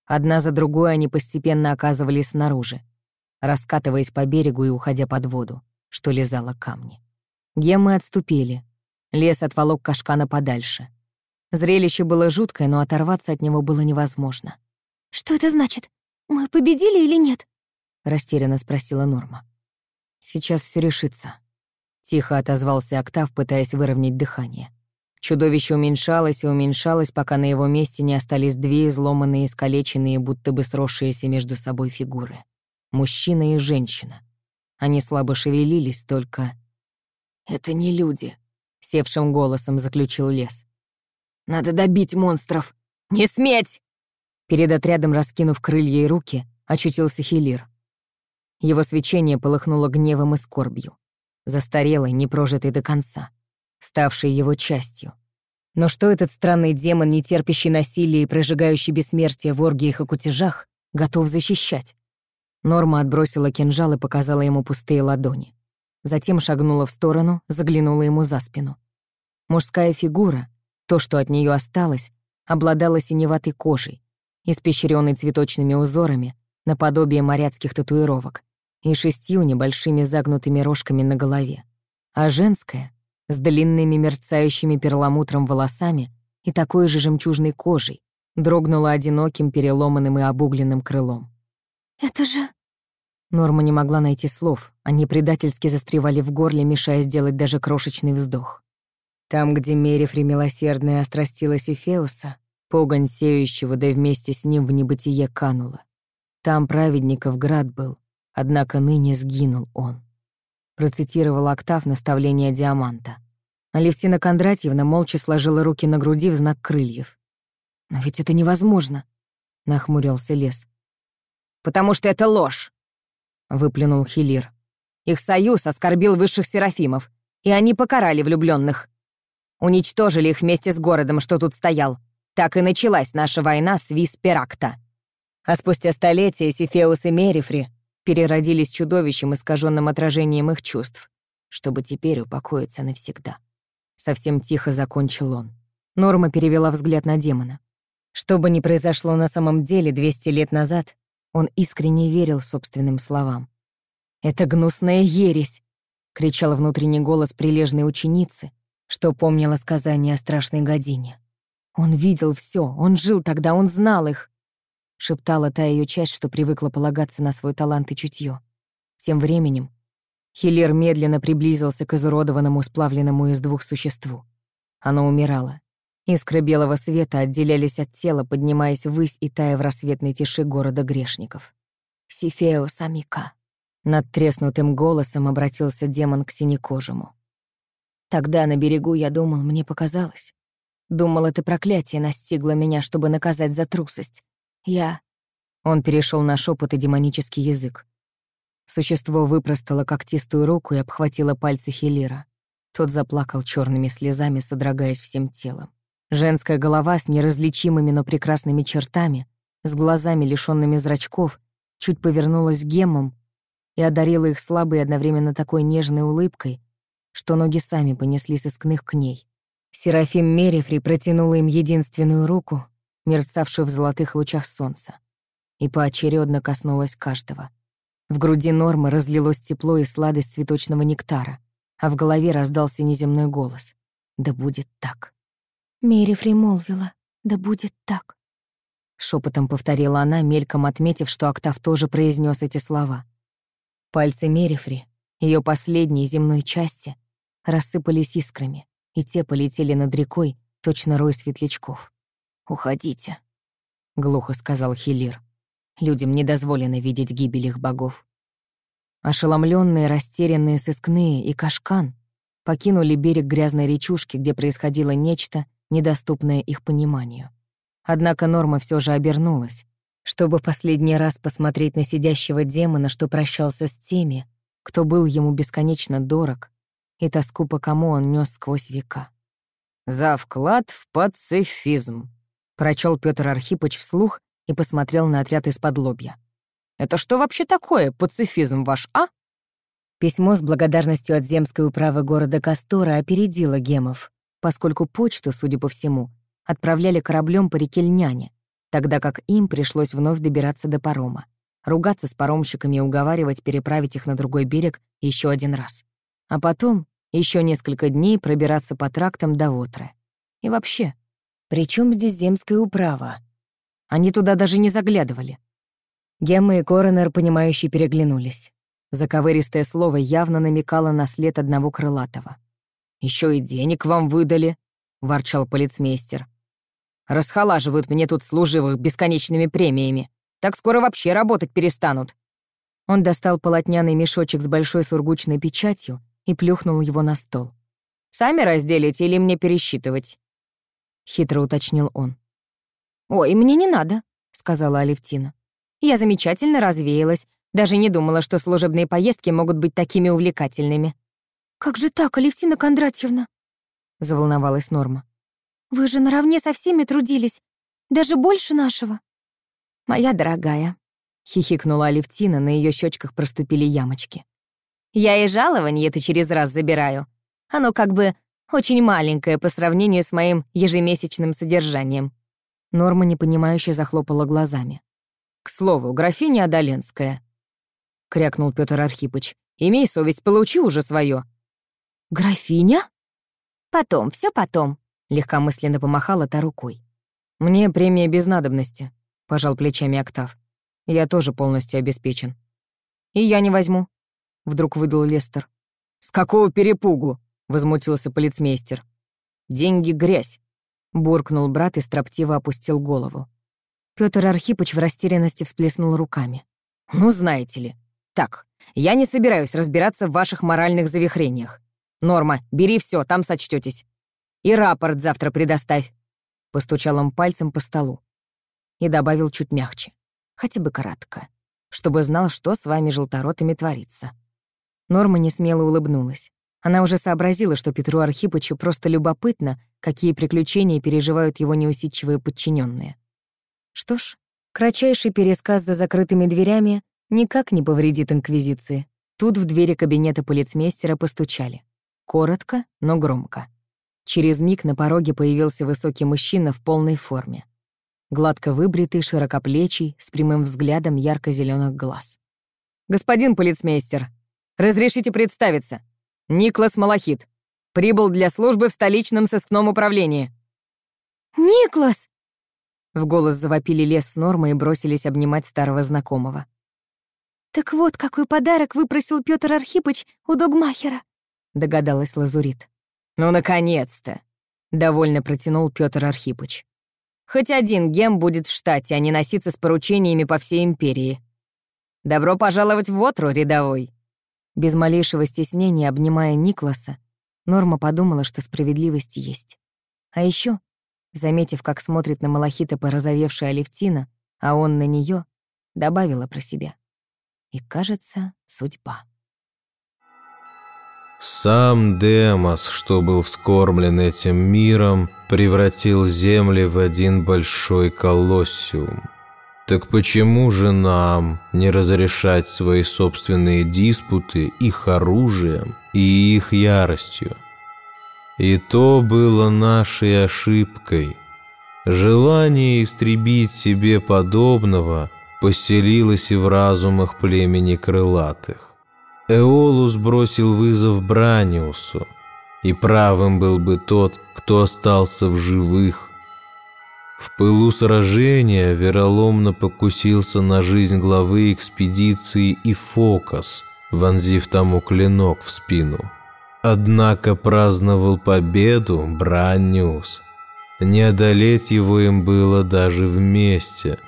Одна за другой они постепенно оказывались снаружи, раскатываясь по берегу и уходя под воду, что лизало камни. Геммы отступили. Лес отволок Кашкана подальше. Зрелище было жуткое, но оторваться от него было невозможно. «Что это значит? Мы победили или нет?» — растерянно спросила Норма. «Сейчас все решится», — тихо отозвался Октав, пытаясь выровнять дыхание. Чудовище уменьшалось и уменьшалось, пока на его месте не остались две изломанные, искалеченные, будто бы сросшиеся между собой фигуры. Мужчина и женщина. Они слабо шевелились, только... «Это не люди», — севшим голосом заключил лес. «Надо добить монстров! Не сметь!» Перед отрядом, раскинув крылья и руки, очутился Хилир. Его свечение полыхнуло гневом и скорбью, застарелой, непрожитой до конца, ставшей его частью. Но что этот странный демон, не терпящий насилия и прожигающий бессмертие в оргиях и кутежах, готов защищать? Норма отбросила кинжал и показала ему пустые ладони. Затем шагнула в сторону, заглянула ему за спину. Мужская фигура, то, что от нее осталось, обладала синеватой кожей, испещренной цветочными узорами, наподобие моряцких татуировок, и шестью небольшими загнутыми рожками на голове, а женская — с длинными мерцающими перламутром волосами и такой же жемчужной кожей, дрогнула одиноким переломанным и обугленным крылом. «Это же...» Норма не могла найти слов, они предательски застревали в горле, мешая сделать даже крошечный вздох. Там, где Мерифри милосердная острастилась Эфеуса, погонь сеющего, да и вместе с ним в небытие канула. Там праведников град был, Однако ныне сгинул он. Процитировал октав наставления Диаманта. Алевтина Кондратьевна молча сложила руки на груди в знак крыльев. «Но ведь это невозможно», — нахмурился лес. «Потому что это ложь», — выплюнул Хилир. «Их союз оскорбил высших серафимов, и они покарали влюбленных. Уничтожили их вместе с городом, что тут стоял. Так и началась наша война с Висперакта. А спустя столетия Сифеус и Мерифри переродились чудовищем, искаженным отражением их чувств, чтобы теперь упокоиться навсегда. Совсем тихо закончил он. Норма перевела взгляд на демона. Что бы ни произошло на самом деле 200 лет назад, он искренне верил собственным словам. «Это гнусная ересь!» — кричал внутренний голос прилежной ученицы, что помнила сказание о страшной године. Он видел все, он жил тогда, он знал их шептала та ее часть, что привыкла полагаться на свой талант и чутье. Тем временем Хиллер медленно приблизился к изуродованному, сплавленному из двух существу. Оно умирало. Искры белого света отделялись от тела, поднимаясь ввысь и тая в рассветной тиши города грешников. «Сифео Самика», — над треснутым голосом обратился демон к синекожему. «Тогда на берегу я думал, мне показалось. Думал, это проклятие настигло меня, чтобы наказать за трусость. Я...» Он перешел на шепот и демонический язык. Существо выпростало когтистую руку и обхватило пальцы Хелира. Тот заплакал черными слезами, содрогаясь всем телом. Женская голова с неразличимыми, но прекрасными чертами, с глазами, лишёнными зрачков, чуть повернулась гемом и одарила их слабой одновременно такой нежной улыбкой, что ноги сами понеслись искных к ней. Серафим Мерифри протянула им единственную руку, мерцавшую в золотых лучах солнца, и поочередно коснулась каждого. В груди Нормы разлилось тепло и сладость цветочного нектара, а в голове раздался неземной голос. «Да будет так». Мерифри молвила, «Да будет так». Шепотом повторила она, мельком отметив, что Октав тоже произнес эти слова. Пальцы Мерифри, ее последней земной части, рассыпались искрами, и те полетели над рекой, точно рой светлячков. «Уходите», — глухо сказал Хилир. «Людям не дозволено видеть гибель их богов. Ошеломленные, растерянные сыскные и Кашкан покинули берег грязной речушки, где происходило нечто, недоступное их пониманию. Однако Норма все же обернулась, чтобы последний раз посмотреть на сидящего демона, что прощался с теми, кто был ему бесконечно дорог, и тоску по кому он нес сквозь века. «За вклад в пацифизм», — прочел Петр Архипыч вслух и посмотрел на отряд из-под лобья. «Это что вообще такое, пацифизм ваш, а?» Письмо с благодарностью от земской управы города Кастора опередило гемов, поскольку почту, судя по всему, отправляли кораблем по реке Льняне, тогда как им пришлось вновь добираться до парома, ругаться с паромщиками и уговаривать переправить их на другой берег еще один раз. А потом еще несколько дней пробираться по трактам до Вотры. И вообще, при чем здесь земская управа? Они туда даже не заглядывали. Гемма и Коронер, понимающие, переглянулись. Заковыристое слово явно намекало на след одного крылатого. Еще и денег вам выдали», — ворчал полицмейстер. Расхолаживают мне тут служивых бесконечными премиями. Так скоро вообще работать перестанут». Он достал полотняный мешочек с большой сургучной печатью и плюхнул его на стол. «Сами разделите или мне пересчитывать?» Хитро уточнил он. «Ой, мне не надо», — сказала Алевтина. «Я замечательно развеялась, даже не думала, что служебные поездки могут быть такими увлекательными». «Как же так, Алевтина Кондратьевна?» — заволновалась Норма. Вы же наравне со всеми трудились, даже больше нашего. Моя дорогая, хихикнула Алевтина, на ее щечках проступили ямочки. Я и жалование это через раз забираю. Оно как бы очень маленькое по сравнению с моим ежемесячным содержанием. Норма непонимающе захлопала глазами. «К слову, графиня Адаленская», — крякнул Петр Архипыч. «Имей совесть, получи уже свое. «Графиня?» «Потом, все потом», Легкомысленно помахала та рукой. «Мне премия без надобности», — пожал плечами Октав. «Я тоже полностью обеспечен». «И я не возьму», — вдруг выдал Лестер. «С какого перепугу?» — возмутился полицмейстер. «Деньги — грязь», — буркнул брат и строптиво опустил голову. Пётр Архипыч в растерянности всплеснул руками. «Ну, знаете ли. Так, я не собираюсь разбираться в ваших моральных завихрениях. Норма, бери все, там сочтётесь. И рапорт завтра предоставь. Постучал он пальцем по столу. И добавил чуть мягче. Хотя бы кратко. Чтобы знал, что с вами желторотами творится. Норма несмело улыбнулась. Она уже сообразила, что Петру Архипычу просто любопытно, какие приключения переживают его неусидчивые подчиненные. Что ж, кратчайший пересказ за закрытыми дверями никак не повредит Инквизиции. Тут в двери кабинета полицмейстера постучали. Коротко, но громко. Через миг на пороге появился высокий мужчина в полной форме. Гладко выбритый, широкоплечий, с прямым взглядом ярко зеленых глаз. «Господин полицмейстер, разрешите представиться. Никлас Малахит. Прибыл для службы в столичном сыскном управлении». «Никлас!» В голос завопили лес с нормой и бросились обнимать старого знакомого. «Так вот, какой подарок выпросил Пётр Архипыч у догмахера», — догадалась Лазурит. «Ну, наконец-то!» — довольно протянул Пётр Архипыч. «Хоть один гем будет в штате, а не носиться с поручениями по всей империи. Добро пожаловать в Вотру, рядовой!» Без малейшего стеснения, обнимая Никласа, Норма подумала, что справедливость есть. А еще, заметив, как смотрит на Малахита порозовевшая Алевтина, а он на нее, добавила про себя. И, кажется, судьба. Сам Демос, что был вскормлен этим миром, превратил земли в один большой колоссиум. Так почему же нам не разрешать свои собственные диспуты их оружием и их яростью? И то было нашей ошибкой. Желание истребить себе подобного поселилось и в разумах племени крылатых. Эолус бросил вызов Браниусу, и правым был бы тот, кто остался в живых. В пылу сражения вероломно покусился на жизнь главы экспедиции и Фокас, вонзив тому клинок в спину. Однако праздновал победу Браниус. Не одолеть его им было даже вместе.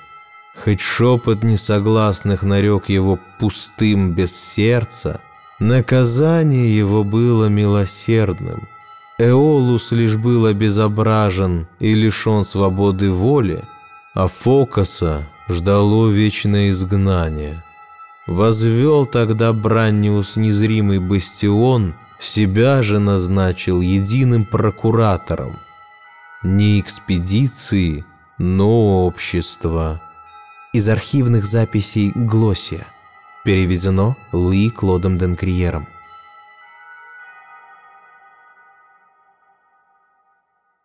Хоть шепот несогласных нарек его пустым без сердца, наказание его было милосердным. Эолус лишь был обезображен и лишен свободы воли, а Фокоса ждало вечное изгнание. Возвел тогда Бранниус незримый бастион, себя же назначил единым прокуратором. Не экспедиции, но общества. Из архивных записей Глосия. Переведено Луи Клодом Денкриером.